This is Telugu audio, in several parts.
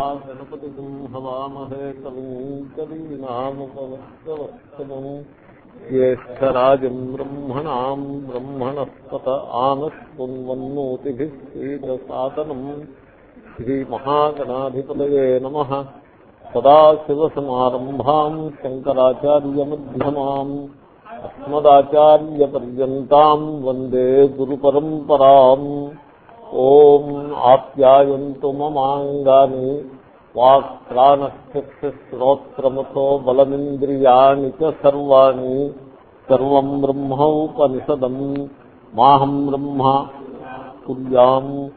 गणपतिम् हवामहे कविम् कवीनामुपवस्तवस्तमम् ज्येष्ठराजम् ब्रह्मणाम् ब्रह्मणस्पत आनस्वन्वन्नोतिभिः श्रीदसादनम् श्रीमहागणाधिपतये नमः सदाशिवसमारम्भाम् शङ्कराचार्यमध्यमाम् अस्मदाचार्यपर्यन्ताम् वन्दे गुरुपरम्पराम् ॐ आप्यायन्तु ममाङ्गानि వాక్ ప్రాణశ్చక్షుశ్రోత్రమతో బలమింద్రియాణి సర్వాణి. సర్వం బ్రహ్మౌపనిషదం మాహం బ్రహ్మ కుర్యాం.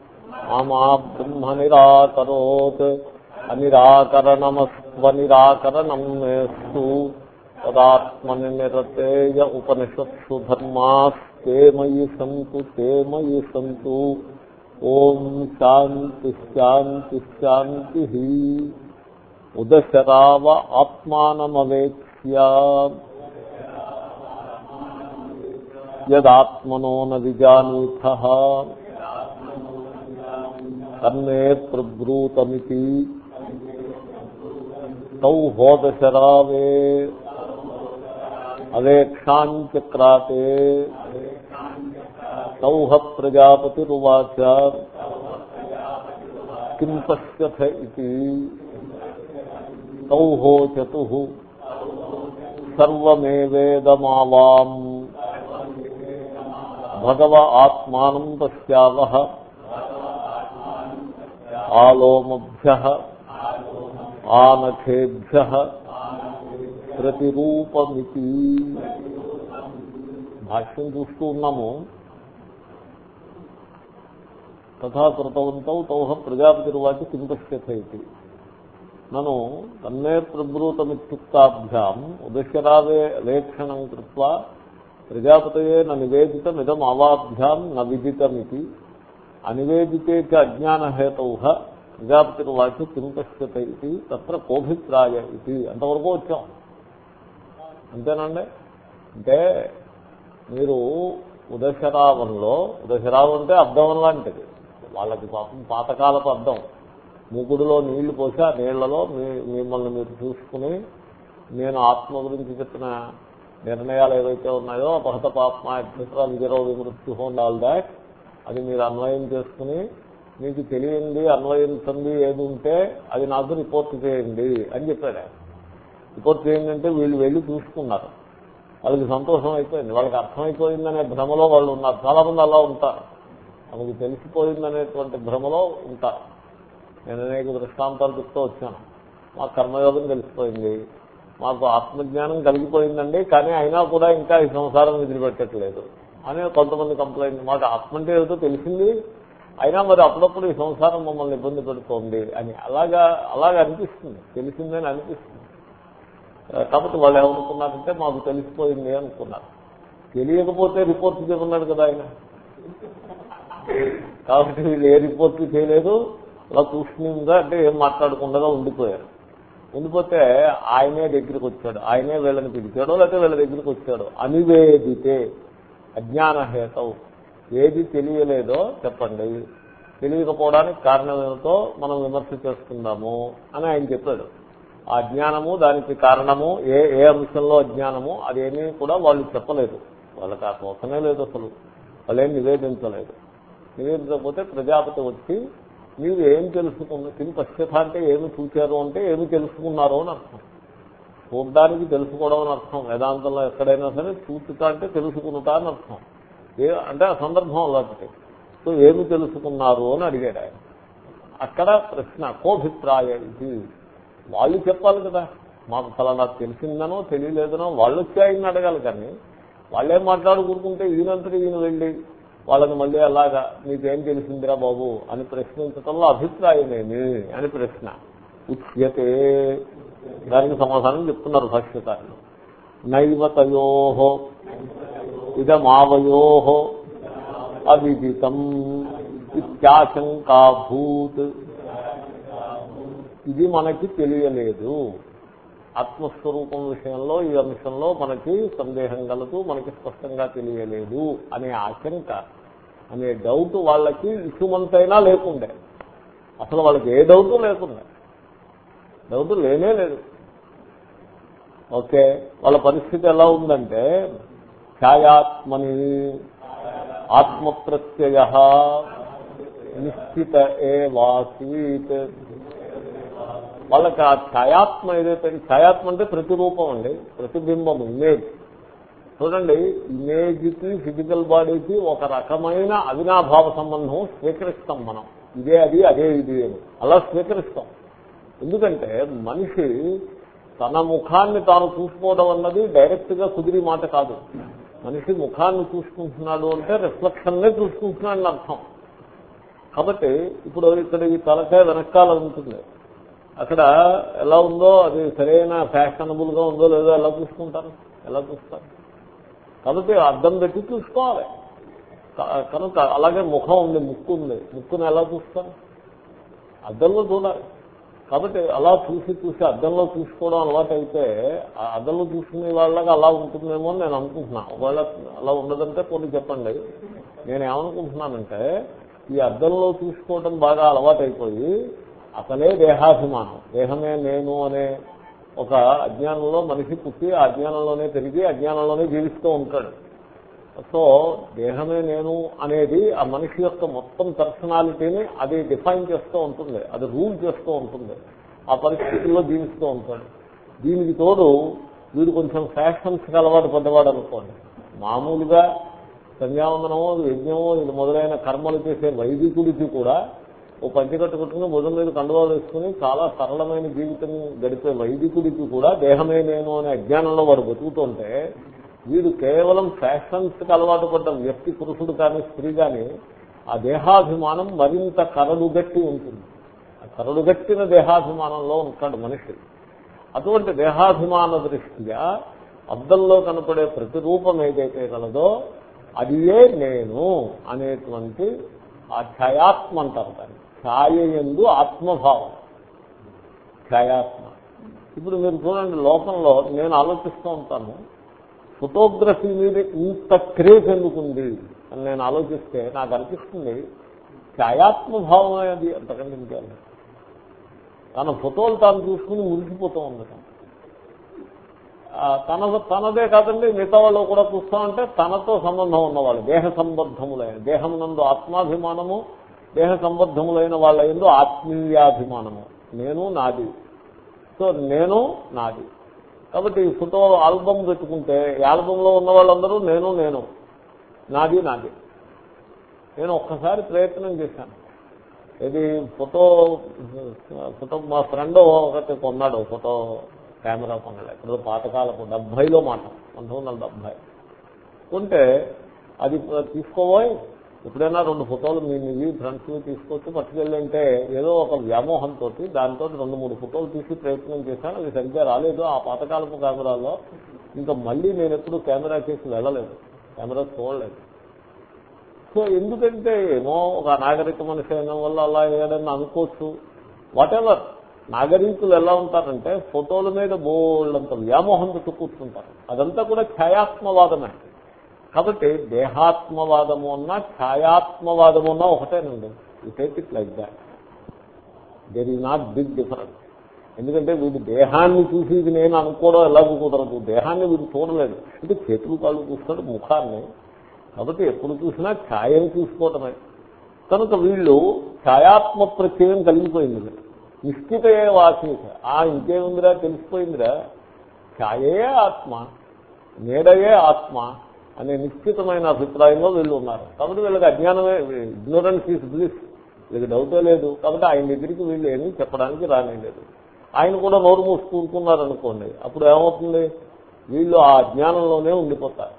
మామా బ్రహ్మ నిరాకరోత్. అనిరాకరణమస్వనిరాకరణం మేస్తు తదాత్మని నిరతేయ ఉపనిషత్సు ధర్మాస్తే మయి సంతు తే సంతు. ఓం శాంతి శాంతి శాంతి ఉదశరావ ఆత్మానమవేక్ష్య. యదాత్మనో నిజానీథ తన్నే ప్రభ్రూతమితి తౌ హోదశరావే. అవేక్షాంచక్రాతే तौह प्रजापतिरुवाच किं पश्यथ इति तौहोचतुः सर्वमेवेदमावाम् भगव आत्मानं पश्यावः आलोमभ्यः आनखेभ्यः ప్రతిరూపమితి భాష్యం చూస్తూ ఉన్నాము తథా కృతవంతౌ తౌహ ప్రజాపతిర్వాచి కింపశ్యత ఇది నను తన్నేతృబ్రూతమిత్యుక్తాభ్యాం ఉదశరావే లేక్షణం కృత్వా ప్రజాపతయే న నివేదితమిదం అవాభ్యాం న విదితమితి. అనివేదితే చ అజ్ఞానహేతౌ ప్రజాపతిరువాచి కింపశ్యత ఇది తత్ర కోభిప్రాయ ఇది. అంతవరకు వచ్చాం? అంతేనండి? అంటే మీరు ఉదశరావంలో ఉదశరావం అంటే అర్థం లాంటిది. వాళ్ళకి పాపం పాతకాలపు అర్థం. ముగుడులో నీళ్ళు పోసి ఆ నీళ్ళలో మిమ్మల్ని మీరు చూసుకుని నేను ఆత్మ గురించి చెప్పిన నిర్ణయాలు ఏవైతే ఉన్నాయో అపహత పాపమ ఎట్సెట్రా విజరో విమృత్యు హోండ్ ఆల్ దాట్ అది మీరు అన్వయం చేసుకుని మీకు తెలియండి అన్వయించండి ఏది ఉంటే అది నాకు రిపోర్ట్ చేయండి అని చెప్పాడు రిపోర్ట్ చేయండి అంటే వీళ్ళు వెళ్ళి చూసుకున్నారు. వాళ్ళకి సంతోషం అయిపోయింది. వాళ్ళకి అర్థమైపోయిందనే భ్రమలో వాళ్ళు ఉన్నారు. చాలా మంది అలా ఉంటారు. తమకు తెలిసిపోయిందనేటువంటి భ్రమలో ఉంటారు నేను అనేక దృష్టాంతాలు చెప్తూ వచ్చాను. మాకు కర్మయోగం తెలిసిపోయింది. మాకు ఆత్మజ్ఞానం కలిగిపోయిందండి కానీ అయినా కూడా ఇంకా ఈ సంసారం వదిలిపెట్టట్లేదు అని కొంతమంది కంప్లైంట్ మాకు ఆత్మ అంటే ఏదో తెలిసింది అయినా మరి అప్పుడప్పుడు ఈ సంసారం మమ్మల్ని ఇబ్బంది పెడుతోంది అని. అలాగా అలాగా అనిపిస్తుంది. తెలిసిందని అనిపిస్తుంది. కాబట్టి వాళ్ళు ఏమనుకున్నారంటే మాకు తెలిసిపోయింది అనుకున్నారు. తెలియకపోతే రిపోర్ట్ చేస్తున్నాడు కదా ఆయన. కాబట్టి వీళ్ళు ఏ రిపోర్ట్ చేయలేదు. అలా తూష్ణీయంగా అంటే ఏం మాట్లాడకుండా ఉండిపోయారు. ఉండిపోతే ఆయనే దగ్గరికి వచ్చాడు. ఆయనే వీళ్ళని పిలిచాడో లేకపోతే వీళ్ళ దగ్గరికి వచ్చాడో. అనివేదితే అజ్ఞానహేతవు. ఏది తెలియలేదో చెప్పండి. తెలియకపోవడానికి కారణం ఏమిటో మనం విమర్శ చేసుకుందాము అని ఆయన చెప్పాడు. ఆ అజ్ఞానము దానికి కారణము ఏ ఏ అంశంలో అజ్ఞానము అదేమీ కూడా వాళ్ళు చెప్పలేదు. వాళ్ళకి ఆ లేదు అసలు. వాళ్ళేం నివేదించలేదు. నివేదించకపోతే ప్రజాపతి వచ్చి మీరు ఏం తెలుసుకున్న తిని పశ్చత అంటే ఏమి చూశారు అంటే ఏమి తెలుసుకున్నారో అని అర్థం. చూడడానికి తెలుసుకోవడం అని అర్థం. వేదాంతంలో ఎక్కడైనా సరే చూచుట అంటే తెలుసుకునుట అని అర్థం. ఏ అంటే ఆ సందర్భం అలాంటిది సో ఏమి తెలుసుకున్నారు? అని అడిగాడు ఆయన. అక్కడ ప్రశ్న కోభిప్రాయ ఇది? వాళ్ళు చెప్పాలి కదా. మాకు ఫలానా తెలిసిందనో తెలియలేదనో వాళ్ళు వచ్చి ఆయన అడగాలి కానీ వాళ్ళేం మాట్లాడుకుంటుంటే ఈయనంతటి ఈయన వెళ్ళి వాళ్ళని మళ్ళీ అలాగా మీకేం తెలిసిందిరా బాబు? అని ప్రశ్నించటంలో అభిప్రాయమేమి అని ప్రశ్న. ఉచ్యతే. దానికి సమాధానం చెప్తున్నారు భాష్యకారులు నైవతయో ఇదమావయో అవిదితం ఇత్యాశంకాభూత్. ఇది మనకి తెలియలేదు. ఆత్మస్వరూపం విషయంలో ఈ అంశంలో మనకి సందేహం కలదు మనకి స్పష్టంగా తెలియలేదు అనే ఆశంక అనే డౌట్ వాళ్ళకి ఇసుమంతైనా లేకుండే. అసలు వాళ్ళకి ఏ డౌట్ లేకుండా. డౌట్ లేనే లేదు. ఓకే వాళ్ళ పరిస్థితి ఎలా ఉందంటే ఛాయాత్మని ఆత్మప్రత్యయ నిశ్చిత ఏ వాసీత్. వాళ్ళకి ఆ ఛాయాత్మ ఏదైతే ఛాయాత్మ అంటే ప్రతిరూపం అండి ప్రతిబింబం ఇమేజ్ చూడండి ఇమేజ్కి ఫిజికల్ బాడీకి ఒక రకమైన అవినాభావ సంబంధం స్వీకరిస్తాం మనం. ఇదే అది అదే ఇది అని. అలా స్వీకరిస్తాం. ఎందుకంటే మనిషి తన ముఖాన్ని తాను చూసుకోవడం అన్నది డైరెక్ట్గా కుదిరి మాట కాదు. మనిషి ముఖాన్ని చూసుకుంటున్నాడు అంటే రిఫ్లెక్షన్నే చూసుకుంటున్నాడని అర్థం. కాబట్టి ఇప్పుడు ఇక్కడ ఈ తలకాయ వెనకాల ఉంటుంది. అక్కడ ఎలా ఉందో అది సరైన ఫ్యాషనబుల్గా ఉందో లేదో ఎలా చూసుకుంటారు? ఎలా చూస్తారు? కాబట్టి అద్దం పెట్టి చూసుకోవాలి. కనుక అలాగే ముఖం ఉంది ముక్కు ఉంది. ముక్కును ఎలా చూస్తారు? అద్దంలో చూడాలి. కాబట్టి అలా చూసి చూసి అద్దంలో చూసుకోవడం అలవాటైతే ఆ అద్దంలో చూసుకునే వాళ్ళగా అలా ఉంటుందేమో అని నేను అనుకుంటున్నా. ఒకవేళ అలా ఉండదంటే కొన్ని చెప్పండి. నేను ఏమనుకుంటున్నానంటే ఈ అద్దంలో చూసుకోవడం బాగా అలవాటైపోయి అతనే దేహాభిమానం. దేహమే నేను అనే ఒక అజ్ఞానంలో మనిషి పుట్టి ఆ అజ్ఞానంలోనే పెరిగి అజ్ఞానంలోనే జీవిస్తూ ఉంటాడు. సో దేహమే నేను అనేది ఆ మనిషి యొక్క మొత్తం పర్సనాలిటీని అది డిఫైన్ చేస్తూ ఉంటుంది. అది రూల్ చేస్తూ ఉంటుంది. ఆ పరిస్థితుల్లో జీవిస్తూ ఉంటాడు. దీనికి తోడు వీడు కొంచెం ఫ్యాషన్స్ అలవాటు పడ్డవాడు అనుకోండి. మామూలుగా సంధ్యావందనమో యజ్ఞమో ఇది మొదలైన కర్మలు చేసే వైదికుడికి కూడా ఓ పంచి కట్టుకుంటుని భుజం మీద కండువాలు వేసుకుని చాలా సరళమైన జీవితం గడిపే వైదికుడికి కూడా దేహమే నేను అనే అజ్ఞానంలో వాడు బతుకుతుంటే వీడు కేవలం ఫ్యాషన్స్కి అలవాటు పడ్డ వ్యక్తి పురుషుడు కానీ స్త్రీ కానీ ఆ దేహాభిమానం మరింత కరడుగట్టి ఉంటుంది. ఆ కరడుగట్టిన దేహాభిమానంలో ఉంటాడు మనిషి. అటువంటి దేహాభిమాన దృష్ట్యా అద్దంలో కనపడే ప్రతిరూపం ఏదైతే కలదో అదియే నేను అనేటువంటి ఆ ఛయాత్మ అంటారు దాన్ని. ఛాయ ఎందు ఆత్మభావం. కాయాత్మ ఇప్పుడు మీరు చూడండి లోకంలో నేను ఆలోచిస్తూ ఉంటాను ఫోటోగ్రఫీ మీద ఇంత క్రేజ్ ఎందుకుంది అని నేను ఆలోచిస్తే నాకు అనిపిస్తుంది ఛాయాత్మభావం అది అంతకంటే ఇంకేం తన ఫోటోలు తాను చూసుకుని మురిసిపోతూ ఉండటం. ఆ, తన తనదే కాదండి మిగతా వాళ్ళు కూడా చూస్తామంటే తనతో సంబంధం ఉన్నవాళ్ళు దేహ సంబద్ధములైన దేహం నందు ఆత్మాభిమానము దేహ సంబద్ధములైన వాళ్ళ ఎందు ఆత్మీయాభిమానము. నేను నాది. సో నేను నాది. కాబట్టి ఈ ఫోటో ఆల్బమ్ పెట్టుకుంటే ఈ ఆల్బంలో ఉన్న వాళ్ళందరూ నేను నేను. నాది నాది. నేను ఒక్కసారి ప్రయత్నం చేశాను. ఇది ఫోటో ఫోటో మా ఫ్రెండ్ ఒకటి కొన్నాడు ఫోటో కెమెరా కొన్నాడు. ఇప్పుడు పాతకాలపు డెబ్బైలో మాట పంతొమ్మిది వందల డెబ్బై కొంటే అది తీసుకోబోయి ఎప్పుడైనా రెండు ఫోటోలు మీ ఇవి ఫ్రెండ్స్ తీసుకొచ్చి పట్టుకెళ్ళంటే ఏదో ఒక వ్యామోహంతో దాంతో రెండు మూడు ఫోటోలు తీసి ప్రయత్నం చేశాను అది సరిగ్గా రాలేదు. ఆ పాతకాలపు కెమెరాలో ఇంకా మళ్ళీ నేను ఎప్పుడు కెమెరా చేసి వెళ్ళలేదు. కెమెరా చూడలేదు. సో ఎందుకంటే ఏమో ఒక నాగరిక మనిషి అయిన వల్ల అలా ఏదైనా అనుకోవచ్చు. వాటెవర్ నాగరికులు ఎలా ఉంటారంటే ఫోటోల మీద బోళ్ళంత వ్యామోహం పెట్టి కూర్చుంటారు. అదంతా కూడా ఛాయాత్మవాదమే. కాబట్టి దేహాత్మవాదము అన్నా ఛాయాత్మవాదము అన్నా ఒకటేనండి you take it like that there is not big difference ఎందుకంటే వీడు దేహాన్ని చూసి ఇది నేను అనుకోవడం ఎలాగో కుదరదు. దేహాన్ని వీడు చూడలేదు. అంటే చేతులు కాళ్ళు చూస్తాడు ముఖాన్ని. కాబట్టి ఎప్పుడు చూసినా ఛాయని చూసుకోవటమే. కనుక వీళ్ళు ఛాయాత్మ ప్రత్యయం కలిగిపోయింది. నిశ్చితయే వాసనిక ఆ ఇంకేముందిరా? తెలిసిపోయిందిరా. ఛాయే ఆత్మ. నీడయే ఆత్మ. అనే నిశ్చితమైన అభిప్రాయంలో వీళ్ళు ఉన్నారు. కాబట్టి వీళ్ళకి అజ్ఞానమే ఇగ్నోరెన్స్ ఈస్ బ్లిస్ వీళ్ళకి డౌటే లేదు. కాబట్టి ఆయన దగ్గరికి వీళ్ళు ఏమీ చెప్పడానికి రానేలేదు ఆయన కూడా నోరు మూసుకుంటున్నారనుకోండి అప్పుడు ఏమవుతుంది? వీళ్ళు ఆ అజ్ఞానంలోనే ఉండిపోతారు.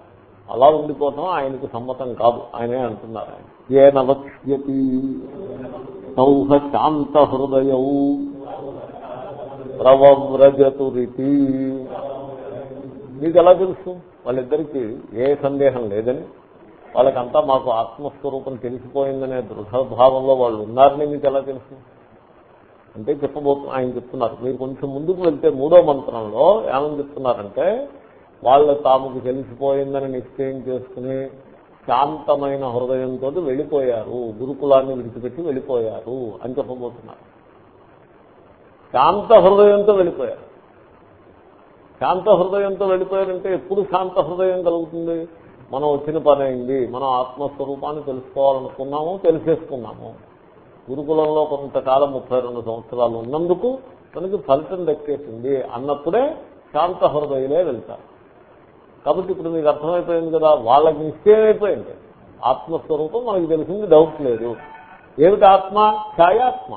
అలా ఉండిపోవటం ఆయనకు సమ్మతం కాదు. ఆయనే అంటున్నారు ఆయన. ఏ నవక్ష్యతి సౌహ శాంత హృదయ ప్రవ్రజతురితి మీకు ఎలా తెలుసు? వాళ్ళిద్దరికీ ఏ సందేహం లేదని వాళ్ళకంతా మాకు ఆత్మస్వరూపం తెలిసిపోయిందనే దృఢభావంలో వాళ్ళు ఉన్నారని మీకు ఎలా తెలుసు? అంటే చెప్పబోతు ఆయన చెప్తున్నారు. మీరు కొంచెం ముందుకు వెళ్తే మూడో మంత్రంలో ఏమని చెప్తున్నారంటే వాళ్ళు తాముకు తెలిసిపోయిందని నిశ్చయం చేసుకుని శాంతమైన హృదయంతో వెళ్ళిపోయారు. గురుకులాన్ని విడిచిపెట్టి వెళ్ళిపోయారు అని చెప్పబోతున్నారు. శాంత హృదయంతో వెళ్ళిపోయారు. శాంత హృదయంతో వెళ్ళిపోయారంటే ఎప్పుడు శాంత హృదయం కలుగుతుంది? మనం వచ్చిన పని అయింది మనం ఆత్మస్వరూపాన్ని తెలుసుకోవాలనుకున్నాము తెలిసేసుకున్నాము. గురుకులంలో కొంతకాలం ముప్పై రెండు సంవత్సరాలు ఉన్నందుకు తనకి ఫలితం దక్కేసింది. అన్నప్పుడే శాంత హృదయలే వెళ్తారు కాబట్టి ఇప్పుడు మీకు అర్థమైపోయింది కదా వాళ్ళకి నిశ్చయం అయిపోయింది ఆత్మస్వరూపం మనకి తెలిసింది డౌట్ లేదు. ఏమిటి ఆత్మ? ఛాయాత్మ.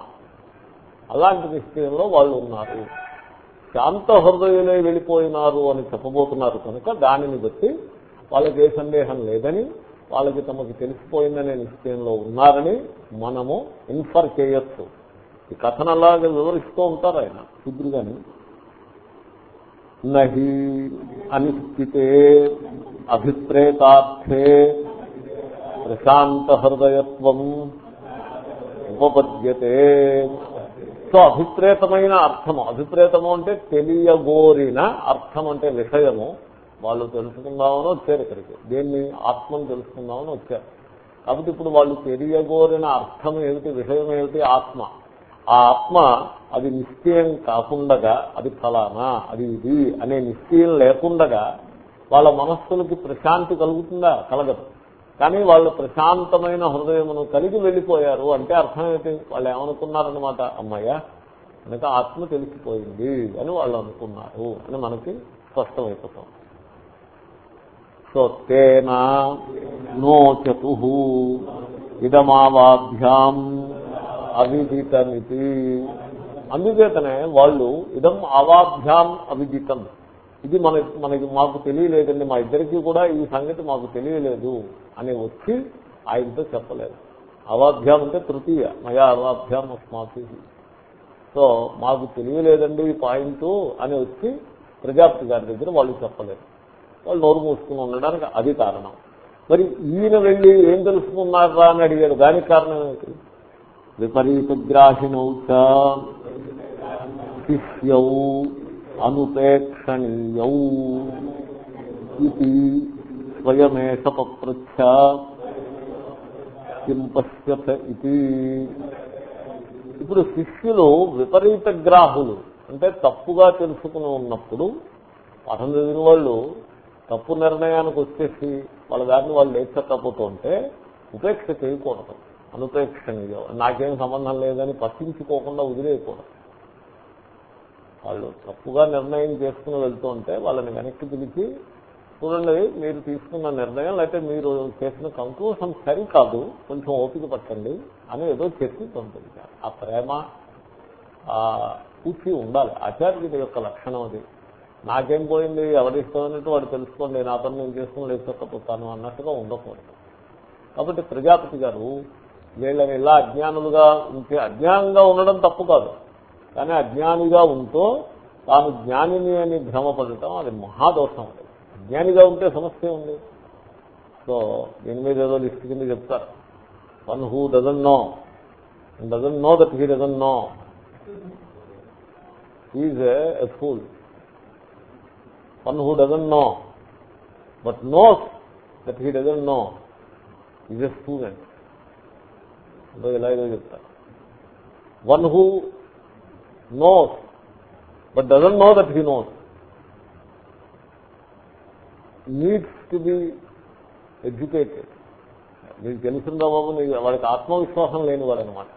అలాంటి నిశ్చయంలో వాళ్ళు ఉన్నారు. శాంత హృదయులే వెళ్ళిపోయినారు అని చెప్పబోతున్నారు కనుక దానిని బట్టి వాళ్ళకి ఏ సందేహం లేదని వాళ్ళకి తమకు తెలిసిపోయిందనే నిశ్చయంలో ఉన్నారని మనము ఇన్ఫర్ చేయొచ్చు. ఈ కథనలాగా వివరిస్తూ ఉంటారు ఆయన శుద్రుగాని నహి అనిశ్చితే అభిప్రేతార్థే ప్రశాంత హృదయత్వం ఉపపద్యతే. సో అభిప్రేతమైన అర్థము. అభిప్రేతము అంటే తెలియగోరిన అర్థం అంటే విషయము. వాళ్ళు తెలుసుకుందామని వచ్చారు ఇక్కడికి. దేన్ని? ఆత్మను తెలుసుకుందామని వచ్చారు. కాబట్టి ఇప్పుడు వాళ్ళు తెలియగోరిన అర్థం ఏమిటి? విషయం ఏమిటి? ఆత్మ. ఆ ఆత్మ అది నిశ్చయం కాకుండగా అది ఫలానా అది ఇది అనే నిశ్చయం లేకుండగా వాళ్ళ మనస్సులకి ప్రశాంతి కలుగుతుందా? కలగదు. కానీ వాళ్ళు ప్రశాంతమైన హృదయమును కలిగి వెళ్ళిపోయారు అంటే అర్థం ఏంటి? వాళ్ళు ఏమనుకున్నారనమాట అమ్మయ్య కనుక ఆత్మ తెలిసిపోయింది అని వాళ్ళు అనుకున్నారు అని మనకి స్పష్టమైపోతాం. సో తేనా నోచతు ఇదమావాభ్యాం అవిదితమితి. అందుచేతనే వాళ్ళు ఇదం అవాభ్యాం అవిదితం. ఇది మన మనకి మాకు తెలియలేదండి మా ఇద్దరికి కూడా ఈ సంగతి మాకు తెలియలేదు. అని వచ్చి ఆయనతో చెప్పలేదు. అవాభ్యాం అంటే తృతీయ మయా అవాభ్యాం అస్మాతి సో మాకు తెలియలేదండి ఈ పాయింట్ అని వచ్చి ప్రజాపతి గారి దగ్గర వాళ్ళు చెప్పలేదు. వాళ్ళు నోరు మూసుకుని ఉండడానికి అది కారణం. మరి ఈయన వెళ్ళి ఏం తెలుసుకున్నారా అని అడిగారు. దానికి కారణం ఏంటి విపరీత గ్రాహినౌచ శిష్యౌ అనుపేక్షణీయౌ ఇది స్వయమేష పృచ్ఛ కిం పశ్యత ఇది ఇప్పుడు శిష్యులు విపరీత గ్రాహులు అంటే తప్పుగా తెలుసుకుని ఉన్నప్పుడు పాఠం చదివిన వాళ్ళు తప్పు నిర్ణయానికి వచ్చేసి వాళ్ళ దాన్ని వాళ్ళు లేచకపోతుంటే ఉపేక్ష చేయకూడదు అనుపేక్షణీయం నాకేం సంబంధం లేదని పట్టించుకోకుండా వదిలేయకూడదు. వాళ్ళు తప్పుగా నిర్ణయం చేసుకుని వెళ్తుంటే వాళ్ళని వెనక్కి పిలిచి చూడండి మీరు తీసుకున్న నిర్ణయం లేకపోతే మీరు చేసిన కంక్లూషన్ సరికాదు కొంచెం ఓపిక పట్టండి అని ఏదో చెప్పి పంపించారు. ఆ ప్రేమ ఆ పూర్తి ఉండాలి. ఆచార్యుడి యొక్క లక్షణం అది. నాకేం పోయింది ఎవరిష్టమైనట్టు వాడు తెలుసుకోండి నా పని నేను చేసుకుని లేకపోతాను అన్నట్టుగా ఉండకూడదు. కాబట్టి ప్రజాపతి గారు వీళ్ళని ఇలా అజ్ఞానులుగా ఉంటే అజ్ఞానంగా ఉండడం తప్పు కాదు. కానీ అజ్ఞానిగా ఉంటూ తాను జ్ఞానిని అని భ్రమపడటం అది మహాదోషం అది. అజ్ఞానిగా ఉంటే సమస్య ఉంది సో దీని మీద ఏదో లిస్ట్ కింద చెప్తారు one who doesn't know doesn't know that he doesn't know is a fool one who doesn't know but knows that he doesn't know is a student ఏదో ఇలా ఏదో చెప్తారు one who knows but doesn't know that he knows. Needs to be educated. మీకు తెలిసిందా బాబు? నీకు వాడికి ఆత్మవిశ్వాసం లేని వాడు అనమాట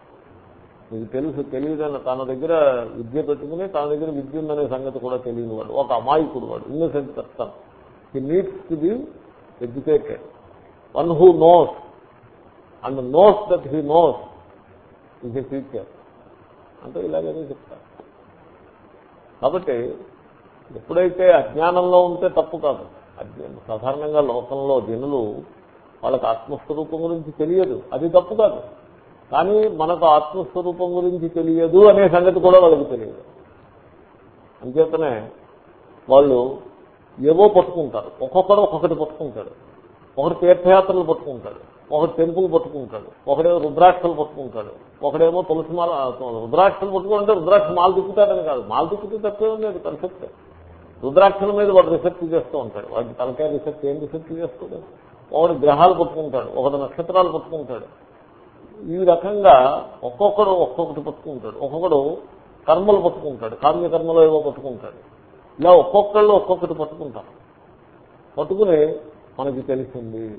తెలుసు తెలియదని తన దగ్గర విద్య పెట్టుకుని తన దగ్గర విద్య ఉందనే సంగతి కూడా తెలియని వాడు. ఒక అమాయకుడు వాడు innocent person he needs to be educated one who knows and knows that he knows is a future అంటే ఇలాగనే చెప్తారు. కాబట్టి ఎప్పుడైతే అజ్ఞానంలో ఉంటే తప్పు కాదు. సాధారణంగా లోకంలో జనులు వాళ్ళకి ఆత్మస్వరూపం గురించి తెలియదు. అది తప్పు కాదు. కానీ మనకు ఆత్మస్వరూపం గురించి తెలియదు అనే సంగతి కూడా వాళ్ళకి తెలియదు. అంచేతనే వాళ్ళు ఏవో పట్టుకుంటారు. ఒక్కొక్కడు ఒక్కొక్కటి పట్టుకుంటాడు. ఒకటి తీర్థయాత్రలు పట్టుకుంటాడు. ఒకటి టెంపుల్ పట్టుకుంటాడు. ఒకడేమో రుద్రాక్షలు పట్టుకుంటాడు. ఒకడేమో తులసి మాల రుద్రాక్షలు పట్టుకుంటే రుద్రాక్ష మాల తిప్పుతాడని కాదు. మాల తిప్పితే తప్పే ఉంది అది కన్సెప్ట్ రుద్రాక్షల మీద వాడు రిసెర్చ్ చేస్తూ ఉంటాడు. వాడికి తలకాయ రిసెర్చ్ ఏం రిసెర్చ్ చేస్తాడు ఒకడు గ్రహాలు పట్టుకుంటాడు ఒకటి నక్షత్రాలు పట్టుకుంటాడు. ఈ రకంగా ఒక్కొక్కడు ఒక్కొక్కటి పట్టుకుంటాడు. ఒక్కొక్కడు కర్మలు పట్టుకుంటాడు. కామ్యకర్మలు ఏవో పట్టుకుంటాడు. ఇలా ఒక్కొక్కళ్ళు ఒక్కొక్కటి పట్టుకుంటారు. పట్టుకుని మనకి తెలిసింది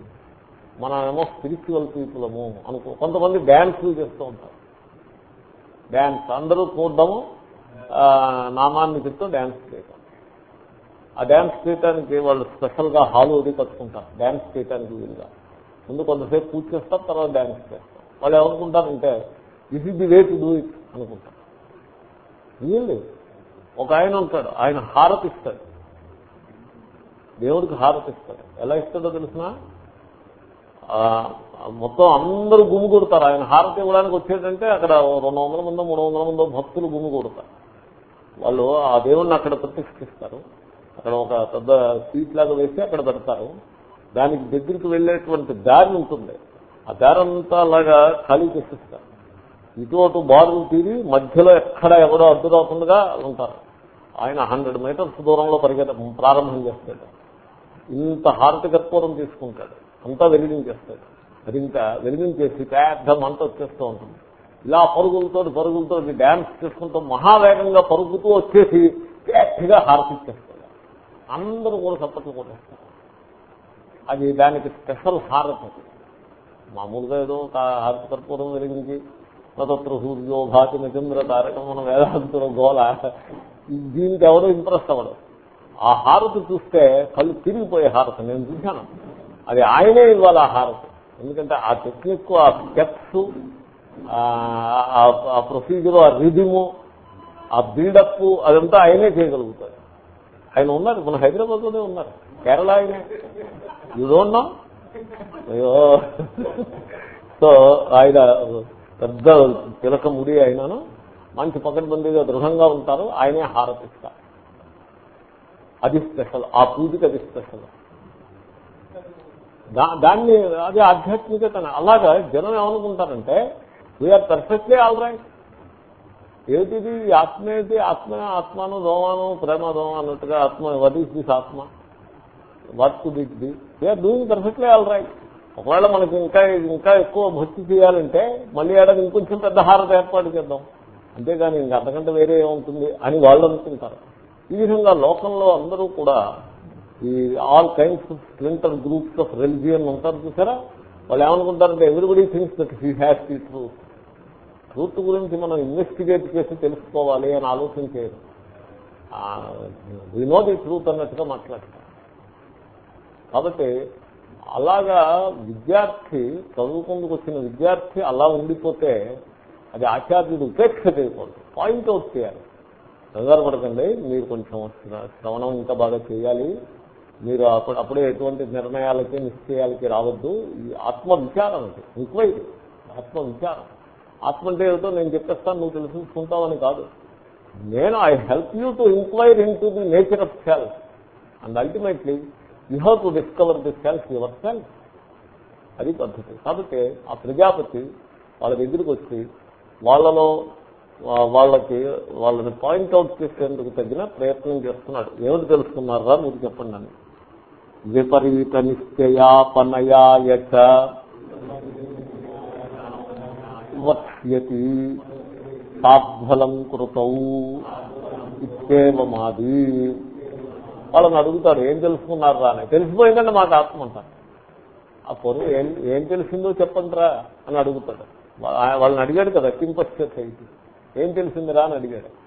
మనమేమో ఏమో స్పిరిచువల్ పీపులము అనుకో కొంతమంది డ్యాన్స్ చేస్తూ ఉంటారు. డ్యాన్స్ అందరూ చూడడము నామాన్ని చెప్తూ డ్యాన్స్ చేయటం. ఆ డ్యాన్స్ చేయడానికి వాళ్ళు స్పెషల్గా హాలు అది కట్టుకుంటారు డ్యాన్స్ చేయడానికి వీలుగా. ముందు కొంతసేపు పూజ చేస్తారు తర్వాత డ్యాన్స్ చేస్తారు. వాళ్ళు ఏమనుకుంటారంటే this is the way to do it అనుకుంటారు. వీళ్ళు ఒక ఆయన ఉంటాడు ఆయన హారతి ఇస్తాడు. దేవుడికి హారతి ఇస్తాడు. ఎలా ఇస్తాడో తెలిసిన మొత్తం అందరూ గుమ్ము కొడతారు. ఆయన హారతి ఇవ్వడానికి వచ్చేటంటే అక్కడ రెండు వందల మందో మూడు వందల మందో భక్తులు గుమ్ము కొడతారు. వాళ్ళు ఆ దేవుణ్ణి అక్కడ ప్రతిష్ఠిస్తారు. అక్కడ ఒక పెద్ద సీట్ లాగా వేసి అక్కడ పెడతారు. దానికి దగ్గరికి వెళ్ళేటువంటి దారి ఉంటుంది. ఆ దారి అంతా అలాగా ఖాళీ చేసేస్తారు. ఇటు అటు బారులు తీరి మధ్యలో ఎక్కడ ఎవడో అడ్డు రాకుండా ఉంటారు. ఆయన హండ్రెడ్ మీటర్స్ దూరంలో పరిగెత్త ప్రారంభం చేస్తాడు. ఇంత హారతి కర్పూరం తీసుకుంటాడు. అంతా వెలిగించేస్తాడు అది ఇంకా వెలిగించేసి పెద్ద మంట వచ్చేస్తూ ఉంటుంది. ఇలా పరుగులతో పరుగులతో డ్యాన్స్ చేసుకుంటూ మహావేగంగా పరుగుతూ వచ్చేసి గట్టిగా హారతి ఇచ్చేస్తాడు అందరూ కూడా చప్పట్లు కొట్టేస్తారు. అది దానికి స్పెషల్ హారతి మామూలుగా ఏదో హారత హారతి కర్పూరం వెలిగించి తత్ర సూర్యో భాతి చంద్ర తారకం మన వేదాంతుల గోల దీనికి ఎవడో ఇంప్రెస్ అవ్వడం ఆ హారతి చూస్తే కళ్ళు తిరిగిపోయే హారతి నేను చూశాను. అది ఆయనే ఇవ్వాలి ఆ హారతి. ఎందుకంటే ఆ టెక్నిక్ ఆ స్టెప్స్ ఆ ప్రొసీజర్ ఆ రిధిము ఆ బిల్డప్ అదంతా ఆయనే చేయగలుగుతారు ఆయన ఉన్నారు మన హైదరాబాద్లోనే ఉన్నారు. కేరళ ఆయనే. ఇదోన్నా అయ్యో. సో ఆయన పెద్ద తిలక ముడి అయినాను మంచి పకడ్బందీగా దృఢంగా ఉంటారు ఆయనే హారతిస్తారు అది స్పెషల్ ఆ పూజకి అది స్పెషల్. దాన్ని అది ఆధ్యాత్మికత అలాగా జనం ఏమనుకుంటారంటే వీఆర్ పర్ఫెక్ట్లీ ఆల్ రైట్ ఏమిటిది? ఈ ఆత్మ ఏంటి ఆత్మ ఆత్మను దోమాను ప్రేమ దోమ అన్నట్టుగా ఆత్మ వట్ ఈస్ దిస్ ఆత్మ? What to that the we are doing perfectly all right ఒకవేళ మనకి ఇంకా ఇంకా ఎక్కువ భక్తి చేయాలంటే మళ్ళీ ఏడాది ఇంకొంచెం పెద్ద హారత ఏర్పాటు చేద్దాం. అంతేగాని ఇంక అంతకంటే వేరే ఏముంటుంది అని వాళ్ళు అనుకుంటారు. ఈ విధంగా లోకంలో అందరూ కూడా ఈ all kinds of splinter groups of religion ఉంటారు చూసారా? వాళ్ళు ఏమనుకుంటారంటే everybody thinks that he has the truth truth గురించి మనం ఇన్వెస్టిగేట్ చేసి తెలుసుకోవాలి అని ఆలోచన చేయరు. వి ది ట్రూత్ అన్నట్టుగా మాట్లాడతారు. కాబట్టి అలాగా విద్యార్థి చదువుకుందుకు వచ్చిన విద్యార్థి అలా ఉండిపోతే అది ఆచార్యుడు ఉపేక్ష చేయకూడదు. పాయింట్ అవుట్ చేయాలి. కంగారు పడకండి మీరు కొంచెం శ్రవణం ఇంకా బాగా చేయాలి. మీరు అప్పుడు అప్పుడే ఎటువంటి నిర్ణయాలకి నిశ్చయాలకి రావద్దు. ఈ ఆత్మ విచారం అది. ఎంక్వైరీ ఆత్మ విచారం ఆత్మ అంటే ఏమిటో నేను చెప్పేస్తాను నువ్వు తెలుసుకుంటావని కాదు. నేను I help you to enquire into the nature of self and ultimately you have to discover the self yourself అది పద్ధతి. కాబట్టి ఆ ప్రజాపతి వాళ్ళ దగ్గరికి వచ్చి వాళ్ళలో వాళ్ళకి వాళ్ళని పాయింట్అవుట్ చేసేందుకు తగిన ప్రయత్నం చేస్తున్నాడు. ఏమిటి తెలుసుకున్నారా మీరు చెప్పండి అని విపరీత నిశ్చయాపనయాయచ వక్ష్యతి తాత్ఫలం కృతౌ ఇత్యేవమాది. వాళ్ళని అడుగుతారు ఏం తెలుసుకున్నారు రానే తెలిసిపోయిందంటే మాకు ఆత్మ అంటారు. ఆ పొరుగు ఏం ఏం తెలిసిందో చెప్పండిరా అని అడుగుతాడు. వాళ్ళని అడిగాడు కదా కింపశ్చత్ ఏం తెలిసిందిరా? అని అడిగాడు.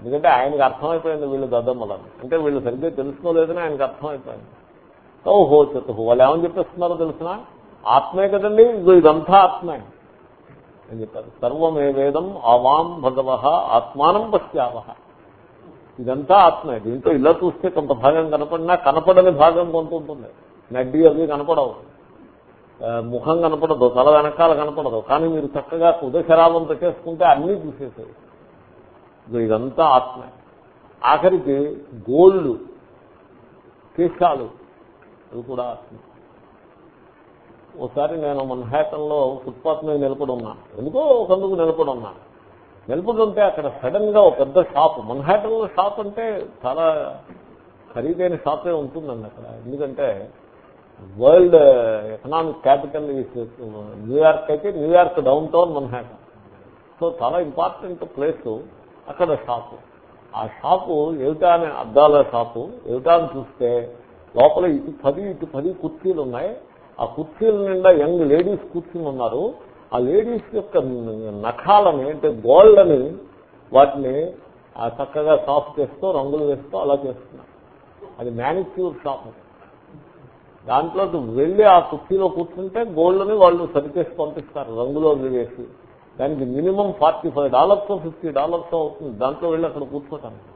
ఎందుకంటే ఆయనకు అర్థమైపోయింది వీళ్ళు దద్దమ్మలని. అంటే వీళ్ళు సరిగ్గా తెలుసుకోలేదని ఆయనకు అర్థమైపోయింది. ఓహో చతుహు వాళ్ళు ఏమని చెప్పేస్తున్నారో తెలిసిన? ఆత్మే కదండి ఇదంతా ఆత్మే. అని చెప్పారు. సర్వమే వేదం అవాం భగవ ఆత్మానం పశ్చావహ ఇదంతా ఆత్మే. దీంట్లో ఇలా చూస్తే కొంత భాగం కనపడినా కనపడని భాగం కొంత ఉంటుంది. నడ్డి అవి కనపడవు. ముఖం కనపడదు. తల వెనకాల కనపడదు. కానీ మీరు చక్కగా ఉదశరావం చేసుకుంటే అన్నీ చూసేసాయి ఇదంతా ఆత్మే. ఆఖరికి గోల్డ్ కేశాలు అవి కూడా ఆత్మే. ఒకసారి నేను మన్హాటన్లో ఫుట్పాత్ మీద నిలబడి ఉన్నాను ఎందుకో ఒకందుకు నిలబడి ఉన్నాను నిలబడి ఉంటే అక్కడ సడన్గా ఒక పెద్ద షాప్. మన్హాటన్లో షాప్ అంటే చాలా ఖరీదైన షాపే ఉంటుందండి అక్కడ. ఎందుకంటే world economic capital New York అయితే New York downtown Manhattan. So చాలా ఇంపార్టెంట్ ప్లేస్ అక్కడ షాపు. ఆ షాపు ఏమిటా అనే అద్దాల షాపు. ఏమిటా అని చూస్తే లోపల ఇటు పది ఇటు పది కుర్చీలు ఉన్నాయి ఆ కుర్చీల నిండా యంగ్ లేడీస్ కూర్చుని ఉన్నారు. ఆ లేడీస్ యొక్క నఖాలని అంటే గోల్డ్ని వాటిని ఆ చక్కగా సాఫ్ట్ చేస్తూ రంగులు వేస్తూ అలా చేస్తున్నారు. అది మ్యానిక్యూర్ షాప్. దాంట్లో వెళ్ళి ఆ కుర్చీలో కూర్చుంటే గోల్డ్ని వాళ్ళు సరిచేసి పంపిస్తారు రంగులో వేసి. దానికి minimum forty five dollars fifty dollars అవుతుంది. దాంట్లో వెళ్ళి అక్కడ కూర్చోటానికి.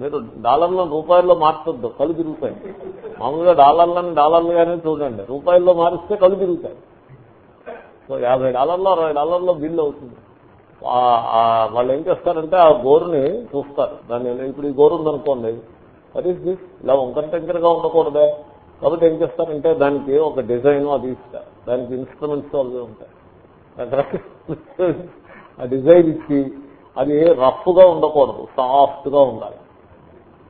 మీరు డాలర్లో రూపాయల్లో మార్చొద్దు కళ్ళు తిరుగుతాయి. మామూలుగా డాలర్లను డాలర్లుగానే చూడండి. రూపాయల్లో మారిస్తే కళ్ళు తిరుగుతాయి. సో యాభై డాలర్లో అరవై డాలర్లో బిల్లు అవుతుంది. వాళ్ళు ఏం చేస్తారంటే ఆ గోరుని చూస్తారు. దాన్ని ఇప్పుడు ఈ గోరు ఉందనుకోండి అది ఇలా వంకర టెంకరగా ఉండకూడదే. కాబట్టి ఏం చేస్తారంటే దానికి ఒక డిజైన్ అది ఇస్తారు. దానికి ఇన్స్ట్రుమెంట్స్ అవి ఉంటాయి. ఆ డిజైన్ ఇచ్చి అది రఫ్గా ఉండకూడదు సాఫ్ట్గా ఉండాలి.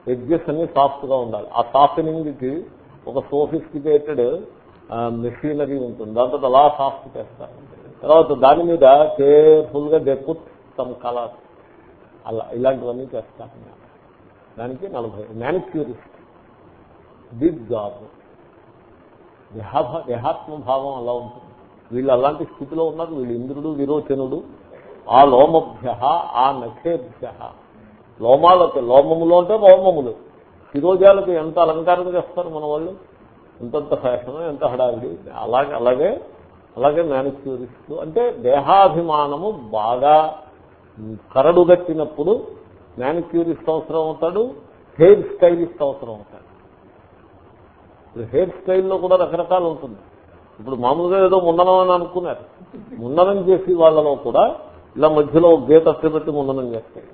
ఎడ్జెస్ అన్ని సాఫ్ట్గా ఉండాలి. ఆ సాఫ్టనింగ్కి ఒక సోఫిస్టికేటెడ్ మెషినరీ ఉంటుంది. దాంతో అలా సాఫ్ట్ చేస్తారు. తర్వాత దాని మీద కేర్ఫుల్గా డెపుట్ సమ్ కలర్ అలా ఇలాంటివన్నీ చేస్తారు దానికి నలభై మ్యానిక్యూరిస్ట్ బిగ్ జాబ్ దేహాభ దేహాత్మభావం అలా ఉంటుంది. వీళ్ళు అలాంటి స్థితిలో ఉన్నారు. వీళ్ళు ఇంద్రుడు విరోచనుడు. ఆ లోమభ్య ఆ నఖేభ్య. లోమాలకి లోమములు అంటే లోమములు శిరోజాలకు ఎంత అలంకారం చేస్తారు మన వాళ్ళు? ఎంతంత ఫ్యాషన్ ఎంత హడావిడి. అలాగే అలాగే అలాగే మ్యానిక్యూరిస్టులు అంటే దేహాభిమానము బాగా కరడుగట్టినప్పుడు మేనిక్యూరిస్ట్ అవసరం అవుతాడు హెయిర్ స్టైలిస్ట్ అవసరం అవుతాడు. ఇప్పుడు హెయిర్ స్టైల్లో కూడా రకరకాలు ఉంటుంది. ఇప్పుడు మామూలుగా ఏదో ముండనం అని అనుకున్నారు. ముండనం చేసి వాళ్ళలో కూడా ఇలా మధ్యలో గీత పెట్టి ముండనం చేస్తాయి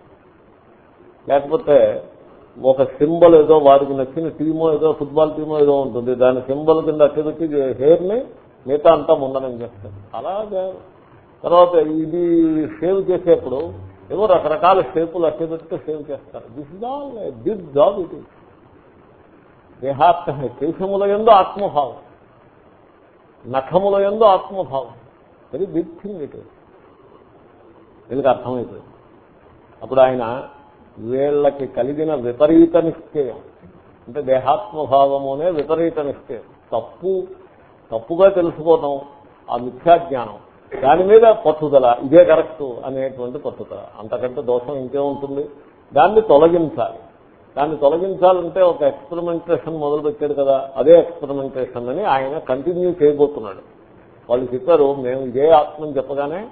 లేకపోతే ఒక సింబల్ ఏదో వారికి నచ్చిన టీమో ఏదో ఫుట్బాల్ టీమో ఏదో ఉంటుంది. దాని సింబల్ కింద అట్టబెట్టి హెయిర్ని మిగతా అంతా ముందనం చేస్తారు. అలాగే తర్వాత ఇది సేవ్ చేసేప్పుడు ఏవో రకరకాల షేపులు అట్టబెట్టి సేవ్ చేస్తారు. This is all big job it is దేహాత్మ కేశముల ఎందు ఆత్మభావం. నఖముల ఎందు ఆత్మభావం. వెరీ బిగ్ థింగ్ ఇట్ వీళ్ళకి అర్థమైపోయింది. అప్పుడు ఆయన వీళ్ళకి కలిగిన విపరీత నిశ్చయం అంటే దేహాత్మభావమునే విపరీత నిశ్చయం తప్పు తప్పుగా తెలుసుకోవటం ఆ మిథ్యా జ్ఞానం దాని మీద పట్టుదల ఇదే కరెక్ట్ అనేటువంటి పట్టుదల. అంతకంటే దోషం ఇంకేముంటుంది దాన్ని తొలగించాలి. దాన్ని తొలగించాలంటే ఒక ఎక్స్పెరిమెంటేషన్ మొదలుపెట్టాడు కదా అదే ఎక్స్పెరిమెంటేషన్ అని ఆయన కంటిన్యూ చేయబోతున్నాడు. వాళ్ళు చెప్పారు మేము ఇదే ఆత్మని చెప్పగానే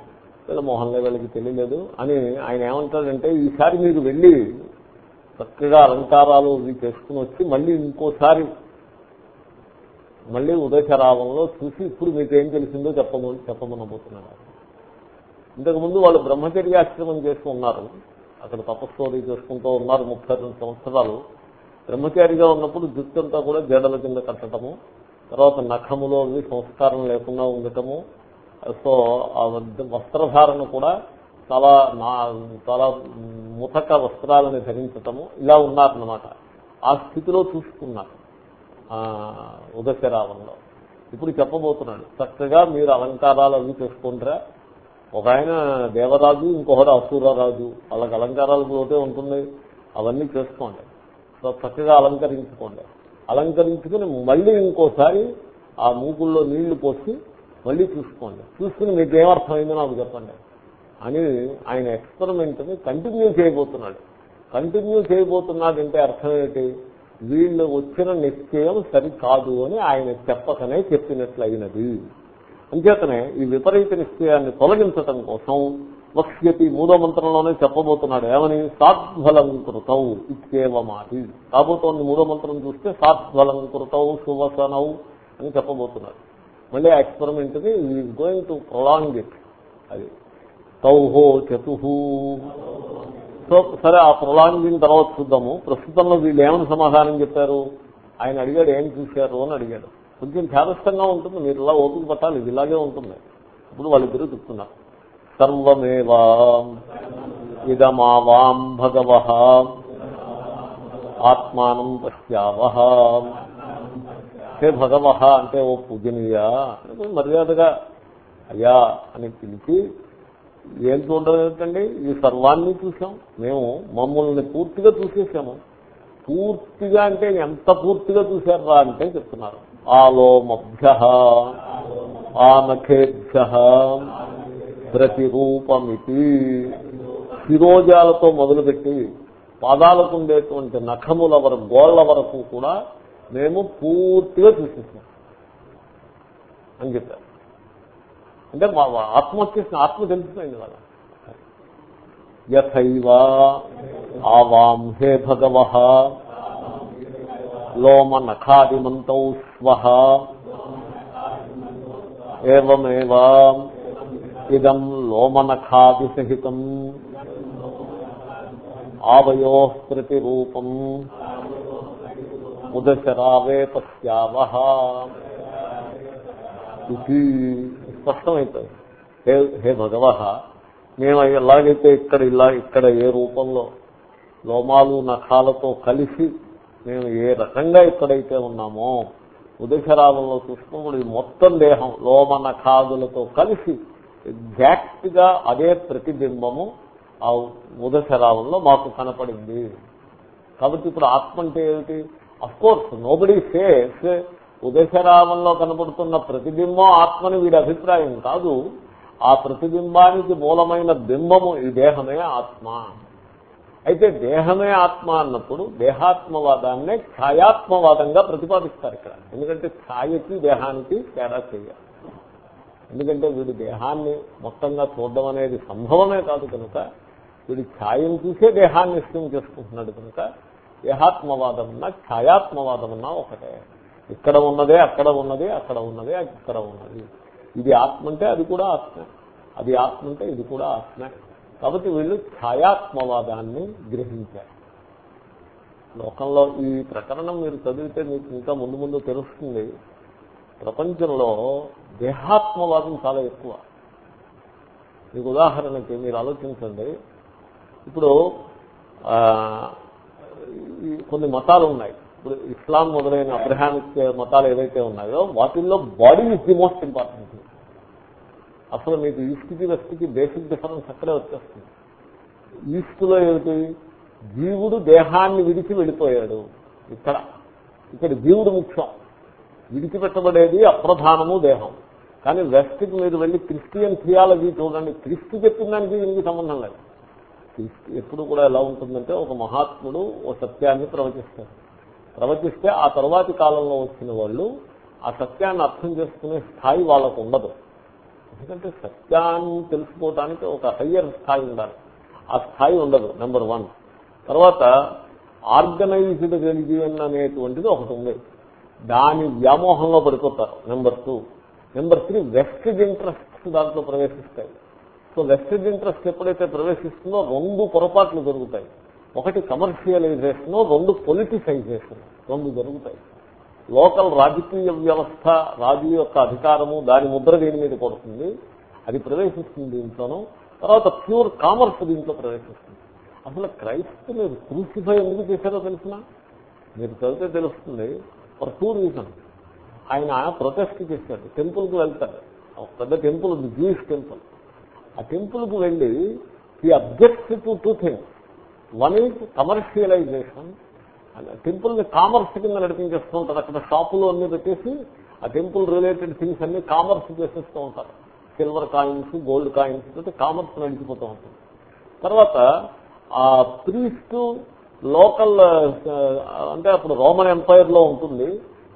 వీళ్ళ మోహన్లే వీళ్ళకి తెలియలేదు అని ఆయన ఏమంటాడంటే ఈసారి మీరు వెళ్ళి చక్కగా అలంకారాలు ఇవి చేసుకుని వచ్చి మళ్ళీ ఇంకోసారి మళ్ళీ ఉదయశరావంలో చూసి ఇప్పుడు మీకు ఏం తెలిసిందో చెప్పమని చెప్పమనబోతున్నారు. ఇంతకుముందు వాళ్ళు బ్రహ్మచర్యాశ్రమం చేస్తూ ఉన్నారు. అక్కడ తపస్సోది చేసుకుంటూ ఉన్నారు ముప్పై రెండు సంవత్సరాలు. బ్రహ్మచారిగా ఉన్నప్పుడు జుట్టంతా కూడా జడల కింద కట్టడము తర్వాత నఖములో సంస్కారం లేకుండా ఉండటము సో వస్త్రధారణ కూడా చాలా నా చాలా ముతక వస్త్రాలని ధరించటము ఇలా ఉన్నారన్నమాట. ఆ స్థితిలో చూసుకున్నారు. ఉదశరావంలో. ఇప్పుడు చెప్పబోతున్నాడు. చక్కగా మీరు అలంకారాలు అవి చేసుకుంటారా? ఒక ఆయన దేవరాజు ఇంకొకటి అసూరరాజు వాళ్ళకి అలంకారాలు పోతే ఉంటుంది. అవన్నీ చేసుకోండి. సో చక్కగా అలంకరించుకోండి. అలంకరించుకుని మళ్ళీ ఇంకోసారి ఆ మూకుల్లో నీళ్ళు పోసి మళ్ళీ చూసుకోండి. చూసుకుని మీకు ఏమర్థమైందో నాకు చెప్పండి. అని ఆయన ఎక్స్పెరిమెంట్ని కంటిన్యూ చేయబోతున్నాడు. కంటిన్యూ చేయబోతున్నాడంటే అర్థం ఏంటి వీళ్ళు వచ్చిన నిశ్చయం సరికాదు అని ఆయన చెప్పకనే చెప్పినట్లయినది. అంచేతనే ఈ విపరీత నిశ్చయాన్ని తొలగించటం కోసం వక్ష్యతి మూడో మంత్రంలోనే చెప్పబోతున్నాడు. ఏమని? సాత్ఫలం కృతౌ ఇత్యేవమాది. కాబోతోంది మూడో మంత్రం చూస్తే సాత్ఫలం కృతౌ సువసనౌ అని చెప్పబోతున్నాడు. మళ్ళీ ఆ ఎక్స్పెరిమెంట్ని గోయింగ్ టు ప్రొలాంగ్ ఇట్ అది తౌహో చతు. సో సరే ఆ ప్రొలాంగింగ్ తర్వాత చూద్దాము. ప్రస్తుతంలో వీళ్ళు ఏమని సమాధానం చెప్పారు? ఆయన అడిగాడు ఏం చూశారు అని అడిగాడు. కొంచెం ఖ్యాదస్థంగా ఉంటుంది మీరు ఇలా ఓపిక పట్టాలి ఇది ఇలాగే ఉంటుంది. ఇప్పుడు వాళ్ళిద్దరూ చెప్తున్నారు. సర్వమేవా ఇదమావాం భగవ ఆత్మానం పశ్యావహ హే భగవ అంటే ఓ పూజనీయా మర్యాదగా అయ్యా అని పిలిచి ఏం చూడడం ఏంటండి ఈ సర్వాన్ని చూసాం మేము మమ్మల్ని పూర్తిగా చూసేసాము. పూర్తిగా అంటే ఎంత పూర్తిగా చూశారా అంటే చెప్తున్నారు. ఆలోమభ్య ఆనఖేభ్య ప్రతిరూపమితి. శిరోజాలతో మొదలుపెట్టి పాదాలకు ఉండేటువంటి నఖముల వరకు గోళ్ళ వరకు కూడా మేము పూర్తిగా చూసేసాం అని చెప్పారు. అంటే మా ఆత్మ వచ్చేసిన ఆత్మ తెలిసిపోయింది వాళ్ళ యథైవ ఆవాం హే భగవ. లోమ నఖాదిమంతౌ స్వహ ఏమేవ ఇదం లోమనఖాదిసహితం ఆవయో ప్రతిరూపం. ఉదశరావే పశ్యావహ ఇది స్పష్టమైపోయింది. హే హే భగవహ మేము ఎలాగైతే ఇక్కడ ఇలా ఇక్కడ ఏ రూపంలో లోమాలు నఖాలతో కలిసి మేము ఏ రకంగా ఇక్కడైతే ఉన్నామో ఉదశరావంలో చూసుకున్నప్పుడు ఈ మొత్తం దేహం లోమ నఖాదులతో కలిసి ఎగ్జాక్ట్గా అదే ప్రతిబింబము ఆ ఉదశరావంలో మాకు కనపడింది. కాబట్టి ఇప్పుడు ఆత్మ అంటే ఏమిటి? కోర్స్ నోబడి సేస్ ఉదయరామంలో కనపడుతున్న ప్రతిబింబం ఆత్మని వీడి అభిప్రాయం కాదు ఆ ప్రతిబింబానికి మూలమైన బింబము ఈ దేహమే ఆత్మ అయితే దేహమే ఆత్మ అన్నప్పుడు దేహాత్మవాదాన్నే ఛాయాత్మవాదంగా ప్రతిపాదిస్తారు ఇక్కడ ఎందుకంటే ఛాయకి దేహానికి తేడా చేయాలి ఎందుకంటే వీడి దేహాన్ని మొత్తంగా చూడడం అనేది సంభవమే కాదు కనుక వీడి ఛాయను చూసే దేహాన్ని ఇష్టం చేసుకుంటున్నాడు కనుక దేహాత్మవాదం ఛాయాత్మవాదమున్నా ఛాయాత్మవాదం ఒకటే. ఇక్కడ ఉన్నదే అక్కడ ఉన్నది అక్కడ ఉన్నదే ఇక్కడ ఉన్నది. ఇది ఆత్మ అంటే అది కూడా ఆత్మ. అది ఆత్మ అంటే ఇది కూడా ఆత్మ. కాబట్టి వీళ్ళు ఛాయాత్మవాదాన్ని గ్రహించారు. లోకంలో ఈ ప్రకరణం మీరు చదివితే మీకు ఇంకా ముందు ముందు తెలుస్తుంది. ప్రపంచంలో దేహాత్మవాదం చాలా ఎక్కువ. మీకు ఉదాహరణకి మీరు ఆలోచించండి. ఇప్పుడు కొన్ని మతాలు ఉన్నాయి. ఇప్పుడు ఇస్లాం మొదలైన అబ్రహామిక్ మతాలు ఏవైతే ఉన్నాయో వాటిల్లో body is the most important అసలు మీకు ఈస్ట్కి వెస్ట్కి బేసిక్ డిఫరెన్స్ అక్కడే వచ్చేస్తుంది. ఈస్ట్లో ఏమిటి? జీవుడు దేహాన్ని విడిచి వెళ్ళిపోయాడు. ఇక్కడ ఇక్కడ జీవుడు ముఖ్యం. విడిచిపెట్టబడేది అప్రధానము దేహం. కానీ వెస్ట్కి మీరు వెళ్ళి క్రిస్టియన్ థియాలజీ చూడండి. క్రిస్తు చెప్పిన దానికి దీనికి సంబంధం లేదు. ఎప్పుడు కూడా ఎలా ఉంటుందంటే ఒక మహాత్ముడు ఓ సత్యాన్ని ప్రవచిస్తారు ప్రవచిస్తే ఆ తర్వాతి కాలంలో వచ్చిన వాళ్ళు ఆ సత్యాన్ని అర్థం చేసుకునే స్థాయి వాళ్ళకు ఉండదు. ఎందుకంటే సత్యాన్ని తెలుసుకోవడానికి ఒక హయ్యర్ స్థాయి ఉండాలి. ఆ స్థాయి ఉండదు నెంబర్ వన్ తర్వాత ఆర్గనైజ్డ్ రిలిజియన్ అనేటువంటిది ఒకటి ఉంది. దాని వ్యామోహంలో పడిపోతారు number two number three vested interest దాంట్లో ప్రవేశిస్తాయి. సో వెస్టెడ్ ఇంట్రెస్ట్ ఎప్పుడైతే ప్రవేశిస్తుందో రెండు పొరపాట్లు జరుగుతాయి. ఒకటి కమర్షియలైజేషన్ రెండు పొలిటిసైజేషన్. రెండు జరుగుతాయి. లోకల్ రాజకీయ వ్యవస్థ రాజు యొక్క అధికారము దాని ముద్ర దీని మీద కొడుతుంది అది ప్రవేశిస్తుంది దీంట్లోనూ. తర్వాత ప్యూర్ కామర్స్ దీంట్లో ప్రవేశిస్తుంది. అసలు క్రైస్తు మీరు క్రూసిఫై ఎందుకు చేశారో తెలిసిన? మీరు చదివితే తెలుస్తుంది. ఫర్ టూ రీజన్ ఆయన ప్రొటెస్ట్ చేశాడు. టెంపుల్కి వెళ్తాడు. ఒక పెద్ద టెంపుల్ ఉంది జూయిష్ టెంపుల్. ఆ టెంపుల్కి వెళ్ళి ఈ objects to two things one is commercialization టెంపుల్ని కామర్స్ కింద నడిపించేస్తూ ఉంటారు. అక్కడ షాపులు అన్ని పెట్టేసి ఆ టెంపుల్ రిలేటెడ్ థింగ్స్ అన్ని కామర్స్ చేసేస్తూ ఉంటారు. సిల్వర్ కాయిన్స్ గోల్డ్ కాయిన్స్ తోటి కామర్స్ నడిచిపోతూ ఉంటుంది తర్వాత ఆ ప్రీస్ట్ లోకల్ అంటే అప్పుడు రోమన్ ఎంపైర్లో ఉంటుంది.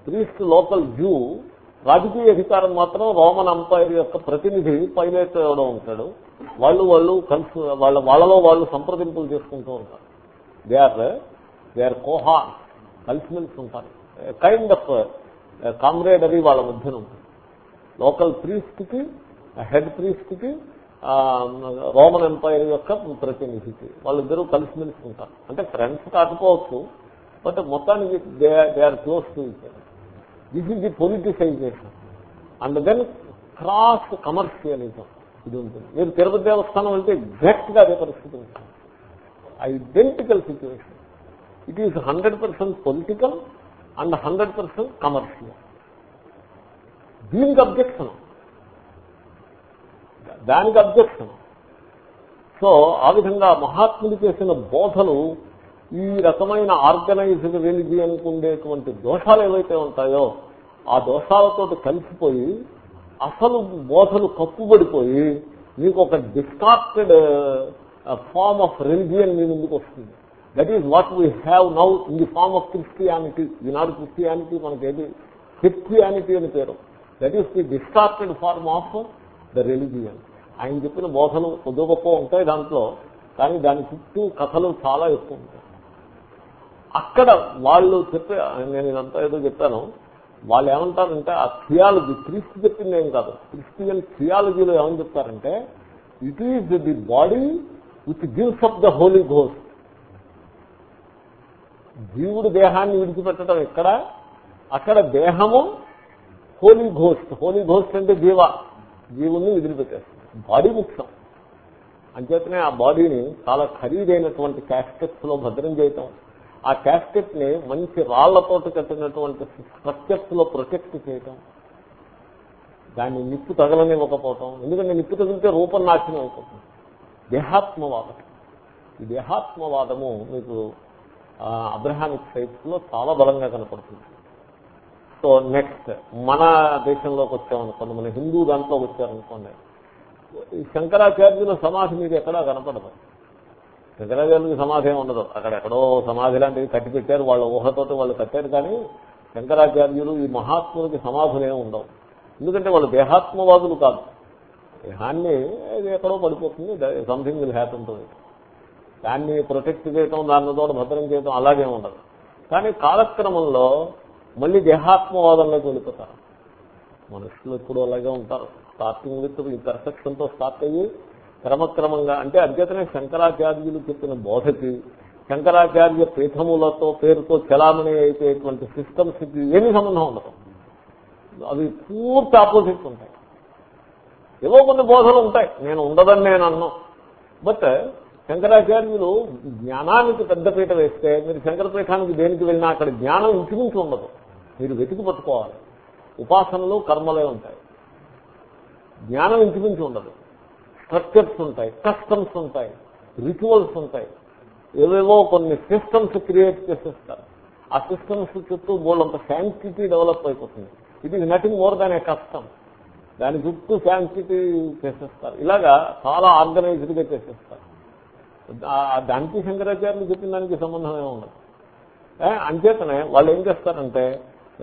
ప్రీస్ట్ లోకల్ జూ రాజకీయ అధికారం మాత్రం రోమన్ అంపైర్ యొక్క ప్రతినిధి పైలట్ ఎవడో ఉంటాడు. వాళ్ళు వాళ్ళు కలిసి వాళ్ళ వాళ్ళలో వాళ్ళు సంప్రదింపులు చేసుకుంటూ ఉంటారు. దే ఆర్ దే ఆర్ కోహా కలిసిమెలిసి ఉంటారు. కైండ్ ఆఫ్ కామ్రేడరీ వాళ్ళ మధ్యన ఉంటుంది లోకల్ ప్రీస్ట్కి హెడ్ ప్రీస్ట్కి రోమన్ ఎంపైర్ యొక్క ప్రతినిధికి వాళ్ళిద్దరూ కలిసిమెలిసి ఉంటారు. అంటే ఫ్రెండ్స్ కాకపోవచ్చు బట్ మొత్తానికి they are close to this is the politicisation and then cross commercialism ఇది ఉంటుంది. మీరు తిరుపతి దేవస్థానం వెళ్తే ఎగ్జాక్ట్గా అదే పరిస్థితి ఉంటుంది. Identical situation it is hundred percent political and hundred percent commercial దీనికి అబ్జెక్షన్ దానికి అబ్జెక్షన్ సో ఆ విధంగా మహాత్ములు చేసిన బోధలు ఈ రకమైన ఆర్గనైజ్డ్ రిలిజియన్కి ఉండేటువంటి దోషాలు ఏవైతే ఉంటాయో ఆ దోషాలతో కలిసిపోయి అసలు బోధలు కప్పుబడిపోయి మీకు ఒక డిస్టార్టెడ్ ఫార్మ్ ఆఫ్ రిలిజియన్ మీ ముందుకు వస్తుంది. That is what we have now in the form of Christianity Eenadu Christianity మనకేది? క్రిస్టియానిటీ అని పేరు. That is the distorted form of the religion ఆయన చెప్పిన బోధలు కొద్ది గొప్ప ఉంటాయి దాంట్లో కానీ దాని చుట్టూ కథలు చాలా ఎక్కువ అక్కడ వాళ్ళు చెప్పే నేను ఇదంతా ఏదో చెప్పాను వాళ్ళు ఏమంటారంటే ఆ థియాలజీ క్రీస్తు చెప్పింది ఏం కాదు. క్రిస్టియన్ థియాలజీలో ఏమని చెప్తారంటే it is the body with gives up the Holy Ghost జీవుడు దేహాన్ని విడిచిపెట్టడం ఎక్కడ? అక్కడ దేహము హోలీ ఘోస్ట్ హోలీ ఘోస్ట్ అంటే జీవ. జీవుణ్ణి విదిలిపెట్టేస్తుంది బాడీ ముఖ్యం. అంచేతనే ఆ బాడీని చాలా ఖరీదైనటువంటి క్యాస్కెట్స్లో భద్రం చేయటం. ఆ క్యాస్కెట్ని మంచి రాళ్ళతోటి కట్టినటువంటి స్ట్రక్చర్స్లో ప్రొటెక్ట్ చేయటం దాన్ని నిప్పు తగలనివ్వకపోవటం ఎందుకంటే నిప్పు తగిలితే రూపం నాశనం అయిపోతుంది. దేహాత్మవాదం. ఈ దేహాత్మవాదము మీకు అబ్రహామిక్ సైట్స్లో చాలా బలంగా కనపడుతుంది. సో నెక్స్ట్ మన దేశంలోకి వచ్చామనుకోండి మన హిందూ దాంట్లోకి వచ్చారనుకోండి శంకరాచార్యుల సమాధి మీకు ఎక్కడా కనపడదు. శంకరాచార్యులకి సమాధి ఏమి ఉండదు. అక్కడ ఎక్కడో సమాధి లాంటివి కట్టి పెట్టారు వాళ్ళ ఊహతోటి వాళ్ళు కట్టారు కానీ శంకరాచార్యులు ఈ మహాత్ములకి సమాధులు ఏమి ఉండవు. ఎందుకంటే వాళ్ళు దేహాత్మవాదులు కాదు. దేహాన్ని ఎక్కడో పడిపోతుంది సంథింగ్ విల్ హ్యాపన్ టు దాన్ని ప్రొటెక్ట్ చేయటం దాని దానితో భద్రం చేయటం అలాగే ఉండదు. కానీ కాలక్రమంలో మళ్ళీ దేహాత్మవాదంలోకి వెళ్ళిపోతారు. మనుషులు ఎప్పుడు అలాగే ఉంటారు. స్టార్టింగ్ విత్ ఈ పర్ఫెక్షన్తో స్టార్ట్ అయ్యి క్రమక్రమంగా అంటే అధ్యతనే శంకరాచార్యులు చెప్పిన బోధకి శంకరాచార్య పీఠములతో పేరుతో చలామణి అయిపోయేటువంటి సిస్టమ్స్ ఏమీ సంబంధం ఉండదు. అవి పూర్తి ఆపోజిట్ ఉంటాయి. ఏవో కొన్ని బోధలు ఉంటాయి. నేను ఉండదని నేను అన్నాను బట్ శంకరాచార్యులు జ్ఞానానికి పెద్దపీట వేస్తే మీరు శంకరపీఠానికి దేనికి వెళ్ళినా అక్కడ జ్ఞానం ఇంచుమించు ఉండదు. మీరు వెతికి పట్టుకోవాలి. ఉపాసనలు కర్మలే ఉంటాయి. జ్ఞానం ఇంచుమించి ఉండదు. స్ట్రక్చర్స్ ఉంటాయి కస్టమ్స్ ఉంటాయి రిచువల్స్ ఉంటాయి. ఏవేవో కొన్ని సిస్టమ్స్ క్రియేట్ చేసేస్తారు. ఆ సిస్టమ్స్ చుట్టూ బోళ్ళంత శాంక్టిటీ డెవలప్ అయిపోతుంది. It is nothing more than a custom దాని చుట్టూ శాంక్టిటీ చేసేస్తారు. ఇలాగా చాలా ఆర్గనైజ్డ్గా చేసేస్తారు. దానికి శంకరాచార్యులు చెప్పిన దానికి సంబంధం ఏమి ఉండదు. అంచేతనే వాళ్ళు ఏం చేస్తారంటే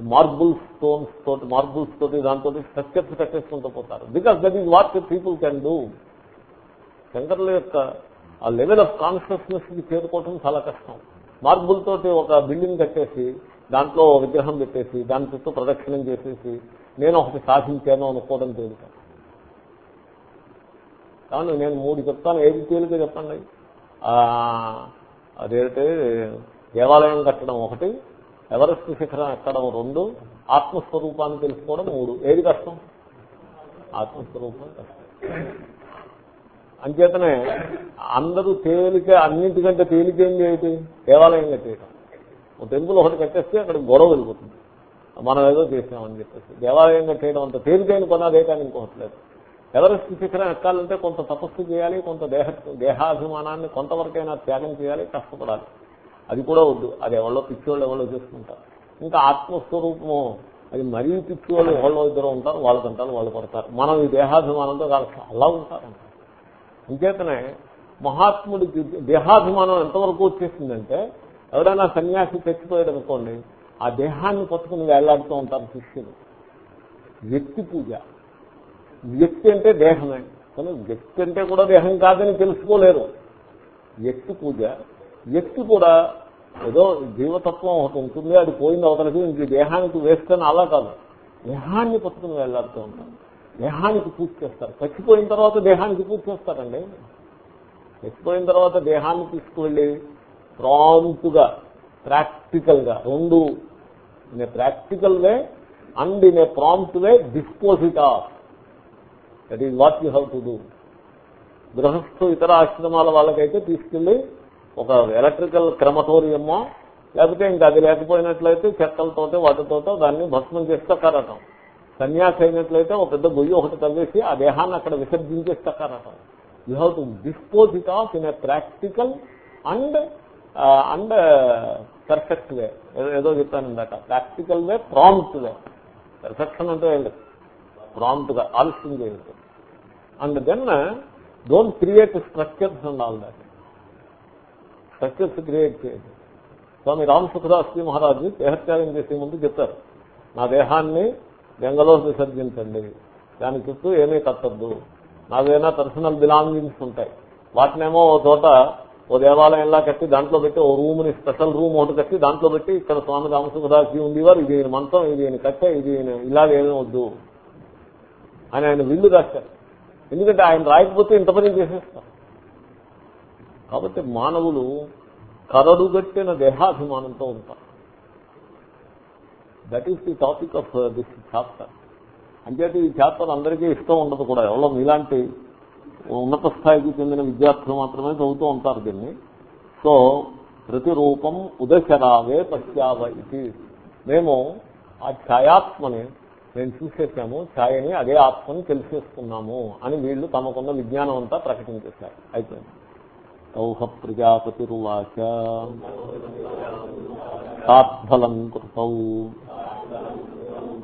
మార్బుల్ స్టోన్స్ తోటి మార్బుల్స్ తోటి దాంతో స్ట్రక్చర్స్ కట్టేసుకుంటూ పోతారు. Because that is what people can do శంకర్ల యొక్క ఆ లెవెల్ ఆఫ్ కాన్షియస్నెస్కి చేరుకోవటం చాలా కష్టం. మార్బుల్ తోటి ఒక బిల్డింగ్ కట్టేసి దాంట్లో విగ్రహం పెట్టేసి దాని చుట్టూ ప్రదక్షిణం చేసేసి నేను ఒకటి సాధించాను అనుకోవడం తేలిక కానీ నేను మూడు చెప్తాను ఏది తేలిక చెప్పండి? అదేంటే? దేవాలయం కట్టడం ఒకటి ఎవరెస్ట్ శిఖరం ఎక్కడం రెండు ఆత్మస్వరూపాన్ని తెలుసుకోవడం మూడు. ఏది కష్టం? ఆత్మస్వరూపం కష్టం. అంచేతనే అందరూ తేలిక అన్నింటికంటే తేలికేంది ఏంటి దేవాలయం కట్టేయటం. ఒక టెంపుల్ ఒకటి కట్టేస్తే అక్కడ గొడవ వెళ్ళిపోతుంది. మనం ఏదో చేసినామని చెప్పేసి. దేవాలయం కట్టేయడం అంత తేలికైన పని అదే కానీ లేదు. ఎవరెస్ట్ శిఖరం ఎక్కాలంటే కొంత తపస్సు చేయాలి కొంత దేహ దేహాభిమానాన్ని కొంతవరకైనా త్యాగం చేయాలి కష్టపడాలి. అది కూడా వద్దు. అది ఎవరో పిచ్చోళ్ళు ఎవరో చేసుకుంటారు. ఇంకా ఆత్మస్వరూపము అది మరీ పిచ్చివాళ్ళు ఎవరో ఇద్దరు ఉంటారు వాళ్ళకంటారు వాళ్ళు పడతారు. మనం ఈ దేహాభిమానంతో కాదు అలా ఉంటారు. ఇంకేతనే మహాత్ముడికి దేహాభిమానం ఎంతవరకు వచ్చేసిందంటే ఎవరైనా సన్యాసి చచ్చిపోయాడు అనుకోండి ఆ దేహాన్ని పట్టుకుని వేలాడుతూ ఉంటారు శిష్యులు. వ్యక్తి పూజ. వ్యక్తి అంటే దేహమే. కానీ వ్యక్తి అంటే కూడా దేహం కాదని తెలుసుకోలేరు. వ్యక్తి పూజ. వ్యక్తి కూడా ఏదో జీవతత్వం ఒకటి ఉంటుంది అది పోయింది అవతలకి ఇంక దేహానికి వేస్తేనే అలా కాదు. దేహాన్ని పట్టుకుని వెళ్ళాడుతూ ఉంటాను దేహానికి పూజ చేస్తారు. చచ్చిపోయిన తర్వాత దేహానికి పూజ చేస్తారండి? చచ్చిపోయిన తర్వాత దేహాన్ని తీసుకువెళ్ళి ప్రాంప్ట్గా ప్రాక్టికల్గా రెండు in a practical way and in a prompt way dispose it off. That is what you have to do గృహస్థు ఇతర ఆశ్రమాల వాళ్ళకైతే తీసుకెళ్ళి ఒక ఎలక్ట్రికల్ క్రమటోరియమో లేకపోతే ఇంకా అది లేకపోయినట్లయితే చెక్కలతో వాటితోటో దాన్ని భస్మం చేస్తే కరటం సన్యాసి అయినట్లయితే ఒక పెద్ద గొయ్యి ఒకటి తవ్వేసి ఆ దేహాన్ని అక్కడ విసర్జించేస్తారట. You have to dispose it off in a practical and and perfect way ఏదో చెప్తాను ఇందాక practical way prompt way perfection అంటే ఏంటి ప్రాంప్ట్గా ఆలస్యం చేయలేదు and then don't create structures and all that structures create చేయండి. స్వామి రామ్ రామసుఖదాస్జీ మహారాజు దేహత్యాగం చేసే ముందు చెప్తారు నా దేహాన్ని గంగలో విసర్జించండి. దాని చుట్టూ ఏమీ కట్టద్దు. నావేనా పర్సనల్ బిలాంగింగ్స్ ఉంటాయి. వాటినేమో ఓ చోట ఓ దేవాలయంలా కట్టి దాంట్లో పెట్టి ఓ రూమ్ని స్పెషల్ రూమ్ ఒకటి కట్టి దాంట్లో పెట్టి ఇక్కడ స్వామి రామసుఖదాసి ఉండేవారు ఇది ఈయన మంత్రం ఇది ఈయన కట్ట ఇది ఈయన ఇలాగేమీ వద్దు అని ఆయన విల్లు రాశారు ఎందుకంటే ఆయన రాయకపోతే ఇంత పని చేసేస్తారు. కాబట్టి మానవులు కరడుగట్టిన దేహాభిమానంతో ఉంటారు. That is the topic of this chapter అంచేత ఈ చాప్టర్ అందరికీ ఇష్టం ఉండదు కూడా. ఎవరో ఇలాంటి ఉన్నత స్థాయికి చెందిన విద్యార్థులు మాత్రమే చదువుతూ ఉంటారు దీన్ని. సో ప్రతిరూపం ఉదశరావే పశ్చావ ఇది. మేము ఆ ఛాయాత్మని మేము చూసేసాము. ఛాయని అదే ఆత్మని తెలిసేసుకున్నాము అని వీళ్ళు తమకున్న విజ్ఞానం అంతా ప్రకటించేశారు. అయిపోయింది. కౌహ ప్రజాపతిరువాచ తాత్ఫలం కృతౌ.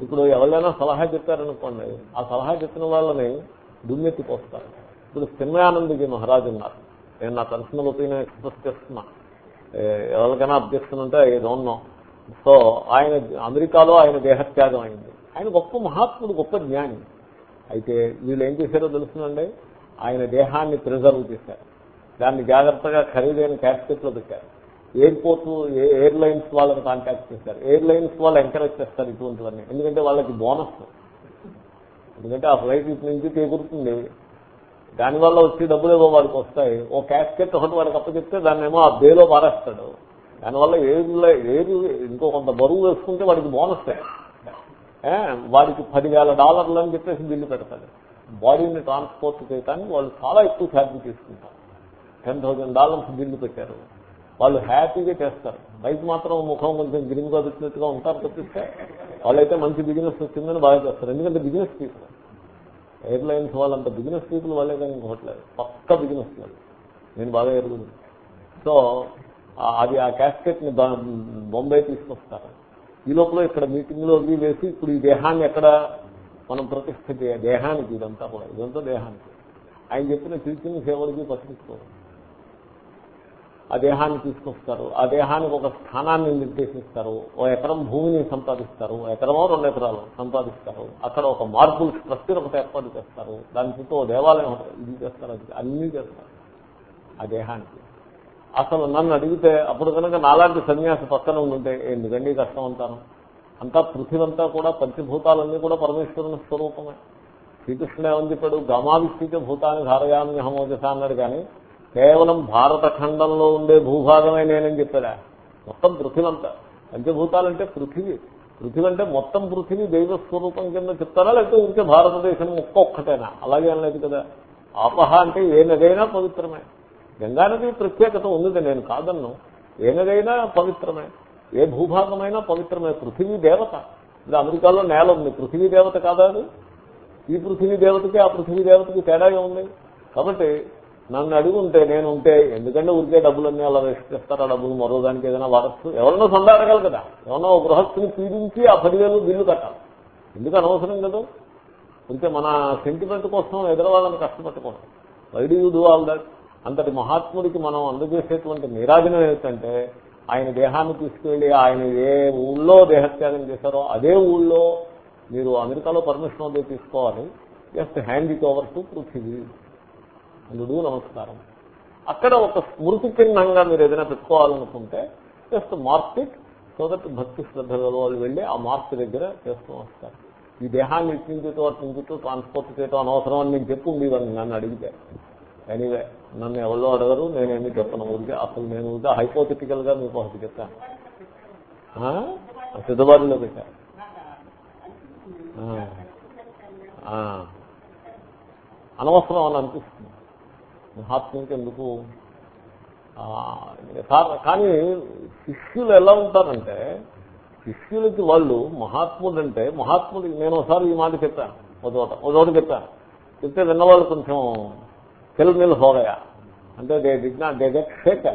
ఇప్పుడు ఎవరైనా సలహా చెప్పారనుకోండి ఆ సలహా చెప్పిన వాళ్ళని దుమ్మెత్తిపోస్తారు. ఇప్పుడు చిన్మయానందజీ మహారాజు ఉన్నారు. నేను నా పర్సనల్ ఒపీనియన్ ఎక్స్ప్రెస్ చేస్తున్నా. ఎవరికైనా అభ్యర్థన ఉంటే ఐ డోంట్ నో సో ఆయన అమెరికాలో ఆయన దేహత్యాగం అయింది. ఆయన గొప్ప మహాత్ముడు గొప్ప జ్ఞాని. అయితే వీళ్ళు ఏం చేశారో తెలుసునండి? ఆయన దేహాన్ని ప్రిజర్వ్ చేశారు. దాన్ని జాగ్రత్తగా ఖరీదైన క్యాస్కెట్లో పెట్టారు. ఎయిర్పోర్ట్ ఎయిర్ లైన్స్ వాళ్ళని కాంటాక్ట్ చేశారు. ఎయిర్ లైన్స్ వాళ్ళు ఎంకరేజ్ చేస్తారు ఇటువంటివన్నీ. ఎందుకంటే వాళ్ళకి బోనస్. ఎందుకంటే ఆ ఫ్లైట్ ఇటు నుంచి ఎగురుతుంది. దానివల్ల వచ్చి డబ్బులు ఏవో వాడికి వస్తాయి. ఓ క్యాస్కెట్ ఒకటి వాడికి అప్పచెప్తే దాన్ని ఏమో ఆ బేలో పారేస్తాడు. దానివల్ల ఏరులో ఏరు ఇంకో కొంత బరువు వేసుకుంటే వాడికి బోనస్. వాడికి పదివేల డాలర్లు అని చెప్పేసి బిల్లు పెడతాడు. బాడీని ట్రాన్స్పోర్ట్ చేయడానికి వాళ్ళు చాలా ఎక్కువ ఛార్జీ తీసుకుంటారు. టెన్ థౌసండ్ డాలర్స్ బిల్లు పెట్టారు. వాళ్ళు హ్యాపీగా చేస్తారు. బయట మాత్రం ముఖం కొంచెం గ్రీన్గా పెట్టినట్టుగా ఉంటారు తప్పిస్తే వాళ్ళైతే మంచి బిజినెస్ వచ్చిందని బాగా చేస్తారు. ఎందుకంటే బిజినెస్ పీపుల్. ఎయిర్లైన్స్ వాళ్ళంత బిజినెస్ పీపుల్ వాళ్ళే కానీ ఇంకోట్లేదు పక్క బిజినెస్ వాళ్ళు నేను బాగా ఎరుగుతుంది. సో అది ఆ క్యాస్కెట్ని బొంబాయి తీసుకొస్తారు. ఈ లోపల ఇక్కడ మీటింగ్లో వేసి ఇప్పుడు ఈ దేహాన్ని ఎక్కడ మనం ప్రతిష్ట దేహానికి ఇదంతా కూడా. ఇదంతా దేహానికి. ఆయన చెప్పిన చిన్న సేవలకి పట్టించుకోవాలి ఆ దేహాన్ని తీసుకొస్తారు. ఆ దేహానికి ఒక స్థానాన్ని నిర్దేశిస్తారు. ఓ ఎకరం భూమిని సంపాదిస్తారు. ఓ ఎకరమో రెండు ఎకరాలు సంపాదిస్తారు. అక్కడ ఒక మార్బుల్ స్ట్రక్చర్ ఒకటి ఏర్పాటు చేస్తారు. దాని చుట్టూ ఓ దేవాలయం ఇది చేస్తారు. అది అన్నీ చేస్తారు. ఆ దేహానికి. అసలు నన్ను అడిగితే అప్పుడు కనుక నాలాంటి సన్యాసి పక్కన ఉంటే ఎందుకండి కష్టం అంటాను అంతా పృథివంతా కూడా పంచభూతాలన్నీ కూడా పరమేశ్వరుని స్వరూపమే. శ్రీకృష్ణుడు ఏమని చెప్పాడు? గమావిస్థిత భూతాన్ని ధారయామి హమోజస అన్నాడు కానీ కేవలం భారత ఖండంలో ఉండే భూభాగమే నేనని చెప్పారా మొత్తం పృథివంతా. పంచభూతాలంటే పృథివీ. పృథివీ అంటే మొత్తం పృథివీ దైవ స్వరూపం కింద చెప్తారా? లేకపోతే ఉంటే భారతదేశం ఒక్కొక్కటేనా అలాగే అనలేదు కదా. ఆపహ అంటే ఏ నదైనా పవిత్రమే. గంగా నది ప్రత్యేకత ఉంది నేను కాదన్ను. ఏ నదైనా పవిత్రమే. ఏ భూభాగమైనా పవిత్రమే. పృథివీ దేవత. ఇది అమెరికాలో నేల ఉంది. పృథివీ దేవత కాదా అది? ఈ పృథివీ దేవతకి ఆ పృథివీ దేవతకి తేడా ఉంది కాబట్టి నన్ను అడుగుంటే నేను ఉంటే ఎందుకంటే ఉరికే డబ్బులన్నీ అలా వేస్ట్ ఇస్తారు ఆ డబ్బులు మరో దానికి ఏదైనా వాడచ్చు ఎవరన్నా సొంత అడగాలి కదా. ఎవరన్నా ఒక గృహస్థుని పీడించి ఆ పదివేలు బిల్లు కట్టాలి. ఎందుకు అనవసరం కదా? ఉంటే మన సెంటిమెంట్ కోసం ఎదురవాళ్ళని కష్టపెట్టకూడదు why you do all that అంతటి మహాత్ముడికి మనం అందజేసేటువంటి నిరాజనం ఏమిటంటే ఆయన దేహాన్ని తీసుకువెళ్ళి ఆయన ఏ ఊళ్ళో దేహత్యాగం చేశారో అదే ఊళ్ళో మీరు అమెరికాలో పర్మిషన్ అదే తీసుకోవాలి. Just hand it over to పృథివీ అందుడు నమస్కారం. అక్కడ ఒక స్మృతి చిహ్నంగా మీరు ఏదైనా పెట్టుకోవాలనుకుంటే just mark it so that భక్తి శ్రద్ధ గల వాళ్ళు వెళ్ళి ఆ మార్క్ దగ్గర చేస్తూ వస్తారు. ఈ దేహాన్ని ఇచ్చించుతూ అట్టించుతూ ట్రాన్స్పోర్ట్ చేయటం అనవసరం అని నేను చెప్పు ఉండేవాడిని నన్ను అడిగితే. ఎనీవే నన్ను ఎవరో అడగరు నేనేమి చెప్పను ఊరికే. అసలు నేను ఊరికే హైపోథెటికల్గా మీకు ఒకటి చెప్తాను సిద్ధబాటులో పెట్టాను అనవసరం అని అనిపిస్తుంది. మహాత్మునికి ఎందుకు ఆ, కానీ శిష్యులు ఎలా ఉంటారంటే శిష్యులకి వాళ్ళు మహాత్ముడు అంటే మహాత్ముడికి నేను ఒకసారి ఈ మాట చెప్పాను ఒక చోట ఒక చోట చెప్పాను చెప్తే విన్నవాళ్ళు కొంచెం హిల్ మిల్ హోగయా అంటే they did not they get shake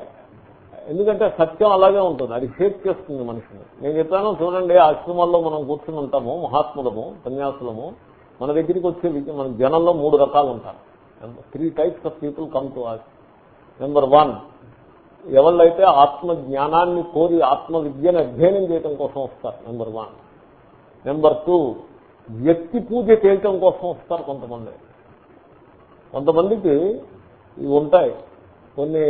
ఎందుకంటే సత్యం అలాగే ఉంటుంది అది షేక్ చేస్తుంది మనిషిని. నేను చెప్పాను చూడండి ఆశ్రమాల్లో మనం కూర్చుని ఉంటాము మహాత్ములము సన్యాసులము మన దగ్గరికి వచ్చే మన జనంలో మూడు రకాలు ఉంటారు. Three types of people come to us number one ఎవళ్ళైతే ఆత్మ జ్ఞానాన్ని కోరి ఆత్మ విద్యను అధ్యయనం చేయటం కోసం వస్తారు నెంబర్ వన్ నెంబర్ టూ వ్యక్తి పూజ చేయటం కోసం వస్తారు కొంతమంది. కొంతమందికి ఇవి ఉంటాయి. కొన్ని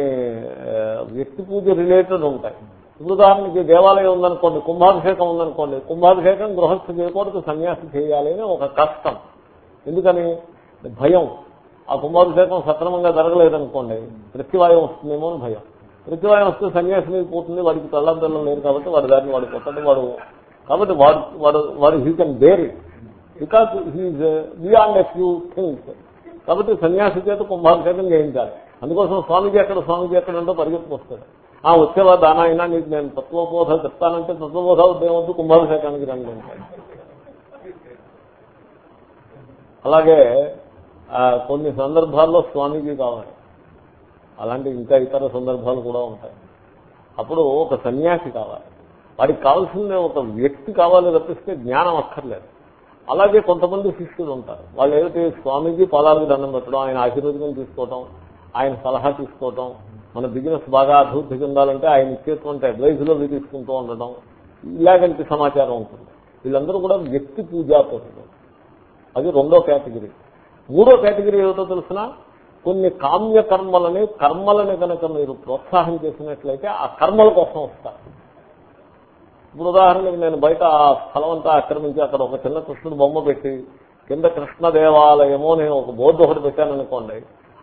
వ్యక్తి పూజ రిలేటెడ్ ఉంటాయి. ఉదాహరణకి దేవాలయం ఉందనుకోండి కుంభాభిషేకం ఉందనుకోండి కుంభాభిషేకం గృహస్థ చేయకూడదు సన్యాసి చేయాలి అని ఒక కష్టం. ఎందుకని? భయం. ఆ కుంభాభిషేకం సక్రమంగా జరగలేదనుకోండి ప్రత్యవాయం వస్తుందేమో అని భయం. ప్రత్యవాయం వస్తే సన్యాసి మీద పోతుంది వాడికి తల్లం పిల్లలు లేరు కాబట్టి వాడి దారిని వాడు పోతాడు వాడు కాబట్టి వాడు వాడు వాడు he can bear it because he's beyond a few things కాబట్టి సన్యాసి చేత కుంభాభిషేకం చేయించాలి. అందుకోసం స్వామిజీ ఎక్కడ స్వామిజీ ఎక్కడ ఉంటో పరిగెత్తుకొస్తాడు ఆ వచ్చేవా దానాయినా నీకు నేను తత్వబోధ చెప్తానంటే తత్వబోధ ఉద్యమద్దు కుంభాభిషేకానికి రండి అంటాడు. అలాగే కొన్ని సందర్భాల్లో స్వామీజీ కావాలి. అలాంటి ఇంకా ఇతర సందర్భాలు కూడా ఉంటాయి. అప్పుడు ఒక సన్యాసి కావాలి. వాడికి కావాల్సిన ఒక వ్యక్తి కావాలి తప్పిస్తే జ్ఞానం అక్కర్లేదు. అలాగే కొంతమంది శిష్యులు ఉంటారు. వాళ్ళు ఏదైతే స్వామీజీ పాదాలకు దండం పెట్టడం ఆయన ఆశీర్వదనం తీసుకోవటం ఆయన సలహా తీసుకోవటం మన బిజినెస్ బాగా అభివృద్ధి చెందాలంటే ఆయన ఇచ్చేటువంటి అడ్వైజ్లో తీసుకుంటూ ఉండడం ఇలాగంటి సమాచారం ఉంటుంది. వీళ్ళందరూ కూడా వ్యక్తి పూజాపరులు అది రెండో కేటగిరీ. మూడో కేటగిరీ ఏమిటో తెలిసిన? కొన్ని కామ్య కర్మలని కర్మలని కనుక మీరు ప్రోత్సాహం చేసినట్లయితే ఆ కర్మల కోసం వస్తారు. ఇప్పుడు ఉదాహరణకి నేను బయట ఆ స్థలం అంతా ఆక్రమించి అక్కడ ఒక చిన్న కృష్ణుడు బొమ్మ పెట్టి కింద కృష్ణ దేవాలయమో నేను ఒక బోర్డు ఒకటి పెట్టాను అనుకోండి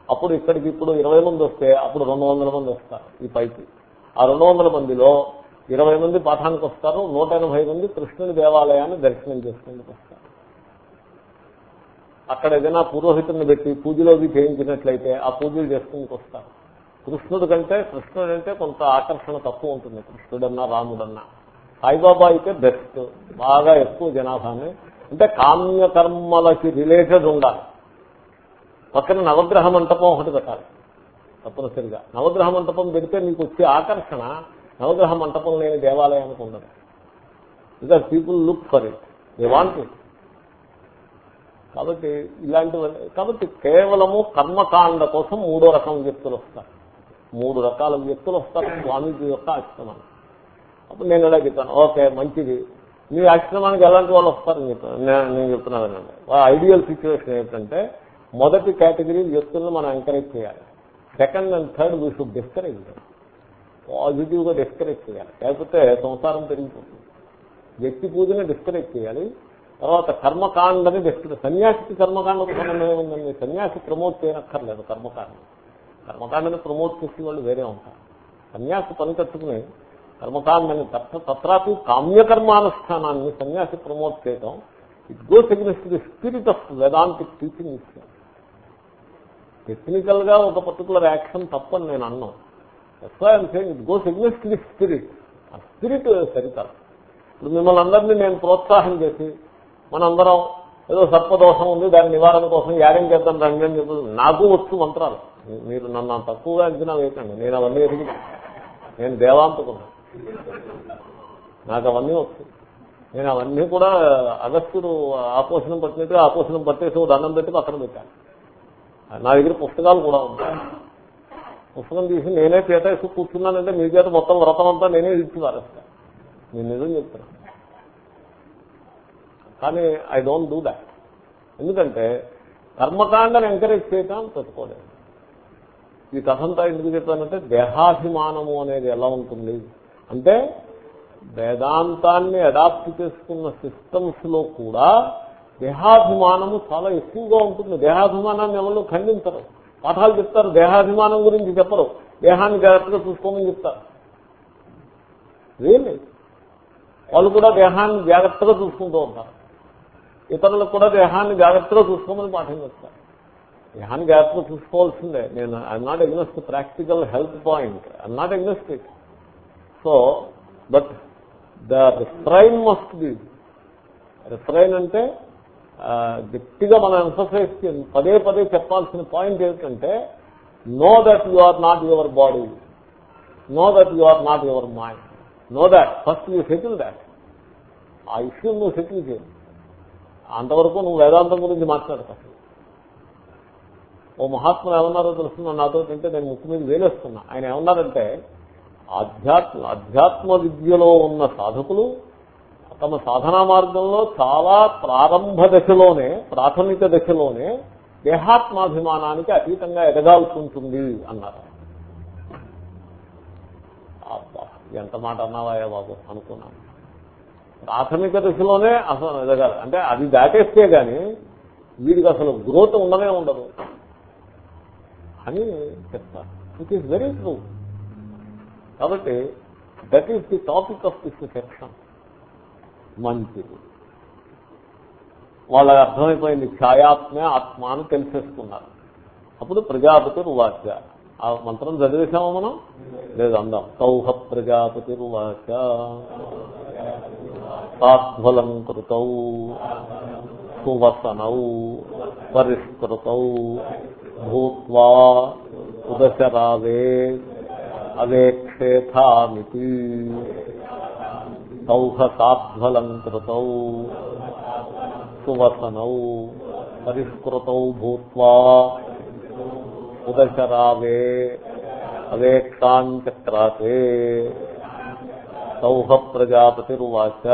అప్పుడు ఇక్కడికి ఇప్పుడు ఇరవై మంది వస్తే అప్పుడు రెండు వందల మంది వస్తారు ఈ పైకి. ఆ రెండు వందల మందిలో ఇరవై మంది పాఠానికి వస్తారు నూట ఎనభై మంది కృష్ణుని దేవాలయాన్ని దర్శనం చేసుకుంటూ వస్తారు. అక్కడ ఏదైనా పురోహితుని పెట్టి పూజలోకి చేయించినట్లయితే ఆ పూజలు చేసుకుందుకు వస్తారు. కృష్ణుడు కంటే కృష్ణుడు అంటే కొంత ఆకర్షణ తక్కువ ఉంటుంది. కృష్ణుడన్నా రాముడన్నా. సాయిబాబా అయితే బెస్ట్ బాగా ఎక్కువ జనాభాని. అంటే కామ్యకర్మలకి రిలేటెడ్ ఉండాలి. పక్కన నవగ్రహ మంటపం ఒకటి పెట్టాలి. తప్పనిసరిగా. నవగ్రహ మంటపం పెడితే నీకు వచ్చే ఆకర్షణ నవగ్రహ మంటపం లేని దేవాలయానికి ఉండదు. Because people look for it they want it కాబట్టి ఇలాంటివన్నీ కాబట్టి కేవలము కర్మకాండ కోసం మూడో రకం వ్యక్తులు వస్తారు. మూడు రకాల వ్యక్తులు వస్తారు. స్వామీజీ యొక్క ఆశ్రమానికి. అప్పుడు నేను ఎలా చెప్తాను ఓకే మంచిది. మీ ఆశ్రమానికి ఎలాంటి వాళ్ళు వస్తారని చెప్పాను నేను నేను ఐడియల్ సిచ్యువేషన్ ఏంటంటే మొదటి కేటగిరీ వ్యక్తులను మనం ఎంకరేజ్ చేయాలి. Second and third we should discourage పాజిటివ్గా డిస్కరేజ్ చేయాలి. లేకపోతే సంసారం పెరిగిపోతుంది. వ్యక్తి పూజని డిస్కరేజ్ చేయాలి. తర్వాత కర్మకాండని డిస్కరేజ్ సన్యాసికి కర్మకాండకు సంబంధం ఏముందండి? సన్యాసి ప్రమోట్ చేయనక్కర్లేదు కర్మకాండ కర్మకాండని ప్రమోట్ చేసే వాళ్ళు వేరే ఉంటారు. సన్యాసి పని కట్టుకుని కర్మకాండని తత్రాపి కామ్యకర్మానుష్ఠానాన్ని సన్యాసి ప్రమోట్ చేయడం it goes against the spirit of Vedantic teaching ఇస్తాం టెక్నికల్గా ఒక పర్టికులర్ యాక్షన్ తప్పని నేను అన్నాను it goes against the spirit ఆ స్పిరిట్ సరికాదు ఇప్పుడు మిమ్మల్ని అందరినీ నేను ప్రోత్సాహం చేసి మనందరం ఏదో సర్పదోషం ఉంది దాని నివారణ కోసం యాగం చేద్దాం రండి అని నాకు వచ్చు మంత్రాలు. మీరు నన్ను తక్కువగా అంచనా వేయకండి. నేను అవన్నీ ఎదిగి నేను దేవాంతకున్నా. నాకు అవన్నీ వచ్చు. నేను అవన్నీ కూడా అగస్త్యుడు ఆపోషణం పట్టినట్టుగా ఆపోషణం పట్టేసి ఒక దండం పెట్టి పక్కన పెట్టాను నా దగ్గర పుస్తకాలు కూడా ఉంటాయి. పుస్తకం తీసి నేనే చేత కూర్చున్నానంటే మీ చేత మొత్తం వ్రతం అంతా నేనే ఇచ్చి వారేస్తాను నేను నిజం చెప్తున్నాను కానీ ఐ డోంట్ డూ దాట్. ఎందుకంటే కర్మకాండను ఎంకరేజ్ చేయటాన్ని పెట్టుకోలేదు ఈ కథంతా ఎందుకు చెప్పానంటే దేహాభిమానము అనేది ఎలా ఉంటుంది అంటే వేదాంతాన్ని అడాప్ట్ చేసుకున్న సిస్టమ్స్లో కూడా దేహాభిమానము చాలా ఎక్కువగా ఉంటుంది. దేహాభిమానాన్ని ఎవరు ఖండించరు. పాఠాలు చెప్తారు దేహాభిమానం గురించి చెప్పరు. దేహాన్ని జాగ్రత్తగా చూసుకోమని చెప్తారు. రియల్లీ వాళ్ళు కూడా దేహాన్ని జాగ్రత్తగా చూసుకుంటూ ఉంటారు. ఇతరులకు కూడా దేహాన్ని జాగ్రత్తగా చూసుకోమని పాఠం చేస్తారు దేహాన్ని జాగ్రత్తగా చూసుకోవాల్సిందే. నేను I'm not against practical health point I'm not against it so but the refrain must be refrain అంటే గట్టిగా మనం ఎంఫసైజ్ పదే పదే చెప్పాల్సిన పాయింట్ ఏమిటంటే know that you are not your body know that you are not your mind know that first you settle that ఆ ఇష్యూ నువ్వు సెటిల్ చేయి అంతవరకు నువ్వు వేదాంతం గురించి మాట్లాడతావు. ఓ మహాత్ములు ఏమన్నారో తెలుస్తున్నా నాతో తింటే నేను ముక్కు మీద వేలేస్తున్నా. ఆయన ఏమన్నారంటే ఆధ్యాత్మ అధ్యాత్మ విద్యలో ఉన్న సాధకులు తమ సాధనా మార్గంలో చాలా ప్రారంభ దశలోనే ప్రాథమిక దశలోనే దేహాత్మాభిమానానికి అతీతంగా ఎదగాల్సి ఉంటుంది అన్నారు. అబ్బా ఎంత మాట అన్నావాయా బాబు అనుకున్నాను. ప్రాథమిక దశలోనే అసలు ఎదగాలి అంటే అది దాటేస్తే గాని వీడికి అసలు గ్రోత్ ఉండనే ఉండదు. అని చెప్తారు. ఇట్ ఈస్ వెరీ ట్రూ కాబట్టి that is the topic of this section మంచిది. వాళ్ళకి అర్థమైపోయింది. ఛాయాత్మే ఆత్మ అని తెలిసేసుకున్నారు. అప్పుడు ప్రజాపతి రువాచ ఆ మంత్రం చదివేశామా మనం? లేదు అందాం. సౌహ ప్రజాపతి రువాచ తాత్ఫలం కృతౌ సువసనౌ పరిష్కృతౌ భూత్వా ఉదశరావే అవేక్షేథామితి. సౌహ సౌహసాధ్వలం కృతౌ సువసనౌ పరిష్కృతౌ భూత్వా ఉదశరావే అవేక్షాంచక్రాతే సౌహ ప్రజాపతిర్వాచ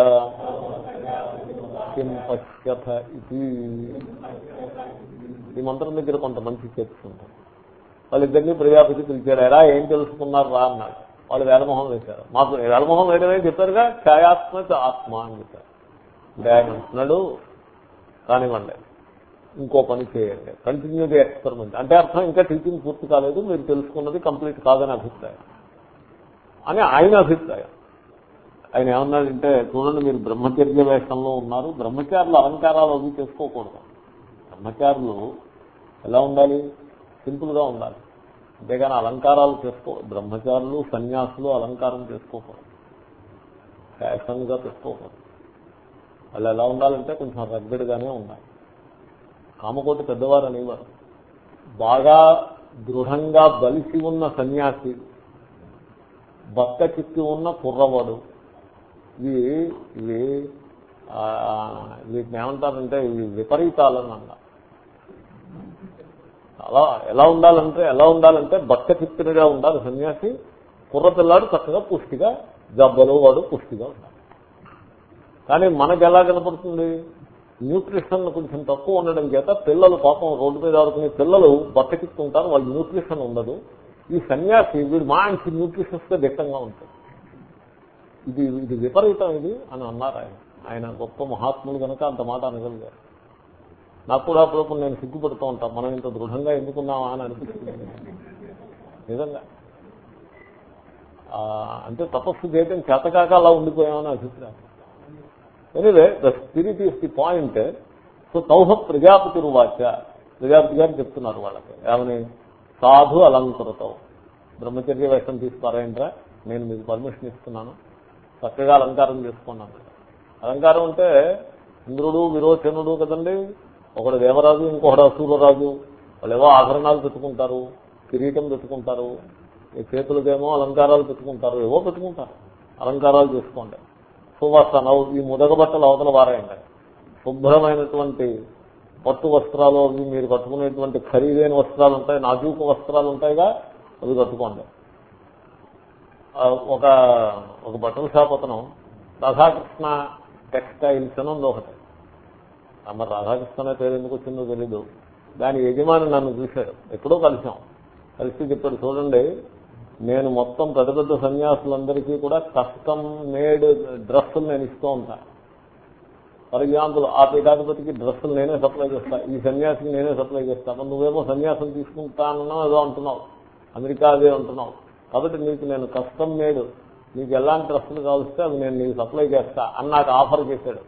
కిం పశ్యథ ఇది ఈ మంత్రం దగ్గర కొంత మంచి చేర్చుకుంటారు వాళ్ళిద్దరినీ ప్రజాపతి పిలిచాడు ఎలా ఏం తెలుసుకున్నారు రా అన్నాడు. వాళ్ళు వేలమోహం వేశారు. మాకు వేలమోహం వేయడమే చెప్పారుగా ఛాయాత్మ ఆత్మ అని చెప్పారు. అంటే అంటున్నాడు కానివ్వండి ఇంకో పని చేయండి. కంటిన్యూ ది ఎక్స్పెరిమెంట్ అంటే అర్థం ఇంకా టీచింగ్ పూర్తి కాలేదు మీరు తెలుసుకున్నది కంప్లీట్ కాదని అభిప్రాయం. అని ఆయన అభిప్రాయం. ఆయన ఏమన్నాడంటే చూడండి మీరు బ్రహ్మచర్య వేషంలో ఉన్నారు. బ్రహ్మచారులు అలంకారాలు అవి చేసుకోకూడదు. బ్రహ్మచారులు ఎలా ఉండాలి? సింపుల్గా ఉండాలి. అంతేగాని అలంకారాలు చేసుకో బ్రహ్మచారులు సన్యాసులు అలంకారం చేసుకోకూడదు. ఫ్యాషన్గా పెట్టుకోకూడదు వాళ్ళు ఎలా ఉండాలంటే కొంచెం రగ్గడిగానే ఉండాలి. కామకోటి పెద్దవారు అనేవారు. బాగా దృఢంగా బలిసి ఉన్న సన్యాసి బక్క చిక్కి ఉన్న కుర్రవాడు ఇవి ఇవి వీటిని ఏమంటారంటే ఇవి విపరీతాలని అన్నారు అలా ఎలా ఉండాలంటే ఎలా ఉండాలంటే బక్క చిక్కినగా ఉండాలి సన్యాసి. కుర్రపిల్లాడు చక్కగా పుష్టిగా జబ్బలు వాడు పుష్టిగా ఉండాలి. కానీ మనకు ఎలా కనపడుతుంది? న్యూట్రిషన్ కొంచెం తక్కువ ఉండడం చేత పిల్లలు పాపం రోడ్డు మీద ఆడుకునే పిల్లలు బట్టకిస్తుంటారు వాళ్ళు న్యూట్రిషన్ ఉండదు. ఈ సన్యాసి వీడు మంచి న్యూట్రిషన్స్గా దిట్టంగా ఉంటుంది ఇది ఇది విపరీతం ఇది అని అన్నారు ఆయన. ఆయన గొప్ప మహాత్ములు కనుక అంత మాట అనగలిగారు. నాకు కూడా అప్పుడప్పుడు నేను సిగ్గుపడుతూ ఉంటాను మనం ఇంత దృఢంగా ఎందుకున్నామా అని అనిపిస్తుంది. నిజంగా. అంటే తపస్సు చేయడం చేతకాక అలా ఉండిపోయామని అభిప్రాయం. Anyway the spirit is the point so తౌహ Prajapati వాచ ప్రజాపతి గారు చెప్తున్నారు వాళ్ళకి. ఏమని? సాధు అలంకృతం. బ్రహ్మచర్య వేషం తీసుకురాయంట్రా నేను మీకు పర్మిషన్ ఇస్తున్నాను. చక్కగా అలంకారం చేసుకున్నాను అలంకారం అంటే ఇంద్రుడు విరోచనుడు కదండి. ఒకడు దేవరాజు ఇంకొకడు అసూరరాజు. వాళ్ళు ఏవో ఆభరణాలు పెట్టుకుంటారు కిరీటం పెట్టుకుంటారు చేతులకేమో అలంకారాలు పెట్టుకుంటారు ఏవో పెట్టుకుంటారు. అలంకారాలు చేసుకోండి. సువాసన ఈ ముదగ బట్టలు అవతల వారాయండి. శుభ్రమైనటువంటి పట్టు వస్త్రాలు అవి మీరు కట్టుకునేటువంటి ఖరీదైన వస్త్రాలు ఉంటాయి నాజూకు వస్త్రాలు ఉంటాయిగా అవి కట్టుకోండి. ఒక ఒక బట్టల షాప్ అతను రాధాకృష్ణ టెక్స్టైల్స్ అని ఉంది ఒకటి. మరి రాధాకృష్ణ పేరు ఎందుకు వచ్చిందో తెలీదు. దాని యజమాని నన్ను చూశాడు. ఎప్పుడో కలిసాం కలిసి చెప్పాడు చూడండి నేను మొత్తం పెద్ద పెద్ద సన్యాసులందరికీ కూడా కస్టమ్ మేడ్ డ్రెస్సులు నేను ఇస్తూ ఉంటాను ఫర్ ఎగ్జాంపుల్ ఆ పీఠాధిపతికి డ్రెస్సులు నేనే సప్లై చేస్తా. ఈ సన్యాసికి నేనే సప్లై చేస్తాను నువ్వేమో సన్యాసం తీసుకుంటానో ఏదో అంటున్నావు. అమెరికా అదే అంటున్నావు. కాబట్టి నీకు నేను కష్టం మేడు నీకు ఎలాంటి డ్రెస్సులు కావలిస్తే అది నేను నీకు సప్లై చేస్తా అని నాకు ఆఫర్ చేశాడు.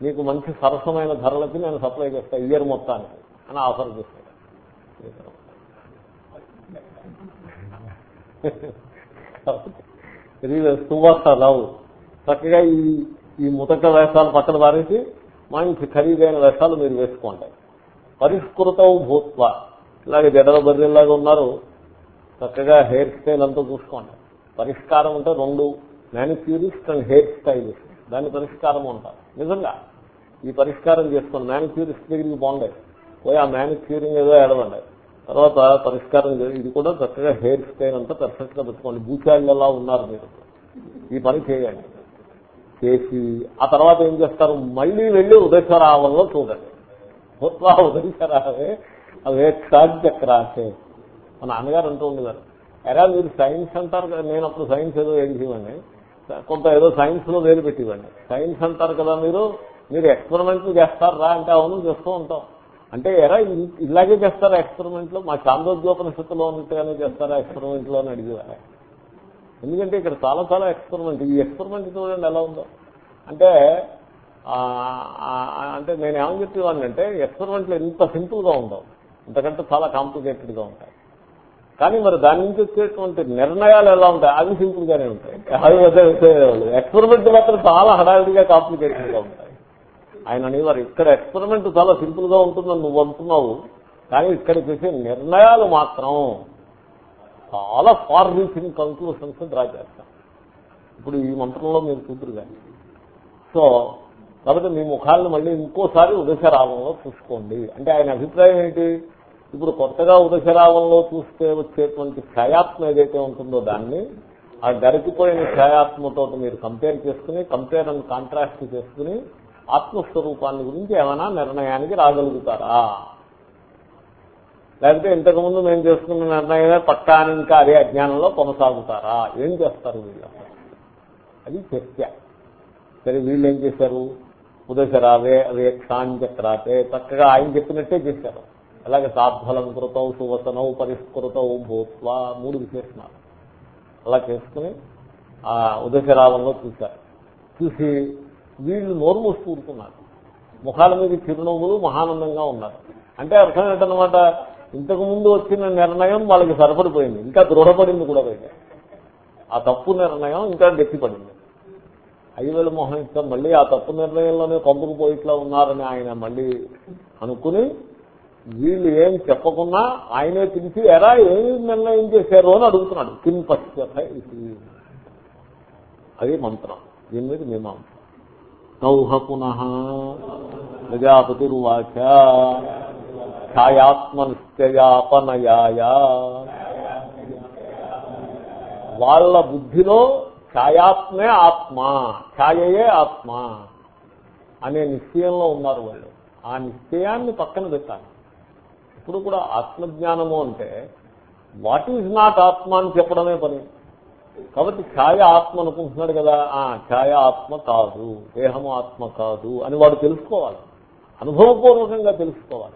నీకు మంచి సరసమైన ధరలకి నేను సప్లై చేస్తా ఇయర్ మొత్తానికి అని ఆఫర్ చేశాడు. సువాస రావు చక్కగా ఈ ఈ ముతక వేషాలు పక్కన పారేసి మంచి ఖరీదైన వేషాలు మీరు వేసుకోండి. పరిష్కృతం భూత్వ. ఇలాగే జడల బర్రెల్లాగా ఉన్నారు. చక్కగా హెయిర్ స్టైల్ అంతా చూసుకోండి. పరిష్కారం అంటే రెండు మ్యానిక్యూరిస్ట్ అండ్ హెయిర్ స్టైలిస్ట్. దాని పరిష్కారం ఉంటారు. నిజంగా ఈ పరిష్కారం చేసుకోండి. మ్యానిక్యూరిస్ట్ దగ్గరికి బాగుండే పోయి ఆ మ్యానిక్యూరింగ్ ఏదో ఎడవండి తర్వాత పరిష్కారం ఇది కూడా చక్కగా హెయిర్ స్టైల్ అంతా పర్ఫెక్ట్గా పెట్టుకోండి భూచాళ్ళలా ఉన్నారు మీరు? ఈ పని చేయండి. చేసి ఆ తర్వాత ఏం చేస్తారు? మళ్ళీ వెళ్ళి ఉదయశ్వరావంలో చూడండి. భూత్వా ఉదయశ్వరావే అవే చక్రాసే మా నాన్నగారు అంటూ ఉండేవారు. ఎరా మీరు సైన్స్ అంటారు కదా నేను అప్పుడు సైన్స్ ఏదో ఏడిచేవాడిని. కొంత ఏదో సైన్స్లో వేరు పెట్టేవాడిని. సైన్స్ అంటారు కదా మీరు మీరు ఎక్స్పెరిమెంట్లు చేస్తారా అంటే అవును చేస్తూ ఉంటాం. అంటే ఎరా ఇలాగే చేస్తారా ఎక్స్పెరిమెంట్లో మా చాంద్రోద్యోపనిషత్తులో ఉన్నట్టుగానే చేస్తారా ఎక్స్పెరిమెంట్లో? అని అడిగేవారు. ఎందుకంటే ఇక్కడ చాలా చాలా ఎక్స్పెరిమెంట్. ఈ ఎక్స్పెరిమెంట్ చూడండి ఎలా ఉందో. అంటే అంటే నేను ఏమని చెప్పేవాడిని అంటే ఎక్స్పెరిమెంట్లు ఎంత సింపుల్గా ఉండవు. ఇంతకంటే చాలా కాంప్లికేటెడ్గా ఉంటాయి. కానీ మరి దాని నుంచి వచ్చేటువంటి నిర్ణయాలు ఎలా ఉంటాయి? అవి సింపుల్ గానే ఉంటాయి. అవి ఎక్స్పెరిమెంట్ మాత్రం చాలా హడావిడిగా కాంప్లికేటెడ్గా ఉంటాయి. ఆయన అనేవారు ఇక్కడ ఎక్స్పెరిమెంట్ చాలా సింపుల్గా ఉంటుందని నువ్వు అంటున్నావు కానీ ఇక్కడ చేసే నిర్ణయాలు మాత్రం చాలా ఫార్ రీచింగ్ కంక్లూషన్స్ డ్రా చేస్తాం ఇప్పుడు ఈ మంత్రంలో మీరు చూద్దరు కానీ. సో కాబట్టి మీ ముఖాలను మళ్ళీ ఇంకోసారి ఉదశరావంలో చూసుకోండి. అంటే ఆయన అభిప్రాయం ఏంటి? ఇప్పుడు కొత్తగా ఉదశరావంలో చూస్తే వచ్చేటువంటి ఛాయాత్మ ఏదైతే ఉంటుందో దాన్ని ఆ గరికిపోయిన ఛాయాత్మతో మీరు కంపేర్ చేసుకుని కంపేర్ అండ్ కాంట్రాస్ట్ చేసుకుని ఆత్మస్వరూపాన్ని గురించి ఏమైనా నిర్ణయానికి రాగలుగుతారా? లేకపోతే ఇంతకుముందు మేము చేసుకున్న నిర్ణయమే పట్టా ఇంకా అదే అజ్ఞానంలో కొనసాగుతారా? ఏం చేస్తారు వీళ్ళు అది చర్చ. సరే వీళ్ళు ఏం చేశారు? ఉదశరావే అవే క్షాంచక్రాతే చక్కగా ఆయన చెప్పినట్టే చేశారు. అలాగే సాధ్వలం కృతౌ సువసనౌ పరిష్కృతౌ భూత్వా మూడు విశేషణాలు. అలా చేసుకుని ఆ ఉదశరావంలో చూశారు. చూసి వీళ్ళు నోరు మూసి కూరుకున్నారు ముఖాల మీద చిరునవ్వులు మహానందంగా ఉన్నారు. అంటే అర్థం ఏంటనమాట ఇంతకు ముందు వచ్చిన నిర్ణయం వాళ్ళకి సరిపడిపోయింది. ఇంకా దృఢపడింది కూడా పైగా ఆ తప్పు నిర్ణయం ఇంకా గట్టిపడింది. ఐవేళ మోహన్ ఇస్తాం మళ్ళీ ఆ తప్పు నిర్ణయంలోనే పంపుకు ఉన్నారని ఆయన మళ్ళీ అనుకుని వీళ్ళు ఏం చెప్పకున్నా ఆయనే పిలిచి ఎరా ఏమి నిర్ణయం చేశారు? అని అడుగుతున్నాడు. కిన్ పశ్చత అది మంత్రం. దీని మీద మీమాంస నౌహ పునః ప్రజాపతిర్వాచ ఛాయాత్మనిత్యయాపనయాయ వాళ్ళ బుద్ధిలో ఛాయాత్మే ఆత్మ ఛాయయే ఆత్మ అనే నిశ్చయంలో ఉన్నారు వాళ్ళు. ఆ నిశ్చయాన్ని పక్కన పెట్టాలి. ఎప్పుడు కూడా ఆత్మజ్ఞానము అంటే వాట్ ఈజ్ నాట్ ఆత్మ అని చెప్పడమే పని. కాబట్టి ఛాయ ఆత్మ అనుకుంటున్నాడు కదా ఆ ఛాయ ఆత్మ కాదు దేహము ఆత్మ కాదు అని వాడు తెలుసుకోవాలి. అనుభవపూర్వకంగా తెలుసుకోవాలి.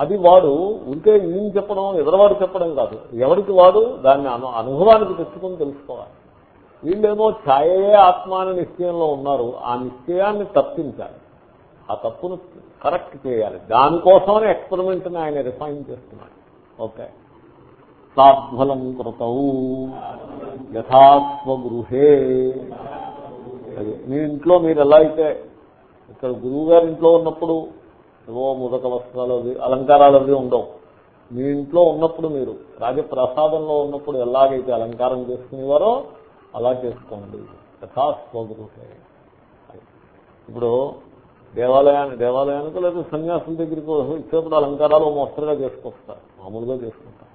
అది వాడు ఉంటే నేను చెప్పడం ఎదరవాడు చెప్పడం కాదు. ఎవరికి వాడు దాన్ని అను అనుభవానికి తెచ్చుకొని తెలుసుకోవాలి. వీళ్ళేమో ఛాయయే ఆత్మ అనే నిశ్చయంలో ఉన్నారు ఆ నిశ్చయాన్ని తప్పించాలి. ఆ తప్పును కరెక్ట్ చేయాలి. దానికోసమని ఎక్స్పెరిమెంట్ని ఆయన రిఫైన్ చేస్తున్నాడు. ఓకే. సాధ్వలం కృతౌ. యథాత్వగృహే. అది మీ ఇంట్లో మీరు ఎలా అయితే ఇక్కడ గురువు గారి ఇంట్లో ఉన్నప్పుడు ఏవో ముదక వస్త్రాలు అవి అలంకారాలు అవి ఉండవు. మీ ఇంట్లో ఉన్నప్పుడు మీరు రాజప్రసాదంలో ఉన్నప్పుడు ఎలాగైతే అలంకారం చేసుకునేవారో అలా చేసుకోండి. యథాస్వగృహే ఇప్పుడు దేవాలయాన్ని దేవాలయానికి లేదా సన్యాసం దగ్గరికి ఇచ్చేప్పుడు అలంకారాలు మోస్తరుగా చేసుకొస్తారు. మామూలుగా చేసుకుంటారు.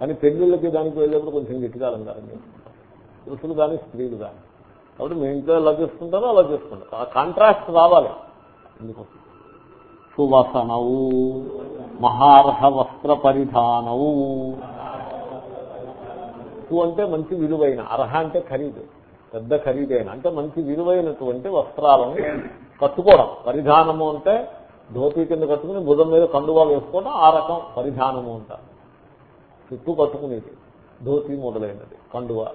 కానీ పెళ్ళిళ్ళకి దానికి వెళ్ళేప్పుడు కొంచెం గట్టిగా అలంకారం చేసుకుంటారు. పురుషులు కానీ స్త్రీలు కానీ. కాబట్టి మీ ఇంట్లో ఎలా చేసుకుంటారో అలా చేసుకుంటారు. ఆ కాంట్రాక్ట్ రావాలి. ఎందుకోసం సువసనవు మహార్హ వస్త్ర పరిధానవు. సు అంటే మంచి విలువైన అర్హ అంటే ఖరీదు పెద్ద ఖరీదైన అంటే మంచి విలువైనటువంటి వస్త్రాలను కట్టుకోవడం. పరిధానము అంటే ధోతి కింద కట్టుకుని బుధం మీద కండువాలు వేసుకోవడం ఆ రకం పరిధానము అంటారు చుట్టూ కట్టుకునేది. ధోతి మొదలైనది. కండువ.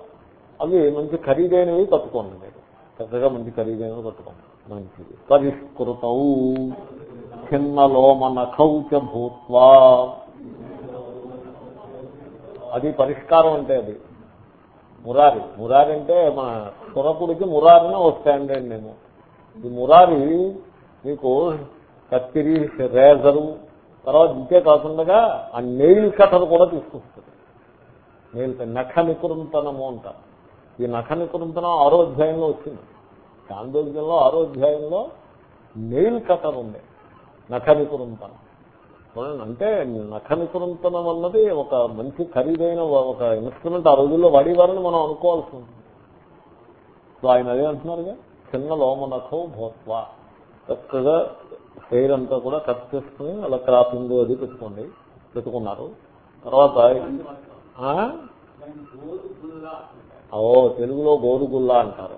అవి మంచి ఖరీదైనవి కట్టుకోండి మీరు. చక్కగా మంచి ఖరీదైనవి కట్టుకోండి. మంచిది. పరిష్కృతవు చిన్న లోమ కౌచ భూత్వా అది పరిష్కారం అంటే అది. మురారి. మురారి అంటే మన సురకుడికి మురారిని ఓ స్టాండర్డ్ నేను ఈ మురారి మీకు కత్తిరి రేజరు తర్వాత ఇంతే కాకుండా ఆ నెయిల్ కటర్ కూడా తీసుకొస్తుంది. నెయిల్ నఖ నికృంతనము అంటారు. ఈ నఖ నికృంతనం ఆరో అధ్యాయంలో వచ్చింది. చాందోగ్యంలో ఆరో అధ్యాయంలో నెయిల్ కటర్ ఉంది. నఖ నికృంతనం. అంటే నఖ నికృంతనం అన్నది ఒక మంచి ఖరీదైన ఒక ఇన్స్ట్రుమెంట్ ఆ రోజుల్లో వాడేవారని మనం అనుకోవాల్సి ఉంటుంది. సో ఆయన అదే అంటున్నారుగా? చిన్న లోమనఖం భోత్వ. చక్కగా హెయిర్ అంతా కూడా కట్ చేసుకుని అలా క్రాపింగ్ అది పెట్టుకోండి. పెట్టుకున్నారు. తర్వాత ఆ? ఓ తెలుగులో గోరుగుల్లా అంటారు.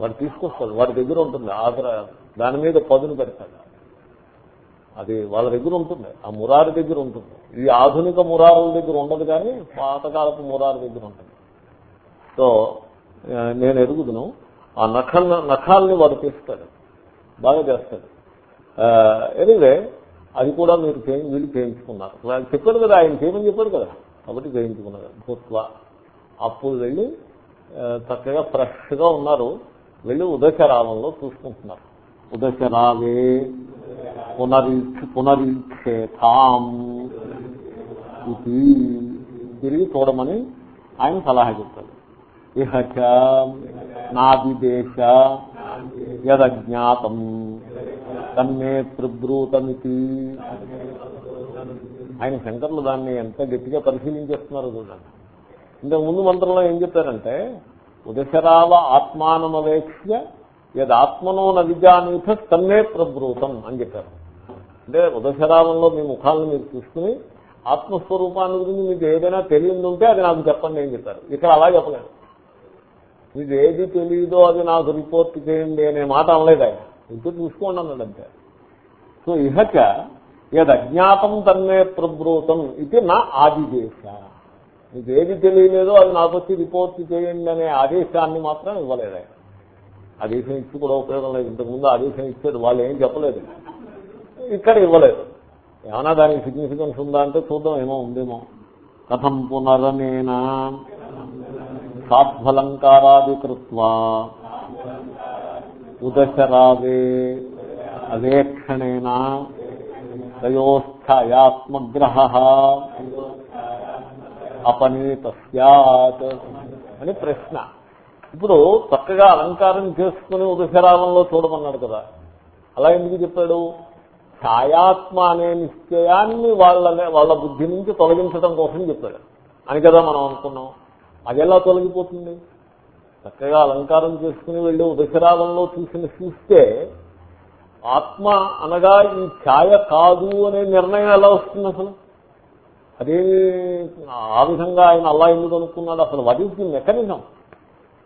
వాడు తీసుకొస్తాడు. వాడి దగ్గర ఉంటుంది ఆగ్ర. దాని మీద పదును పెడతాడు. అది వాళ్ళ దగ్గర ఉంటుంది. ఆ మురారి దగ్గర ఉంటుంది. ఇది ఆధునిక మురారుల దగ్గర ఉండదు కానీ పాతకాలపు మురారి దగ్గర ఉంటుంది. సో నేను ఎరుగుదును. ఆ నఖల్ నఖాల్ని వాడు తీస్తాడు. బాగా చేస్తాడు. ఎనివే అది కూడా మీరు వీళ్ళు చేయించుకున్నారు. చెప్పారు కదా ఆయన చేయమని చెప్పారు కదా. కాబట్టి చేయించుకున్నారు. భూత్వ. అప్పుడు వెళ్ళి చక్కగా ఫ్రెష్గా ఉన్నారు. వెళ్ళి ఉదశరామంలో చూసుకుంటున్నారు. ఉదశరావే పునరీక్ష పునరీక్షేతాం. ఇది తిరిగి చూడమని ఆయన సలహా చెప్తారు ఇహచ నాభిదేశ యదజ్ఞాతం తన్మే ప్రబ్రూతమితి ఆయన శంకర్లు దాన్ని ఎంత గట్టిగా పరిశీలించేస్తున్నారు చూడండి. ఇంతకు ముందు మంత్రంలో ఏం చెప్పారంటే ఉదశరావ ఆత్మానమవేక్ష్య యదాత్మనో న తన్నే ప్రబ్రూతం అని చెప్పారు. అంటే ఉదశరావంలో మీ ముఖాలను మీరు చూసుకుని ఆత్మస్వరూపాన్ని గురించి మీకు ఏదైనా తెలియదు ఉంటే అది నాకు చెప్పండి అని చెప్పారు. ఇక్కడ అలా చెప్పలేదు మీకు ఏది తెలియదో అది నాకు రిపోర్ట్ చేయండి అనే మాట అనలేదు ఆయన. ఇంకో చూసుకోండి అన్నాడు అంతే. సో ఇహక యద్ తన్నే తన్మే ఇది నా ఆదిదేశ. మీకు ఏది తెలియలేదో అది నాకు వచ్చి రిపోర్ట్ చేయండి అనే ఆదేశాన్ని మాత్రం ఇవ్వలేదు ఆయన. ఆదేశం ఇచ్చి కూడా ఉపయోగం లేదు. ఇంతకుముందు ఆదేశం ఇచ్చాడు. వాళ్ళు ఏం చెప్పలేదు. ఇక్కడ ఇవ్వలేదు. ఏమైనా దానికి సిగ్నిఫికెన్స్ ఉందా అంటే చూద్దాం. ఏమో ఉందేమో. కథం పునరనేనా? సాధ్వలంకారాది కృత్వా ఉదశరావే అవేక్షణేన తయోస్థాయాత్మగ్రహ. అపనీత సత్ అని ప్రశ్న. ఇప్పుడు చక్కగా అలంకారం చేసుకుని ఉదశరావంలో చూడమన్నాడు కదా. అలా ఎందుకు చెప్పాడు? ఛాయాత్మ అనే నిశ్చయాన్ని వాళ్ళ వాళ్ళ బుద్ధి నుంచి తొలగించడం కోసం చెప్పాడు. అని కదా మనం అనుకున్నాం. అది ఎలా తొలగిపోతుంది? చక్కగా అలంకారం చేసుకుని వెళ్ళి ఉదశరాలంలో చూసిన చూస్తే ఆత్మ అనగా ఈ ఛాయ కాదు అనే నిర్ణయం ఎలా వస్తుంది అసలు? అదే ఆ విధంగా ఆయన అలా ఎందుకు అనుకున్నాడు? అసలు వాట్ ఈస్ ది మెకానిజం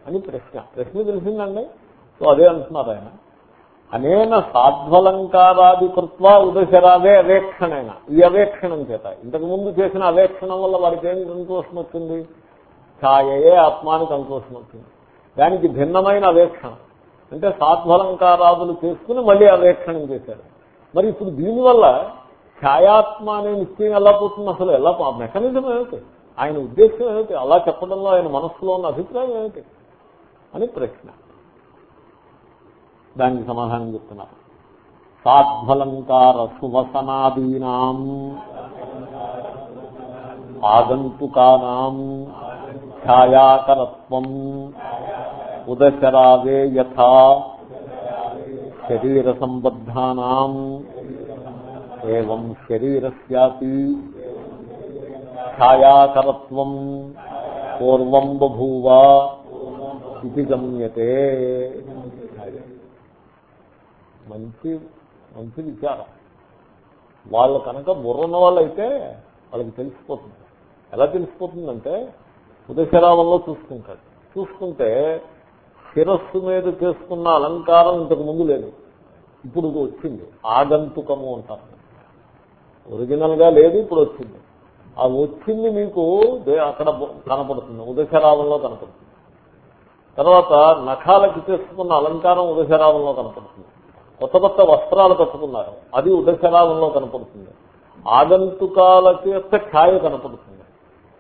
అని ప్రశ్న. ప్రశ్న తెలిసిందండి? సో అదే అంటున్నారు ఆయన. అనేన సాధ్వలంకారాది కృత్వ ఉదశరాదే అవేక్షణైన. ఈ అవేక్షణం చేత. ఇంతకు ముందు చేసిన అవేక్షణం వల్ల వారికి ఏం సంతోషం వచ్చింది? ఛాయయే ఆత్మాని సంతోషం అవుతుంది దానికి భిన్నమైన అవేక్షణ. అంటే సాత్వలంకారాదులు చేసుకుని మళ్ళీ అవేక్షణం చేశారు. మరి ఇప్పుడు దీనివల్ల ఛాయాత్మ అనే నిశ్చయం ఎలా పోతుంది అసలు? ఎలా మెకానిజం ఏమిటి? ఆయన ఉద్దేశం ఏమిటి? అలా చెప్పడంలో ఆయన మనస్సులో ఉన్న అభిప్రాయం ఏమిటి? అని ప్రశ్న. దానికి సమాధానం చెప్తున్నారు. సాధ్వలంకార సువసనాదీనా ఆగంతుకానాం ఛాయాకరత్వం. ఉదశరావే యథా శరీర సంబద్ధానాం ఏం శరీరస్యాపి ఛాయాకరత్వం. పూర్వం బభూవ ఇది గమ్యతే. మంచి మంచి విచారం. వాళ్ళు కనుక బుర్రన్న వాళ్ళైతే వాళ్ళకి తెలిసిపోతుంది. ఎలా తెలిసిపోతుందంటే ఉదశరామంలో చూసుకుంటాడు చూసుకుంటే శిరస్సు మీద చేసుకున్న అలంకారం ఇంతకు ముందు లేదు. ఇప్పుడు వచ్చింది. ఆగంతుకము అంటారు. ఒరిజినల్గా లేదు ఇప్పుడు వచ్చింది. ఆ వచ్చింది మీకు అక్కడ కనపడుతుంది. ఉదశరావంలో కనపడుతుంది. తర్వాత నఖాలకి చేసుకున్న అలంకారం ఉదశరావంలో కనపడుతుంది. కొత్త కొత్త వస్త్రాలు కట్టుకున్నారు. అది ఉదశరావంలో కనపడుతుంది. ఆగంతుకాలకి యొక్క ఛాయ కనపడుతుంది.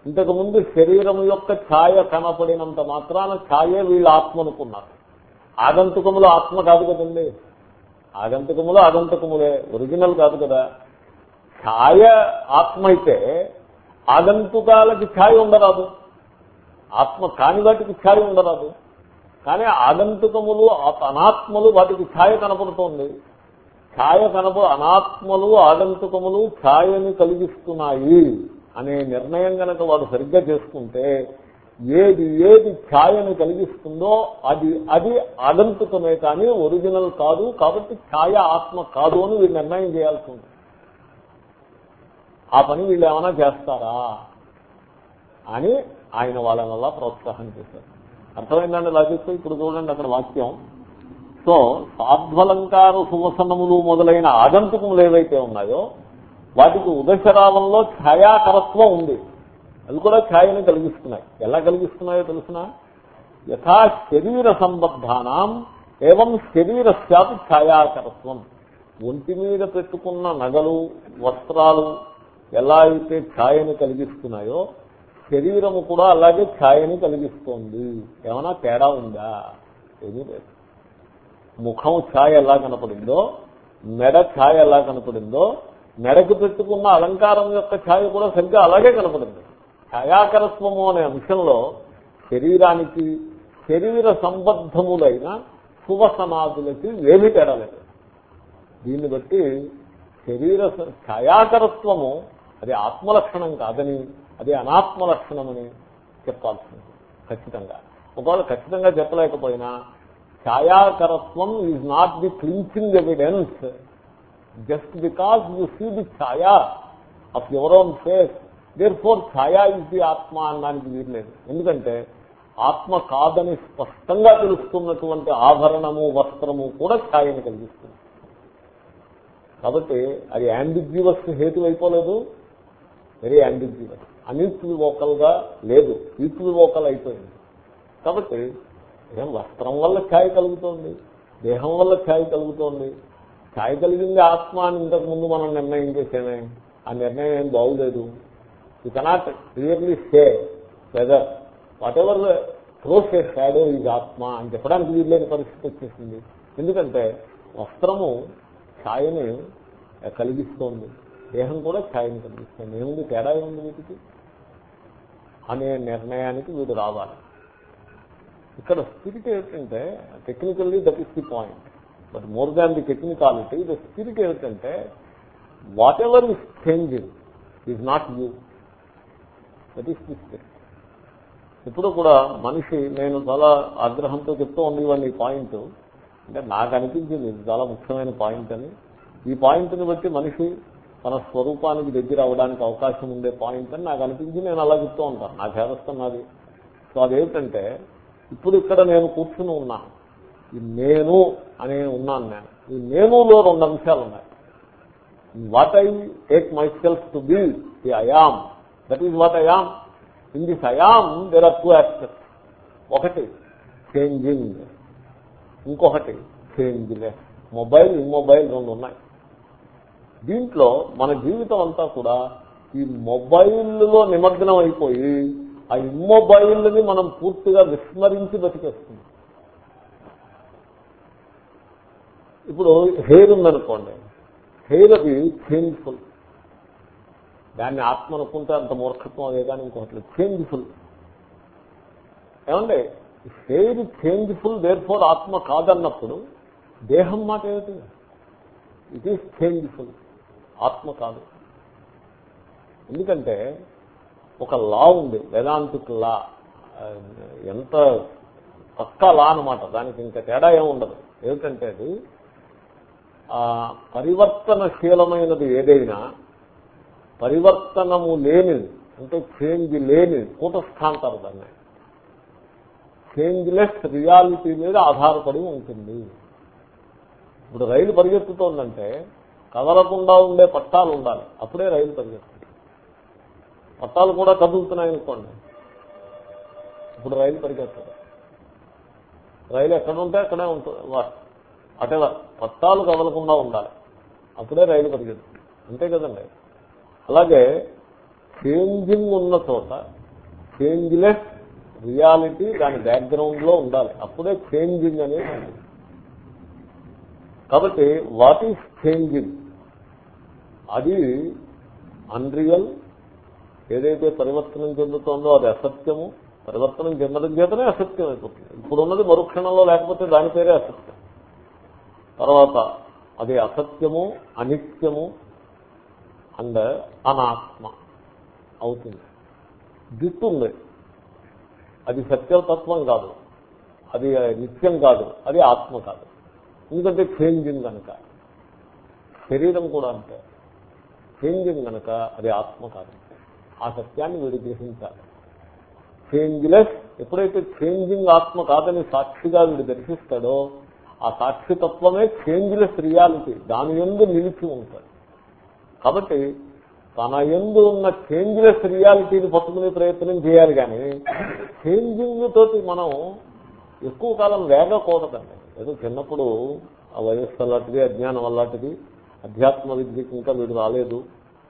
ఇంతకు ముందు శరీరం యొక్క ఛాయ కనపడినంత మాత్రాన ఛాయే వీళ్ళు ఆత్మ అనుకున్నారు ఆగంతుకములు ఆత్మ కాదు కదండి. ఆగంతుకములు ఆగంతకములే ఒరిజినల్ కాదు కదా. ఛాయ ఆత్మ అయితే ఆగంతుకాలకి ఛాయ ఉండరాదు. ఆత్మ కాని వాటికి ఛాయ ఉండరాదు. కానీ ఆగంతుకములు అనాత్మలు వాటికి ఛాయ కనపడుతోంది. ఛాయ కనపడు అనాత్మలు ఆగంతుకములు ఛాయని కలిగిస్తున్నాయి. అనే నిర్ణయం గనక వాడు సరిగ్గా చేసుకుంటే ఏది ఏది ఛాయను కలిగిస్తుందో అది అది ఆగంతుకమే కానీ ఒరిజినల్ కాదు. కాబట్టి ఛాయ ఆత్మ కాదు అని వీళ్ళు నిర్ణయం చేయాల్సి ఉంది ఆ పని వీళ్ళు ఏమైనా చేస్తారా అని ఆయన వాళ్ళని అలా ప్రోత్సాహం చేశారు. అర్థమైందండి లాజిక్ ఇప్పుడు చూడండి అక్కడ వాక్యం. సో సాధ్వలంకార సువసనములు మొదలైన ఆగంతుకములు ఏవైతే ఉన్నాయో వాటికి ఉదశరాలంలో ఛాయాకరత్వం ఉంది. అవి కూడా ఛాయని కలిగిస్తున్నాయి. ఎలా కలిగిస్తున్నాయో తెలుసిన? యథా శరీర సంబద్ధానం ఏవం శరీర శరీరస్యాపి ఛాయాకరత్వం ఒంటి మీద పెట్టుకున్న నగలు వస్త్రాలు ఎలా అయితే ఛాయని కలిగిస్తున్నాయో శరీరము కూడా అలాగే ఛాయని కలిగిస్తోంది. ఏమైనా తేడా ఉందా? ఏమీ లేదు. ముఖం ఛాయ ఎలా కనపడిందో మెడ ఛాయ ఎలా కనపడిందో మెడకు పెట్టుకున్న అలంకారం యొక్క ఛాయ కూడా సరిగ్గా అలాగే కనపడింది. ఛాయాకరత్వము అనే అంశంలో శరీరానికి శరీర సంబద్ధములైన సువసనాదులకి ఏమీ తేడా లేదు. దీన్ని బట్టి శరీర ఛాయాకరత్వము అది ఆత్మలక్షణం కాదని అది అనాత్మ లక్షణమని చెప్పాల్సింది. ఖచ్చితంగా. ఒకవేళ ఖచ్చితంగా చెప్పలేకపోయినా ఛాయాకరత్వం is not the clinching evidence just because you see the Chhaya of your own face therefore Chhaya is the ఆత్మ అనడానికి వీర్లేదు ఎందుకంటే ఆత్మ కాదని స్పష్టంగా తెలుస్తున్నటువంటి ఆభరణము వస్త్రము కూడా ఛాయని కలిగిస్తుంది. కాబట్టి అది యాండిగ్యూవస్ హేతు అయిపోలేదు. వెరీ యాండిగ్యూవస్ అన్ఈక్వివోకల్గా లేదు. ఈక్వివోకల్ అయిపోయింది. కాబట్టి ఏం వస్త్రం వల్ల ఛాయ కలుగుతోంది. దేహం వల్ల ఛాయ కలుగుతోంది. ఛాయ కలిగింది ఆత్మ అని ఇంతకుముందు మనం నిర్ణయం చేసేమే. ఆ నిర్ణయం ఏం బాగులేదు. You cannot clearly say whether whatever process ఏ ఇది ఆత్మ అని చెప్పడానికి వీల్లేని పరిస్థితి వచ్చేసింది. ఎందుకంటే వస్త్రము ఛాయని కలిగిస్తోంది. దేహం కూడా ఛాయని కలిగిస్తుంది. ఏముంది తేడా ఏముంది వీటికి? అనే నిర్ణయానికి వీడు రావాలి. ఇక్కడ స్పిరిట్ ఏంటంటే technically that is the point but more than the technicality the spirit ఏమిటంటే whatever is changing is not you that is the spirit ఇప్పుడు కూడా మనిషి నేను చాలా ఆగ్రహంతో చెప్తూ ఉండేవాడిని ఈ పాయింట్ అంటే నాకు అనిపించింది ఇది చాలా ముఖ్యమైన పాయింట్ అని. ఈ పాయింట్ని బట్టి మనిషి తన స్వరూపానికి దగ్గర అవడానికి అవకాశం ఉండే పాయింట్ అని నాకు అనిపించి నేను అలా చెప్తూ ఉంటాను. నాకు హేరస్తం నాది. సో అదేమిటంటే ఇప్పుడు ఇక్కడ నేను కూర్చుని ఉన్నాను ఈ నేను అనే ఉన్నాను నేను. ఈ నేనులో రెండు అంశాలు ఉన్నాయి. What I take myself to be the I am that is what I am in this I am there are two aspects ఒకటి చేంజింగ్ ఇంకొకటి చేంజ్లెస్ మొబైల్ ఇమ్మొబైల్ రెండు ఉన్నాయి. దీంట్లో మన జీవితం అంతా కూడా ఈ మొబైల్లో నిమగ్నం అయిపోయి ఆ ఇమ్మొబైల్ని మనం పూర్తిగా విస్మరించి బతికేస్తుంది. ఇప్పుడు హెయిర్ ఉందనుకోండి హెయిర్ అది చేంజ్ఫుల్ దాన్ని ఆత్మ అనుకుంటే అంత మూర్ఖత్వం అదే కానీ ఇంకొకటి చేంజ్ఫుల్ ఏమండి? హెయిర్ చేంజ్ఫుల్ దేర్ ఫోర్ ఆత్మ కాదన్నప్పుడు దేహం మాట ఏమిటి? ఇట్ ఈస్ చేంజ్ఫుల్ ఆత్మ కాదు. ఎందుకంటే ఒక లా ఉంది వేదాంతిక్ లా. ఎంత పక్క లా అనమాట దానికి ఇంకా తేడా ఏముండదు ఏమిటంటే అది పరివర్తనశీలమైనది ఏదైనా పరివర్తనము లేనిది అంటే చేంజ్ లేని కూటస్థాంతారు దాన్ని. చేంజ్లెస్ రియాలిటీ మీద ఆధారపడి ఉంటుంది. ఇప్పుడు రైలు పరిగెత్తుతోందంటే కదలకుండా ఉండే పట్టాలు ఉండాలి. అప్పుడే రైలు పరిగెత్తుంది. పట్టాలు కూడా కదులుతున్నాయి అనుకోండి. ఇప్పుడు రైలు పరిగెత్తదు. రైలు ఎక్కడ ఉంటే అక్కడే ఉంటుంది అటెవర్ పట్టాలు కదలకుండా ఉండాలి. అప్పుడే రైలు పరిగెత్తుంది అంతే కదండి. అలాగే చేంజింగ్ ఉన్న చోట చేంజ్లెస్ రియాలిటీ దాని బ్యాక్గ్రౌండ్లో ఉండాలి. అప్పుడే చేంజింగ్ అనేది కాబట్టి వాట్ ఈస్ చేంజింగ్? అది అన్రియల్ ఏదైతే పరివర్తనం చెందుతోందో అది అసత్యము. పరివర్తనం చెందడం చేతనే అసత్యం అయిపోతుంది. ఇప్పుడు ఉన్నది మరుక్షణంలో లేకపోతే దాని పేరే అసత్యం. తర్వాత అది అసత్యము అనిత్యము అండ్ అనాత్మ అవుతుంది. జుట్టు ఉంది అది సత్యతత్వం కాదు. అది నిత్యం కాదు. అది ఆత్మ కాదు. ఎందుకంటే చేంజింగ్ కనుక శరీరం కూడా అంతే. చేంజింగ్ కనుక అది ఆత్మ కాదు. ఆ సత్యాన్ని వీడు గ్రహించాలి. చేంజ్లెస్ ఎప్పుడైతే చేంజింగ్ ఆత్మ కాదని సాక్షిగా వీడు దర్శిస్తాడో ఆ సాక్షితత్వమే చేంజ్లెస్ రియాలిటీ దాని ఎందు నిలిచి ఉంటుంది కాబట్టి తన ఎందు ఉన్న చేంజ్లెస్ రియాలిటీని పట్టుకునే ప్రయత్నం చేయాలి కానీ చేంజింగ్ తోటి మనం ఎక్కువ కాలం వేగకూడదండి. ఏదో చిన్నప్పుడు ఆ వయస్సు అలాంటిది అజ్ఞానం అలాంటిది అధ్యాత్మ విద్యకి ఇంకా వీడు రాలేదు.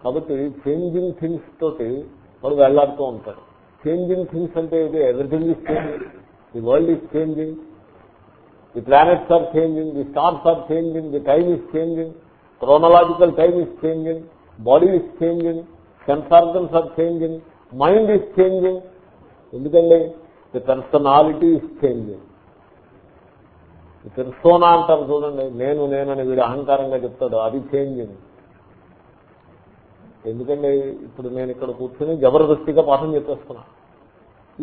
కాబట్టి చేంజింగ్ థింగ్స్ తోటి వాడు వెళ్ళాడుతూ ఉంటాడు. చేంజింగ్ థింగ్స్ అంటే ఇది everything is changing the world is changing the planets are changing the stars are changing the time is changing chronological time is changing body is changing sense organs are changing mind is changing ఎందుకండి the personality is changing persona అంటారు చూడండి నేను నేనని వీడు అహంకారంగా చెప్తాడు అది చేంజింగ్ ఎందుకంటే ఇప్పుడు నేను ఇక్కడ కూర్చొని జబర్దస్తిగా పాఠం చెప్పేస్తున్నా.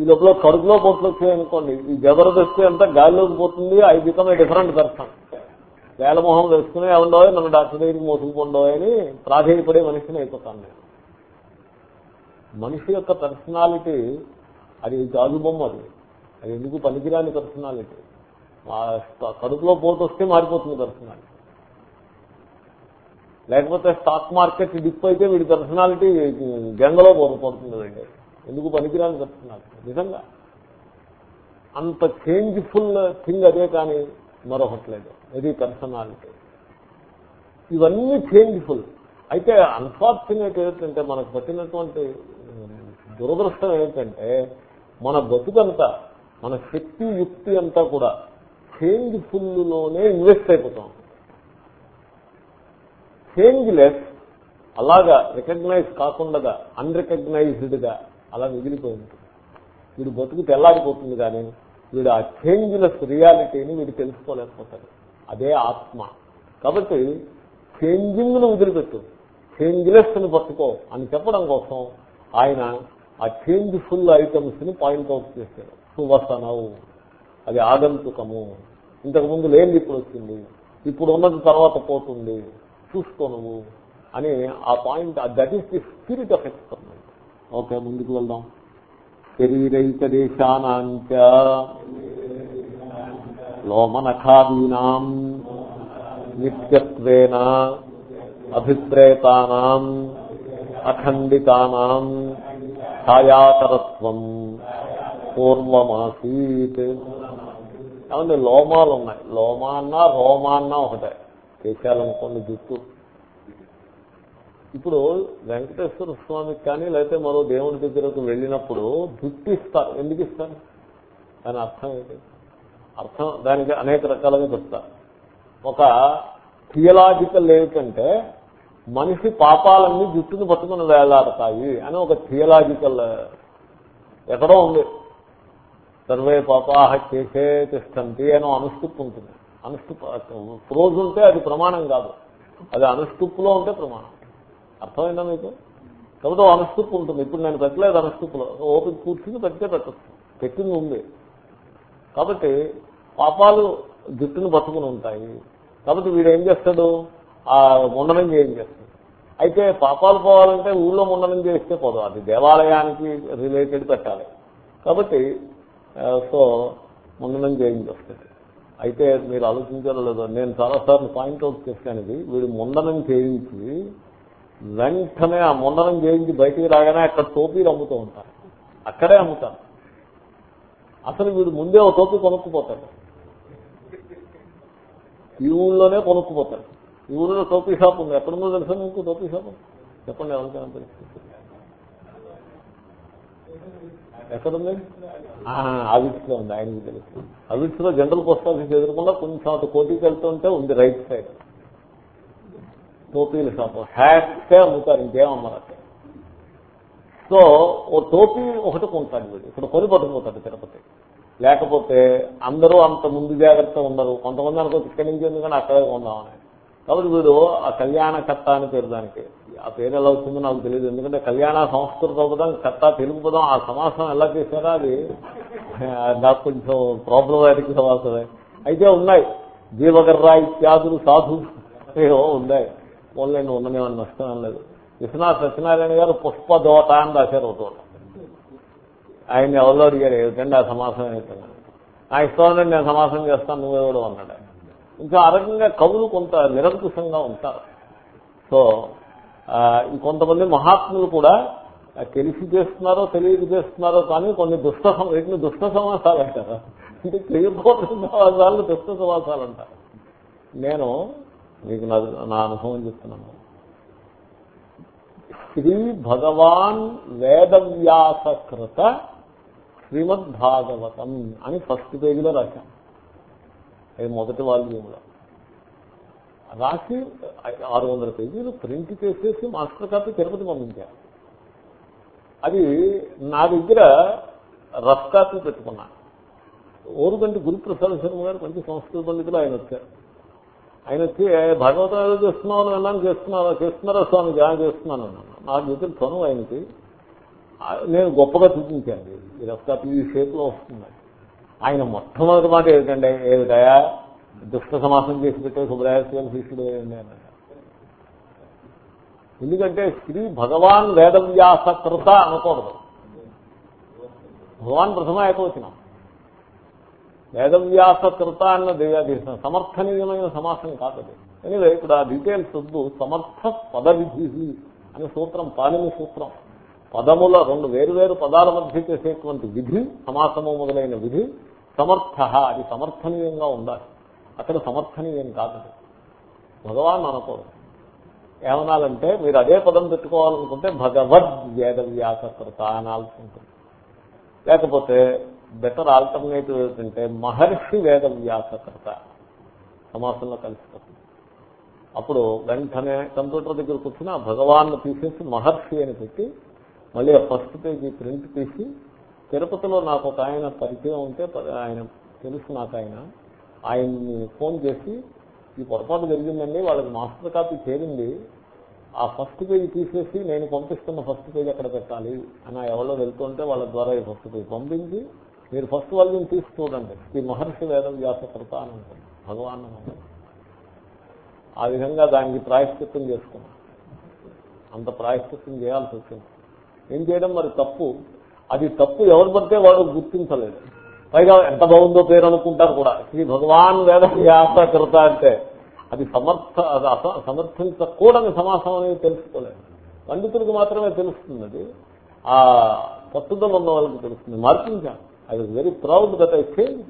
ఈ లోపల కడుపులో పోట్లు వచ్చాయనుకోండి ఈ జబర్దస్తి అంతా గాలిలోకి పోతుంది. I become a different person. వేలమోహం వేసుకుని ఉండవు నన్ను డాక్టర్ దగ్గరికి మోసుకుపోండవు అని ప్రాధాన్యపడే మనిషిని అయిపోతాను నేను. మనిషి యొక్క పర్సనాలిటీ అది గాజు బొమ్మ అది. అది ఎందుకు పనికిరాని పర్సనాలిటీ? కడుపులో పోటు వస్తే మారిపోతుంది పర్సనాలిటీ. లేకపోతే స్టాక్ మార్కెట్ డిప్ అయితే వీడి పర్సనాలిటీ గంగలో పోతుంది అండి ఎందుకు పనికిరాని పర్సనాలిటీ నిజంగా. అంత చేంజ్ఫుల్ థింగ్ అదే కానీ మరొకట్లేదు. ఇది పర్సనాలిటీ ఇవన్నీ చేంజ్ఫుల్. అయితే అన్ఫార్చునేట్ ఏంటంటే మనకు పట్టినటువంటి దురదృష్టం ఏంటంటే మన బతుకంతా మన శక్తి యుక్తి అంతా కూడా చేంజ్ఫుల్లోనే ఇన్వెస్ట్ అయిపోతాం. చేంజ్లెస్ అలాగా రికగ్నైజ్ కాకుండా అన్రికగ్నైజ్డ్గా అలా మిగిలిపోయింది. వీడు బతుకు తెల్లారిపోతుంది కానీ వీడు ఆ చేంజ్లెస్ రియాలిటీని వీడు తెలుసుకోలేకపోతాడు. అదే ఆత్మ. కాబట్టి చేంజింగ్ను వదిలిపెట్టు. చేంజ్లెస్ని పట్టుకో అని చెప్పడం కోసం ఆయన ఆ చేంజ్ఫుల్ ఐటమ్స్ని పాయింట్అవుట్ చేశాడు. సువసనవు. అది ఆగంతుకము. ఇంతకుముందు లేనిది ఇప్పుడు వచ్చింది. ఇప్పుడు ఉన్నది తర్వాత పోతుంది. చూసుకోనము అని ఆ point that is the spirit of experiment okay ముందుకు వెళ్దాం. శరీరైక దేశానాంచ లోమనఖాదీనాం నిత్యత్వేన అభిప్రేతానాం అఖండితానాం ఛాయాకరత్వం పూర్వమాసీత్. కాబట్టి లోమాలు ఉన్నాయి లోమా అన్నా రోమా అన్నా ఒకటే. కేశాలనుకోండి జుట్టు. ఇప్పుడు వెంకటేశ్వర స్వామికి కానీ లేకపోతే మరో దేవుని దగ్గరకు వెళ్ళినప్పుడు దుట్టిస్తారు. ఎందుకు ఇస్తారు? దాని అర్థం ఏంటి? అర్థం దానికి అనేక రకాలుగా చెప్తారు ఒక థియలాజికల్ ఏమిటంటే మనిషి పాపాలన్నీ జుట్టును పట్టుకుని వేలాడతాయి అని ఒక థియలాజికల్ ఎక్కడో ఉంది. సర్వే పాపాహ చేసే తిష్టంతి అని అనుష్టుప్ ఉంటుంది. అనుష్టుప్ ప్రోజ్ ఉంటే అది ప్రమాణం కాదు. అది అనుష్టుప్పులో ఉంటే ప్రమాణం. అర్థమైందా మీకు? కాబట్టి ఓ ఉంటుంది. ఇప్పుడు నేను పెట్టలేదు అనుష్టుప్పులో ఓపిక కూర్చుని పెడితే పెట్టచ్చు. పెట్టింది ఉంది. కాబట్టి పాపాలు జుట్టును పట్టుకుని ఉంటాయి. కాబట్టి వీడు ఏం చేస్తాడు? ఆ ముండనం ఏం చేస్తాడు? అయితే పాపాలు పోవాలంటే ఊళ్ళో ముండనం చేస్తే పోదు. అది దేవాలయానికి రిలేటెడ్ పెట్టాలి. కాబట్టి సో ముండనం చేయించేస్తుంది అయితే మీరు ఆలోచించారో లేదో నేను చాలాసార్లు పాయింట్అవుట్ చేశాను ఇది. వీడు ముండనం చేయించి వెంటనే ఆ ముండనం చేయించి బయటికి రాగానే అక్కడ టోపీలు అమ్ముతూ ఉంటారు. అక్కడే అమ్ముతారు. అసలు వీడు ముందే ఒక టోపీ కొనుక్కుపోతాడు. ఈ ఊళ్ళోనే కొనుక్కుపోతాడు. ఈ ఊళ్ళో టోపీ షాప్ ఉంది. ఎక్కడుందో తెలుసా మీకు టోపీ షాప్? చెప్పండి ఎవరికైనా తెలుసు ఎక్కడుంది అవిట్స్లో ఉంది? ఆయనకి తెలుసు. అవిట్స్లో జనరల్ పోస్ట్ ఆఫీస్ ఎదురకుండా కొంచెం అటు కోటికి వెళ్తుంటే ఉంది రైట్ సైడ్. టోపీల షాప్ హ్యాట్సే అమ్ముతారు ఇంకేం సో ఓ టోపీ ఒకటి కొంటాడు వీడు ఇక్కడ కొని పట్టుకుపోతాడు తిరుపతి. లేకపోతే అందరూ అంత ముందు జాగ్రత్త ఉండరు. కొంతమంది అనుకో ఇక్కడి నుంచి ఎందుకంటే అక్కడే కొందామని. కాబట్టి వీడు ఆ కళ్యాణ కర్త అని పేరు దానికి. ఆ పేరు ఎలా వచ్చిందో నాకు తెలియదు. ఎందుకంటే కళ్యాణ సంస్కృత పదం కర్త తెలుగు పదం ఆ సమాసం ఎలా చేశారో అది నాకు కొంచెం ప్రాబ్లమాటిక్ సమాసమే అయితే ఉన్నాయి. జీవగర్ర ఇత్యాదులు సాధు ఏవో ఉన్నాయి. ఓన్లైన్ ఉండనేమని నష్టం లేదు. విశ్వనాథ్ సత్యనారాయణ గారు పుష్పదోట అని రాశారు ఒక తోట ఆయన ఎవరో అడిగారు ఏమిటండి ఆ సమాసం ఏమిటండి నా ఇష్టం నేను సమాసం చేస్తాను నువ్వెవడు అన్నాడు ఇంకా ఆ రకంగా కవులు కొంత నిరంకుశంగా ఉంటారు. సో కొంతమంది మహాత్ములు కూడా తెలిసి చేస్తున్నారో తెలియక చేస్తున్నారో కానీ కొన్ని దుష్ట వీటిని దుష్ట సమాసాలు అంటారు అంటే తెలియకపోతున్న సమాసాలు దుష్ట సమాసాలు అంటారు నేను మీకు నా అనుభవం చెప్తున్నాను. శ్రీ భగవాన్ వేదవ్యాసకృత శ్రీమద్ భాగవతం అని ఫస్ట్ పేజీలో రాశాను. అది మొదటి వాల్యూమ్లో రాసి ఆరు వందల పేజీలు ప్రింట్ చేసేసి మాస్టర్ కాపీ తిరుపతి పంపించారు. అది నా దగ్గర రఫ్ కాపీ పెట్టుకున్నాను ఓరుగంటి గురుప్రసాద్ శర్మ గారు మంచి సంస్కృత పండితులు ఆయన వచ్చారు. ఆయన వచ్చి భగవతం ఏదో చేస్తున్నావు విన్నాను చేస్తున్నాను చేస్తున్నారా స్వామి? జాయిన్ చేస్తున్నాను. అన్నాను నాకు దగ్గర తను ఆయనకి నేను గొప్పగా చూపించాను. ఈ రఫ్ ఈ షేప్లో వస్తుంది. ఆయన మొట్టమొదటి మాట ఏమిటంటే ఏమిటయా దుష్ట సమాసం చేసి పెట్టే సుబ్రహ్మణ్యం శిష్యుడు వేయండి అన్నాడు ఎందుకంటే శ్రీ భగవాన్ వేదవ్యాస కృత అనకూడదు. భగవాన్ ప్రథమ ఏకవచనం. వేదవ్యాస కృత అన్నది అది సమర్థనీయమైన సమాసం కాదది. ఎనివే ఇప్పుడు ఆ డీటెయిల్స్ వద్దు. సమర్థ పదవిధి అనే సూత్రం పాలిని సూత్రం. పదముల రెండు వేరువేరు పదాల మధ్య చేసేటువంటి విధి సమాసము మొదలైన విధి సమర్థ అది సమర్థనీయంగా ఉండాలి. అక్కడ సమర్థనీయం కాదు భగవాన్ అనకూడదు. ఏమనాలంటే మీరు అదే పదం పెట్టుకోవాలనుకుంటే భగవద్ వేదవ్యాస కృత అనాల్సి ఉంటుంది. లేకపోతే బెటర్ ఆల్టర్నేటివ్ ఏంటంటే మహర్షి వేద వ్యాసకర్త సమాసంలో కలిసిపోతుంది. అప్పుడు వెంటనే కంప్యూటర్ దగ్గర కూర్చుని ఆ భగవాన్ను తీసేసి మహర్షి అని పెట్టి మళ్ళీ ఆ ఫస్ట్ పేజీ ప్రింట్ తీసి తిరుపతిలో నాకు ఒక ఆయన పరిచయం ఉంటే ఆయన తెలుసు నాకు ఆయన. ఆయన్ని ఫోన్ చేసి ఈ పొరపాటు జరిగిందండి వాళ్ళకి మాస్టర్ కాపీ చేరింది. ఆ ఫస్ట్ పేజీ తీసేసి నేను పంపిస్తున్న ఫస్ట్ పేజీ ఎక్కడ పెట్టాలి? అని ఎవరో వెళ్తుంటే వాళ్ళ ద్వారా ఈ ఫస్ట్ పేజీ పంపించి మీరు ఫస్ట్ వాల్యూమ్ తీసి చూడండి ఈ మహర్షి వేద వ్యాసకృత అని ఉంటుంది. భగవాన్ ఆ విధంగా దానికి ప్రాయశ్చిత్తం చేసుకున్నాం. అంత ప్రాయశ్చిత్తం చేయాల్సి వచ్చింది. ఏం చేయడం మరి తప్పు? అది తప్పు ఎవరు పడితే వాడు గుర్తించలేదు. పైగా ఎంత బాగుందో పేరు అనుకుంటారు కూడా. శ్రీ భగవాన్ వేద వ్యాసకృత అంటే అది సమర్థ సమర్థించకూడని సమాసం అనేది తెలుసుకోలేదు. పండితులకు మాత్రమే తెలుస్తుంది అది. ఆ పట్టుదల ఉన్న వాళ్ళకి తెలుస్తుంది మార్పించాను I was very proud that I change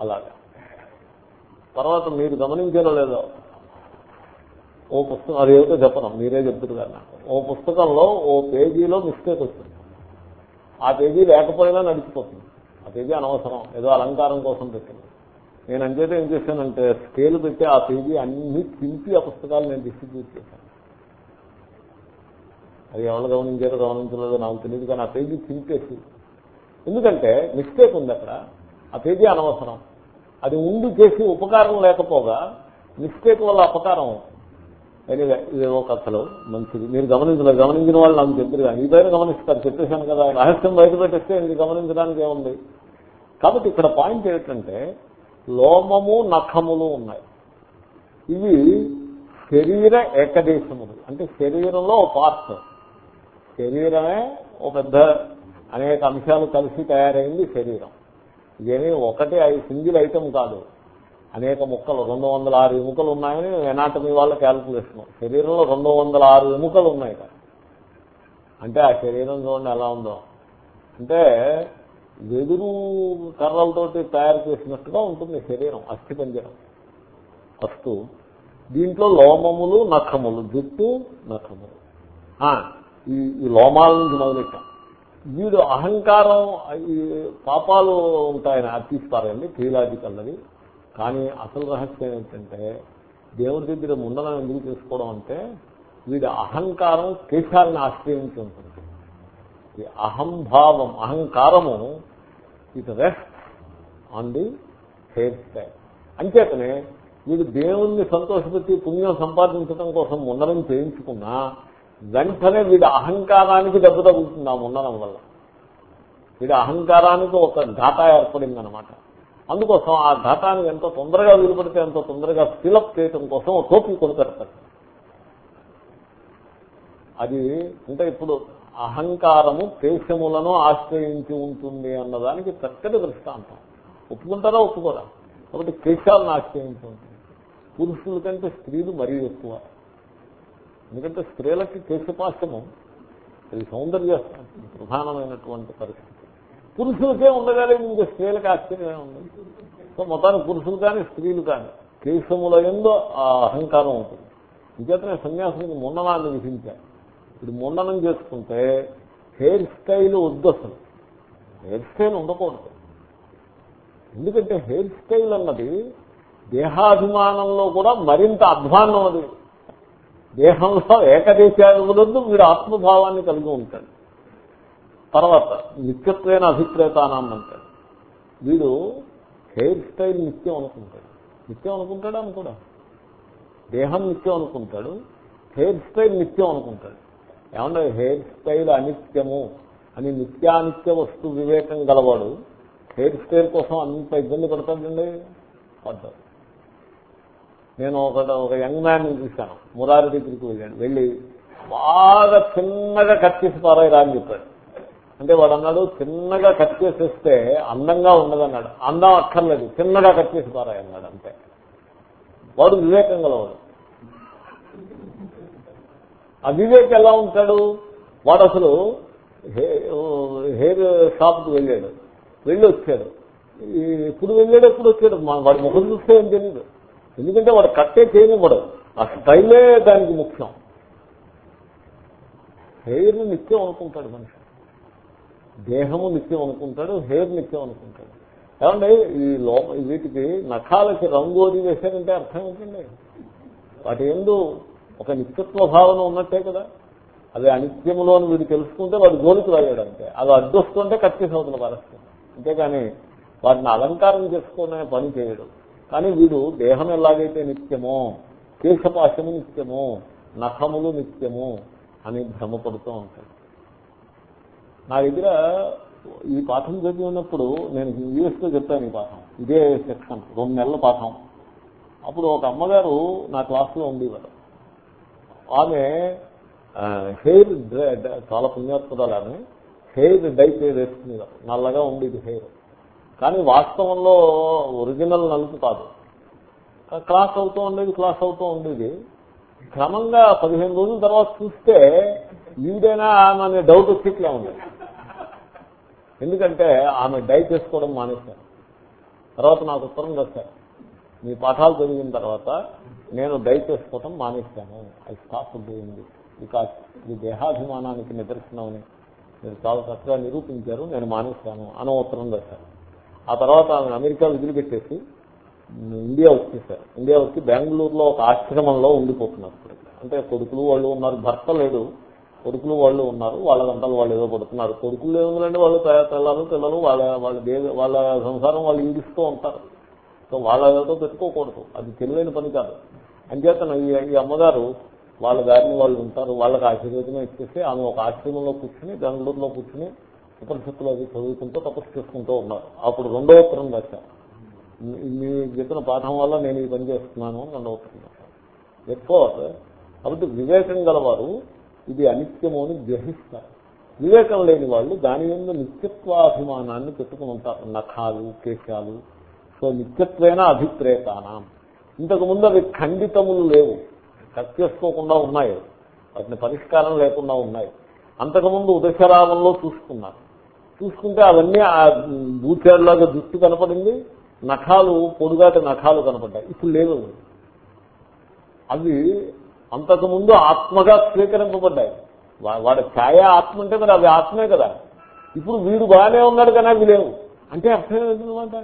అలాగా. తర్వాత మీరు గమనించారో లేదో? ఓ పుస్తకం అదేమిటో చెప్పను. మీరే చెప్తారు కదా. ఓ పుస్తకంలో ఓ పేజీలో మిస్టేక్ వస్తుంది. ఆ పేజీ లేకపోయినా నడిచిపోతుంది. ఆ పేజీ అనవసరం. ఏదో అలంకారం కోసం పెట్టింది. నేను అంచేత ఏం చేశానంటే స్కేల్ పెట్టి ఆ పేజీ అన్ని చింపి ఆ పుస్తకాలు నేను డిస్ట్రిబ్యూట్ చేశాను. అది ఎవరు గమనించారో గమనించలేదో నాకు తెలియదు కానీ ఆ పేజీ తింపేసి ఎందుకంటే మిస్టేక్ ఉంది అక్కడ. ఆ పేజీ అనవసరం. అది ఉండి చేసి ఉపకారం లేకపోగా మిస్టేక్ వల్ల అపకారం. ఎనివే ఇదేవో కథలు మంచిది. మీరు గమనించలేదు గమనించిన వాళ్ళు నాకు చెప్పారు కానీ ఈ పైన గమనిస్తారు. చెప్పేశాను కదా. రహస్యం బయట పెట్టేస్తే ఇది గమనించడానికి ఏముంది? కాబట్టి ఇక్కడ పాయింట్ ఏంటంటే లోమము నఖములు ఉన్నాయి. ఇవి శరీర ఏకదేశములు. అంటే శరీరంలో ఒక పార్ట్ శరీరమే ఒక పెద్ద అనేక అంశాలు కలిసి తయారైంది శరీరం. ఇదేమీ ఒకటి సింగిల్ ఐటమ్ కాదు. అనేక ముక్కలు రెండు వందల ఆరు ఎముకలు ఉన్నాయని ఎనాటమీ వాళ్ళ క్యాల్కులేషన్. శరీరంలో రెండు వందల ఆరు ఎముకలు ఉన్నాయి అంటే ఆ శరీరం చూడండి ఎలా ఉందో. అంటే వెదురు కర్రలతోటి తయారు చేసినట్టుగా ఉంటుంది శరీరం అస్థి పంజరం. ఫస్ట్ దీంట్లో లోమములు నఖములు జుట్టు నఖములు. ఈ ఈ లోమాల నుంచి మొదలెట్టాం. వీడు అహంకారం ఈ పాపాలు ఉంటాయని అది తీస్తారండి థియలాజికల్ అది కానీ అసలు రహస్యం ఏంటంటే దేవుడి దగ్గర ముండనం ఎందుకు చేసుకోవడం అంటే వీడి అహంకారం కేశాలను ఆశ్రయించి ఉంటుంది. ఈ అహంభావం అహంకారము it rest on the hairstyle అంచేతనే వీడు దేవుణ్ణి సంతోషపెట్టి పుణ్యం సంపాదించడం కోసం ముండనం చేయించుకున్నా వెంటనే వీడి అహంకారానికి దెబ్బ తగులుతుంది ఆ ముండనం వల్ల. వీడి అహంకారానికి ఒక ఘాటా ఏర్పడింది అనమాట అందుకోసం ఆ ఘాటాన్ని ఎంత తొందరగా వీలుపడితే అంత తొందరగా ఫిలప్ చేయటం కోసం ఒక టోపీ కొని పెడతారు. అది అంటే ఇప్పుడు అహంకారము కేశములను ఆశ్రయించి ఉంటుంది అన్నదానికి చక్కటి దృష్టాంతం. ఒప్పుకుంటారా ఒప్పుకోరా? కాబట్టి కేశాలను ఆశ్రయించి ఉంటుంది. పురుషుల కంటే స్త్రీలు మరీ ఎక్కువ. ఎందుకంటే స్త్రీలకి కేశపాశము అది సౌందర్య ప్రధానమైనటువంటి పరిస్థితి. పురుషులకే ఉండగానే ఇంకా స్త్రీలకు ఆశ్చర్యమే ఉంది. సో మొత్తానికి పురుషులు కానీ స్త్రీలు కానీ కేశముల ఎందో ఆ అహంకారం ఉంటుంది. ఇంకేతనే సన్యాసానికి ముండనాన్ని విధించారు. ఇప్పుడు ముండనం చేసుకుంటే హెయిర్ స్టైల్ వద్దు అసలు. హెయిర్ స్టైల్ ఉండకూడదు. ఎందుకంటే హెయిర్ స్టైల్ అన్నది దేహాభిమానంలో కూడా మరింత అధ్వాన్నం అది దేహంలో ఏకదేశాదులందు వీడు ఆత్మభావాన్ని కలిగి ఉంటాడు. తర్వాత నిత్యత్వైన అభిప్రేతానం అంటాడు. వీడు హెయిర్ స్టైల్ నిత్యం అనుకుంటాడు. నిత్యం అనుకుంటాడు అని కూడా దేహం నిత్యం అనుకుంటాడు. హెయిర్ స్టైల్ నిత్యం అనుకుంటాడు. ఏమన్నా హెయిర్ స్టైల్ అనిత్యము అని నిత్యానిత్య వస్తు వివేకం గలవాడు హెయిర్ స్టైల్ కోసం అంత ఇబ్బంది పడతాడండి? పడ్డాడు. నేను ఒక ఒక యంగ్ మ్యాన్ చూశాను. మురారి దగ్గరికి వెళ్ళాను. వెళ్ళి బాగా చిన్నగా కట్ చేసి పారాయిరా అని చెప్పాడు. అంటే వాడు అన్నాడు చిన్నగా కట్ చేసేస్తే అందంగా ఉండదన్నాడు. అందం అక్కర్లేదు చిన్నగా కట్ చేసి పారాయి అన్నాడు అంతే. వాడు వివేకం గలవాడు అవివేక్ వివేక్ ఎలా ఉంటాడు? వాడు అసలు హెయిర్ షాప్కి వెళ్ళాడు. వెళ్ళి వచ్చాడు. ఇప్పుడు వెళ్ళాడు ఎప్పుడు వచ్చాడు? వాడి ముఖం చూస్తే ఏం తెలియదు ఎందుకంటే వాడు కట్టే చేయనివ్వడు. ఆ స్టైలే దానికి ముఖ్యం. హెయిర్ నిత్యం అనుకుంటాడు మనిషి. దేహము నిత్యం అనుకుంటాడు హెయిర్ నిత్యం అనుకుంటాడు. ఏమంటే ఈ లో వీటికి నఖాలకి రంగు అది వేశారంటే అర్థం ఏంటండి? వాటి ఎందు ఒక నిత్యత్వ భావన ఉన్నట్టే కదా. అది అనిత్యములో అని వీడు తెలుసుకుంటే వాడు గోలికి రాయాడు అంతే. అది అడ్డొస్తుంటే కత్తి అవుతుంది పరిస్థితి అంతేకాని వాటిని అలంకారం చేసుకునే పని చేయడం. కానీ వీడు దేహం ఎలాగైతే నిత్యమో కేశపాశము నిత్యము నఖములు నిత్యము అని భ్రమపడుతూ ఉంటాడు. నా దగ్గర ఈ పాఠం చదివి ఉన్నప్పుడు నేను యూఎస్లో చెప్పాను ఈ పాఠం. ఇదే సెక్షన్ రెండు నెలల పాఠం. అప్పుడు ఒక అమ్మగారు నా క్లాస్లో ఉండేవారు. ఆమె హెయిర్ చాలా పుణ్యాత్మరాలు ఆమె. హెయిర్ డై వేసుకునేవారు. నల్లగా ఉండేది హెయిర్. కానీ వాస్తవంలో ఒరిజినల్ నలుపు కాదు. క్లాస్ అవుతూ ఉండేది క్లాస్ అవుతూ ఉండేది. క్రమంగా పదిహేను రోజుల తర్వాత చూస్తే ఈవిడైనా ఆమె డౌట్ వచ్చేట్లే ఉంది. ఎందుకంటే ఆమె డై చేసుకోవడం మానేశారు. తర్వాత నాకు ఉత్తరం రాశారు. మీ పాఠాలు చదివిన తర్వాత నేను డై చేసుకోవటం మానేశాను. ఐ స్టాప్ డూయింగ్ బికాస్ ఇది దేహాభిమానానికి నిదర్శనమని. మీరు చాలా చక్కగా నిరూపించారు నేను మానేశాను అని ఉత్తరం రాశారు. ఆ తర్వాత ఆమె అమెరికా వదిలిపెట్టేసి ఇండియా వచ్చేసారు. ఇండియా వచ్చి బెంగళూరులో ఒక ఆశ్రమంలో ఉండిపోతున్నారు అంటే కొడుకులు వాళ్ళు ఉన్నారు భర్త లేడు. కొడుకులు వాళ్ళు ఉన్నారు వాళ్ళ గంటలు వాళ్ళు ఏదో పడుతున్నారు. కొడుకులు ఏముందంటే వాళ్ళు పిల్లలు పిల్లలు వాళ్ళ వాళ్ళ వాళ్ళ సంసారం వాళ్ళు ఈడిస్తూ ఉంటారు. సో వాళ్ళ ఏదో పెట్టుకోకూడదు. అది తెలివైన పని కాదు. అంచేత ఈ అమ్మగారు వాళ్ళ దారిని వాళ్ళు ఉంటారు. వాళ్ళకి ఆశీర్వచనం ఇచ్చేసి ఆమె ఒక ఆశ్రమంలో కూర్చుని బెంగళూరులో కూర్చుని ఉపనిషత్తులు అది చదువుకుంటూ తపస్సు చేసుకుంటూ ఉన్నారు అప్పుడు రెండో ఉత్తరం రాశాను మీ చెప్పిన పాఠం వల్ల నేను ఈ పని చేస్తున్నాను అని రెండో ఉత్తరం రాశాను ఎక్కువ కాబట్టి వివేకం గలవారు ఇది అనిత్యము అని గ్రహిస్తారు. వివేకం లేని వాళ్ళు దాని మీద నిత్యత్వాభిమానాన్ని పెట్టుకుని ఉంటారు. నఖాలు కేశాలు. సో నిత్యత్వైన అభిప్రేతానం. ఇంతకు ముందు అవి ఖండితములు లేవు. కట్ చేసుకోకుండా ఉన్నాయి. వాటిని పరిష్కారం లేకుండా ఉన్నాయి. అంతకుముందు ఉదశరామంలో చూసుకున్నారు. చూసుకుంటే అవన్నీ ఆ బూచేర్లాగా జుట్టు కనపడింది నఖాలు పొడుగాటి నఖాలు కనపడ్డాయి. ఇప్పుడు లేవు అవి అంతకుముందు ఆత్మగా స్వీకరింపబడ్డాయి. వాడి ఛాయ ఆత్మ అంటే మరి అవి ఆత్మే కదా. ఇప్పుడు వీడు బాగానే ఉన్నాడు కానీ అవి లేవు. అంటే అర్థం ఏంటన్నమాట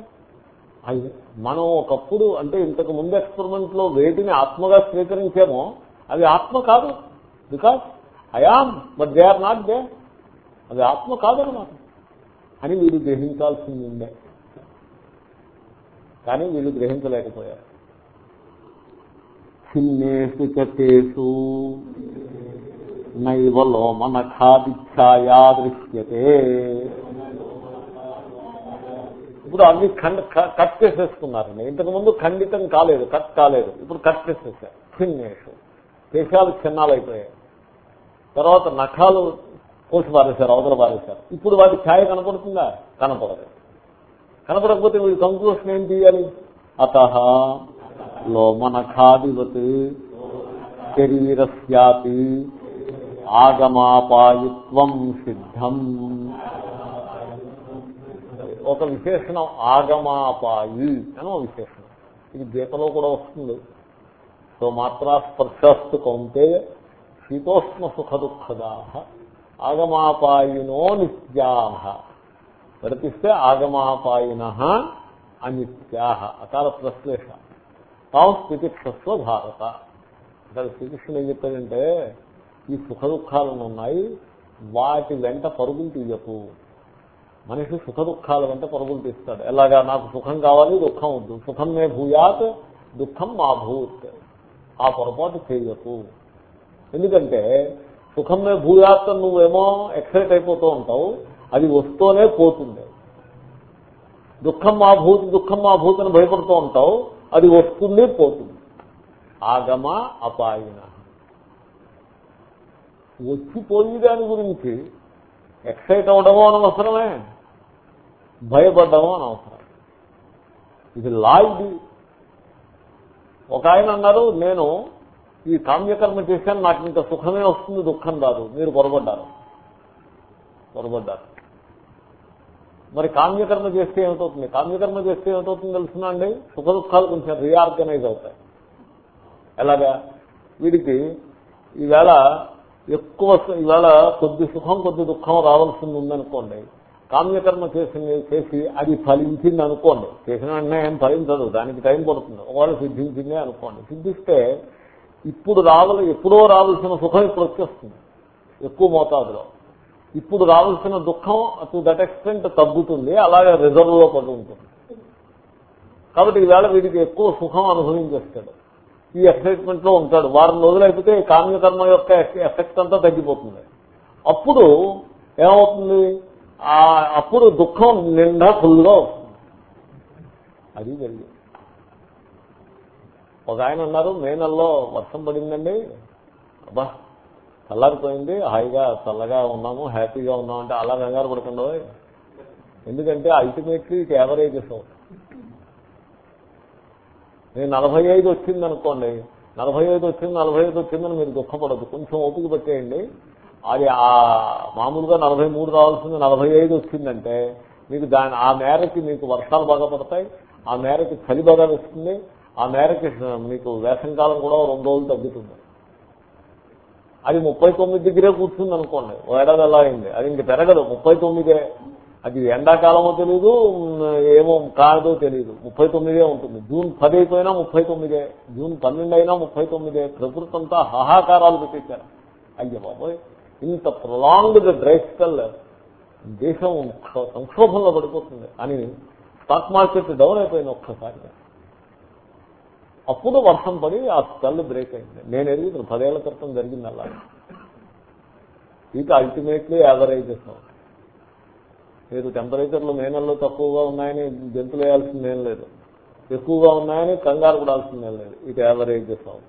అది మనం ఒకప్పుడు అంటే ఇంతకు ముందు ఎక్స్పెరిమెంట్లో వేటిని ఆత్మగా స్వీకరించామో అవి ఆత్మ కాదు. Because I am but they are not they అది ఆత్మ కాదనమాట అని వీళ్ళు గ్రహించాల్సింది ఉండే. కానీ వీళ్ళు గ్రహించలేకపోయారు. చిన్నేషు చేసు నైవ లోమనఖాదిఛాయా దృశ్యతే. ఇప్పుడు అన్ని ఖండ కట్ చేసేసుకున్నారండి. ఇంతకు ముందు ఖండితం కాలేదు కట్ కాలేదు. ఇప్పుడు కట్ చేసేసారు. చిన్నేషు. కేశాలు చిన్నాలు అయిపోయాయి తర్వాత నఖాలు కోసి పారేశారు అవతల పారేశారు. ఇప్పుడు వాటి ఛాయ కనపడుతుందా? కనపడదు. కనపడకపోతే వీడి కంక్లూషన్ ఏం తీయాలి అత లోమనఖాదివత్ శరీరస్యాపి ఆగమాపాయిత్వం సిద్ధం. ఒక విశేషణం ఆగమాపాయి అని ఒక విశేషణం. ఇది గీతలో కూడా వస్తుంది. సో మాత్రా స్పర్శాస్తు కౌంటే శీతోష్ణ సుఖ దుఃఖదా ఆగమాపాయునో నిత్యా ప్రతిస్తే ఆగమాపాయిన అనిత్యా అకాల ప్రశ్లేష తాం స్థితిక్షస్వ భారత. ఇక్కడ శ్రీకృష్ణుడు ఏం చెప్పాడంటే ఈ సుఖ దుఃఖాలను ఉన్నాయి వాటి వెంట పరుగులు తీయకు. మనిషి సుఖ దుఃఖాల వెంట పరుగులు తీస్తాడు. ఎలాగా? నాకు సుఖం కావాలి దుఃఖం వద్దు. సుఖం మే భూయాత్ దుఃఖం మా భూత్. ఆ పొరపాటు చేయకు. ఎందుకంటే సుఖమే మే నువ్వేమో ఎక్సైట్ అయిపోతూ ఉంటావు అది వస్తూనే పోతుంది. దుఃఖం మా భూతి దుఃఖం మా భూతిని భయపడుతూ ఉంటావు అది వస్తుంది పోతుంది. ఆగమ అపాయిన. వచ్చిపోయి దాని గురించి. ఎక్సైట్ అవడమో అనవసరమే. భయపడ్డమో అనవసరం. ఇది లా ఇది. ఒక ఆయన అన్నారు నేను ఈ కామ్యకర్మ చేశాను నాకు ఇంత సుఖమే వస్తుంది దుఃఖం రాదు. మీరు పొరబడ్డారు. పొరబడ్డారు. మరి కామ్యకర్మ చేస్తే ఏమిటవుతుంది కామ్యకర్మ చేస్తే ఏమిటవుతుంది తెలుసునా అండి? సుఖ దుఃఖాలు కొంచెం రీఆర్గనైజ్ అవుతాయి. ఎలాగా? వీడికి ఈవేళ ఎక్కువ ఈవేళ కొద్ది సుఖం కొద్ది దుఃఖం రావాల్సింది ఉందనుకోండి. కామ్యకర్మ చేసి చేసి అది ఫలించింది అనుకోండి. చేసిన వెంటనే ఏం ఫలించదు. దానికి టైం పడుతుంది. ఒకవేళ సిద్ధించిందే అనుకోండి. సిద్ధిస్తే ఇప్పుడు రావాలి ఎప్పుడో రావాల్సిన సుఖం ఇప్పుడు వచ్చేస్తుంది ఎక్కువ మోతాదులో. ఇప్పుడు రావాల్సిన దుఃఖం టు దట్ ఎక్స్టెంట్ తగ్గుతుంది అలాగే రిజర్వ్లో పడి ఉంటుంది. కాబట్టి ఈవేళ వీడికి ఎక్కువ సుఖం అనుభవించేస్తాడు. ఈ ఎక్సైట్మెంట్లో ఉంటాడు. వారం రోజులైపోతే కామ్యకర్మ యొక్క ఎఫెక్ట్ అంతా తగ్గిపోతుంది. అప్పుడు ఏమవుతుంది? ఆ అప్పుడు దుఃఖం నిండా ఫుల్గా వస్తుంది. అది జరిగింది. ఒక ఆయన అన్నారు మే నెలలో వర్షం పడిందండి. అబ్బా చల్లారిపోయింది హాయిగా చల్లగా ఉన్నాము హ్యాపీగా ఉన్నాము అంటే అలా కంగారు పడకుండా ఎందుకంటే అల్టిమేట్లీ ఇట్ యావరేజ్ నేను నలభై ఐదు వచ్చింది అనుకోండి నలభై ఐదు వచ్చింది నలభై ఐదు వచ్చిందని మీరు దుఃఖపడదు కొంచెం ఓపిక పెట్టేయండి. అది ఆ మామూలుగా నలభై మూడు రావాల్సింది నలభై ఐదు వచ్చిందంటే మీకు దాని ఆ మేరకి మీకు వర్షాలు బాగా పడతాయి ఆ మేరకి చలి బాగా వస్తుంది ఆ మేరకి మీకు వేసంకాలం కూడా రెండు రోజులు తగ్గుతుంది. అది ముప్పై తొమ్మిది దగ్గరే కూర్చుంది అనుకోండి ఓ ఏడాది ఎలా అయింది. అది ఇంక పెరగదు ముప్పై తొమ్మిదే. అది ఎండాకాలమో తెలియదు ఏమో కాదో తెలియదు ముప్పై తొమ్మిదే ఉంటుంది. జూన్ పది అయిపోయినా ముప్పై తొమ్మిదే. జూన్ పన్నెండు అయినా ముప్పై తొమ్మిదే. ప్రకృతి అంతా హాహాకారాలు పెట్టేశారు. అయ్య బాబోయ్ ఇంత ప్రొలాంగ్డ్ డ్రై స్పెల్ దేశం సంక్షోభంలో పడిపోతుంది. అని స్టాక్ మార్కెట్ డౌన్ అయిపోయింది ఒక్కసారిగా. అప్పుడు వర్షం పడి ఆ స్పెల్ బ్రేక్ అయింది. నేను ఎరుగుతాను పదేళ్ళ క్రితం జరిగింది అలా. ఇది అల్టిమేట్లీ యావరేజ్ మీరు టెంపరేచర్లు మే నెలలో తక్కువగా ఉన్నాయని గెంతులు వేయాల్సిందేం లేదు. ఎక్కువగా ఉన్నాయని కంగారు పడాల్సిందేం లేదు. ఇది యావరేజ్ అవుతుంది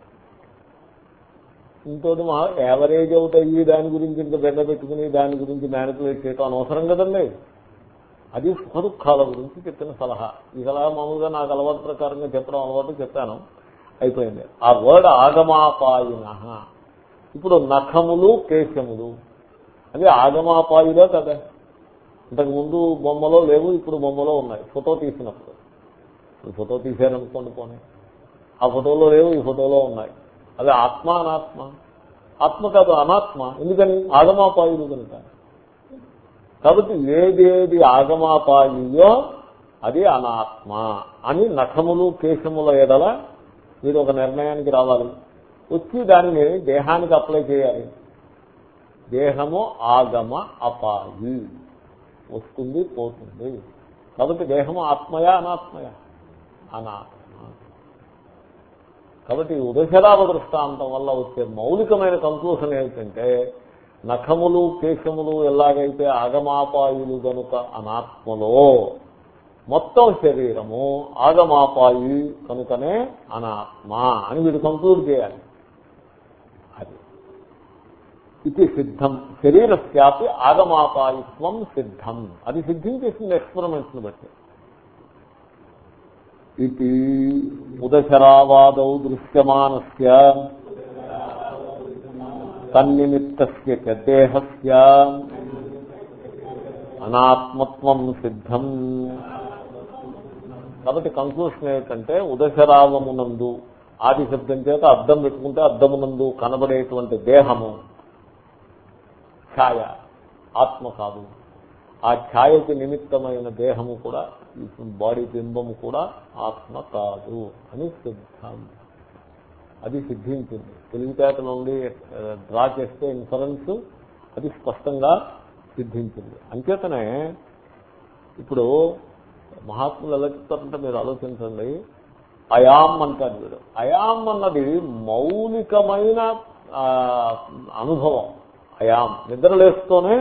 ఇంకోటి మా యావరేజ్ అవుట్ అయ్యి దాని గురించి ఇంత బెండ పెట్టుకుని దాని గురించి మ్యానిపులేట్ చేయటం అనవసరం కదండి. అది సుఖ దుఃఖాల గురించి చెప్పిన సలహా. ఈ సలహా మామూలుగా నాకు అలవాటు ప్రకారంగా చెప్పడం అలవాటు చెప్పాను. అయిపోయింది. ఆ వర్డ్ ఆగమాపాయిన. ఇప్పుడు నఖములు కేశములు. అది ఆగమాపాయిలో కదా ఇంతకు ముందు బొమ్మలో లేవు ఇప్పుడు బొమ్మలో ఉన్నాయి. ఫోటో తీసినప్పుడు. ఇప్పుడు ఫోటో తీశారనుకోండి పోనీ. ఆ ఫోటోలో లేవు ఈ ఫోటోలో ఉన్నాయి. అదే ఆత్మ అనాత్మ ఆత్మ కాదు అనాత్మ. ఎందుకని? ఆగమాపాయులు కనుక. కాబట్టి ఏదేది ఆగమాపాయో అది అనాత్మ అని నఖములు కేశముల ఎడల మీరు ఒక నిర్ణయానికి రావాలి. వచ్చి దానిని దేహానికి అప్లై చేయాలి. దేహము ఆగమ అపాయి. వస్తుంది పోతుంది. కాబట్టి దేహము ఆత్మయా అనాత్మయా? అనాత్మ. కాబట్టి ఉదశరావ దృష్టాంతం వల్ల వచ్చే మౌలికమైన కంక్లూషన్ ఏమిటంటే నఖములు కేశములు ఎలాగైతే ఆగమాపాయులు గనుక అనాత్మలో మొత్తం శరీరము ఆగమాపాయి కనుకనే అనాత్మ అని వీడు కంక్లూడ్ చేయాలి. అది. ఇది సిద్ధం. శరీరస్యాపి ఆగమాపాయిత్వం సిద్ధం. అది సిద్ధించేసింది ఎక్స్పెరిమెంట్స్ బట్టి. ఇది ఉదశరావాదౌ దృశ్యమానస్య. తన్నిమిత్తస్య దేహస్య అనాత్మత్వం సిద్ధం. కాబట్టి కంక్లూషన్ ఏంటంటే ఉదశరావమునందు ఆది శబ్దం చేత అద్దం పెట్టుకుంటే అద్దమునందు కనబడేటువంటి దేహము ఛాయ ఆత్మ కాదు. ఆ ఛాయకి నిమిత్తమైన దేహము కూడా బాడీ బింబము కూడా ఆత్మ కాదు అని సిద్ధం. అది సిద్ధించింది. తెలివితేట నుండి డ్రా చేస్తే ఇన్ఫరెన్స్ అది స్పష్టంగా సిద్ధించింది. అంచేతనే ఇప్పుడు మహాత్ములు ఎలా చెప్తారంటే మీరు ఆలోచించండి. అయాం అంటారు వీడు అయాం అన్నది మౌలికమైన అనుభవం. అయాం నిద్రలేస్తూనే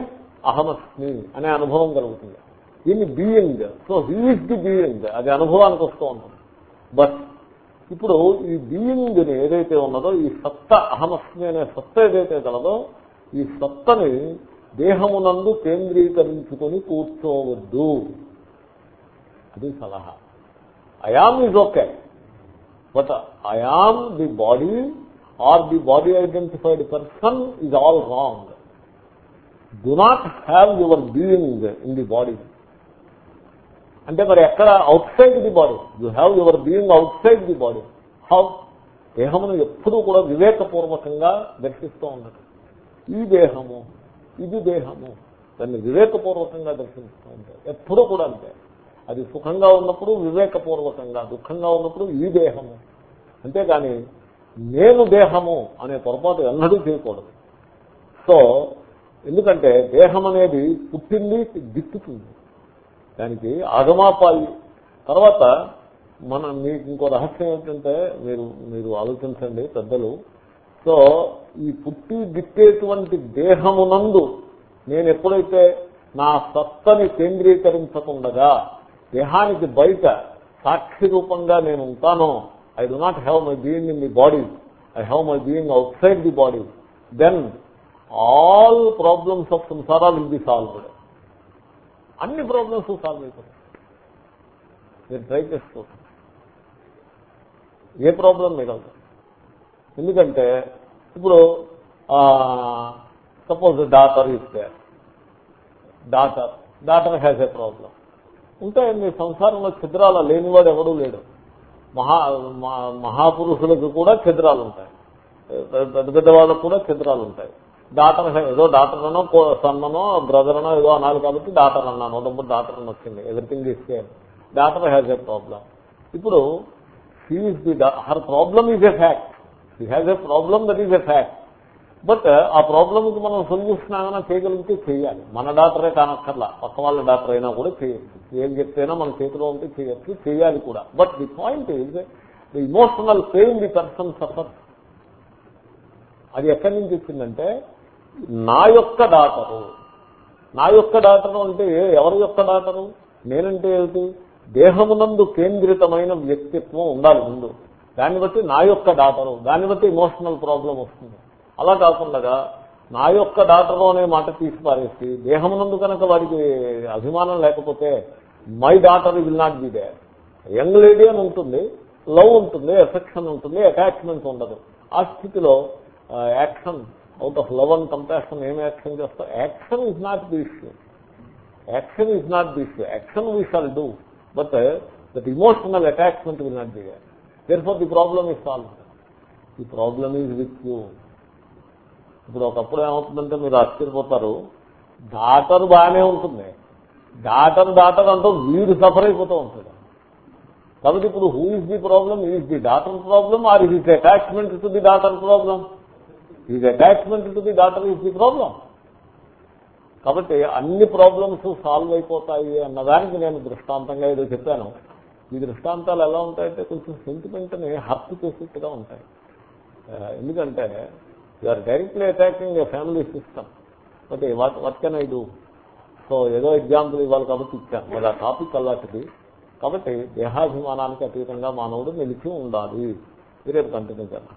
అహమస్మి అనే అనుభవం కలుగుతుంది. దీన్ని being. So he is the being. అది అనుభవానికి వస్తూ ఉంటుంది. బట్ ఇప్పుడు ఈ బీయింగ్ ఏదైతే ఉన్నదో ఈ సత్త అహమస్మి అనే సత్త ఏదైతే కలదో ఈ సత్తని దేహమునందు కేంద్రీకరించుకొని కూర్చోవద్దు. అది సలహా. I am is okay but I am the body or the body identified person is all wrong do not have your being in the body అంటే మరి ఎక్కడ outside the body you have your being outside the body how దేహమును ఎప్పుడూ కూడా వివేకపూర్వకంగా దర్శిస్తూ ఉన్నది ఈ దేహము ఇది దేహము దాన్ని వివేకపూర్వకంగా దర్శిస్తూ ఉంటాయి. ఎప్పుడూ కూడా అంతే. అది సుఖంగా ఉన్నప్పుడు వివేకపూర్వకంగా దుఃఖంగా ఉన్నప్పుడు ఈ దేహము. అంతేగాని నేను దేహము అనే పొరపాటు ఎన్నడూ చేయకూడదు. సో ఎందుకంటే దేహం అనేది పుట్టింది దిక్కుతుంది. దానికి ఆగమాపాయి తర్వాత మన మీకు ఇంకో రహస్యం ఏంటంటే మీరు మీరు ఆలోచించండి పెద్దలు. సో ఈ పుట్టి దిక్కేటువంటి దేహమునందు నేను ఎప్పుడైతే నా సత్తని కేంద్రీకరించకుండగా దేహానికి బయట సాక్షి రూపంగా నేను ఉంటానో I do not have my being in the body. I have my being outside the body. Then all problems of samsara will be solved. అన్ని ప్రాబ్లమ్స్ సాల్వ్ అయిపోతాయి. మీరు ట్రై చేస్తూ ఏ ప్రాబ్లం మిగలదు ఎందుకంటే ఇప్పుడు సపోజ్ డాటర్ ఇస్తే daughter daughter has a problem ఉంటే మీ సంసారంలో ఛిద్రాలు లేనివాడు ఎవడూ లేడు. మహా మహా- మహాపురుషులకు కూడా ఛిద్రాలు ఉంటాయి. పెద్ద పెద్ద వాళ్ళకు కూడా ఛిద్రాలు ఉంటాయి. దాతర ఏదో దాతరనో సన్ననో బ్రదరనో ఏదో అనాలి కాబట్టి డాక్టర్ అన్నాను ఒకప్పుడు డాక్టర్ అని వచ్చింది everything is daughter doctor a problem ఇప్పుడు he is the her problem is a fact he has a problem that is a fact but ఆ ప్రాబ్లంకి మనం సొల్యూషన్ ఏమైనా చేయగలిగితే చేయాలి. మన డాక్టరే కానక్కర్లా. పక్క వాళ్ళ డాక్టర్ అయినా కూడా చేయొచ్చు. ఏం చెప్తేనా మన చేతిలో ఉంటే చేయొచ్చు. చేయాలి కూడా. But the point is the emotional pain the person suffer అది ఎక్కడి నుంచి వచ్చిందంటే నా యొక్క డాటరు. నా యొక్క డాటరు అంటే ఎవరి యొక్క డాటరు? నేనంటే ఏమిటి? దేహమునందు కేంద్రితమైన వ్యక్తిత్వం ఉండాలి ముందు. దాన్ని బట్టి నా యొక్క డాటరు. దాన్ని బట్టి ఇమోషనల్ ప్రాబ్లం వస్తుంది. అలా కాకుండా నా యొక్క డాటరు అనే మాట తీసి పారేసి దేహమునందు కనుక వారికి అభిమానం లేకపోతే my daughter will not be the young lady అని ఉంటుంది. లవ్ ఉంటుంది. ఎఫెక్షన్ ఉంటుంది. అటాచ్మెంట్ ఉండదు. ఆ స్థితిలో action out of love and compassion ఏం యాక్షన్ చేస్తాం action is not the issue action is not the issue action we shall do but that emotional attachment will not be there for the problem is solve the problem is with you ఇప్పుడు ఒకప్పుడు ఏమవుతుందంటే మీరు ఆశ్చర్యపోతారు. డాటర్ బాగానే ఉంటుంది. డాటర్ డాటర్ అంటూ వీడు సఫర్ అయిపోతూ ఉంటాడు. కాబట్టి ఇప్పుడు who is the problem is the daughter problem or is is attachment to the daughter problem is attachment to the daughter is the problem కాబట్టి అన్ని ప్రాబ్లమ్స్ సాల్వ్ అయిపోతాయి అన్నదానికి నేను దృష్టాంతంగా ఏదో చెప్పాను. ఈ దృష్టాంతాలు ఎలా ఉంటాయంటే కొంచెం సెంటిమెంట్ని హర్ట్ చేసేట్టుగా ఉంటాయి. ఎందుకంటే are directly attacking a family system okay what what can I do so ఏదో ఎగ్జాంపుల్ ఇవ్వాలి కాబట్టి ఇచ్చాను. మరి ఆ టాపిక్ అలాంటిది కాబట్టి దేహాభిమానానికి అతీతంగా మానవుడు నిలిచి ఉండాలి. రేపు కంటిన్యూ చేద్దాం.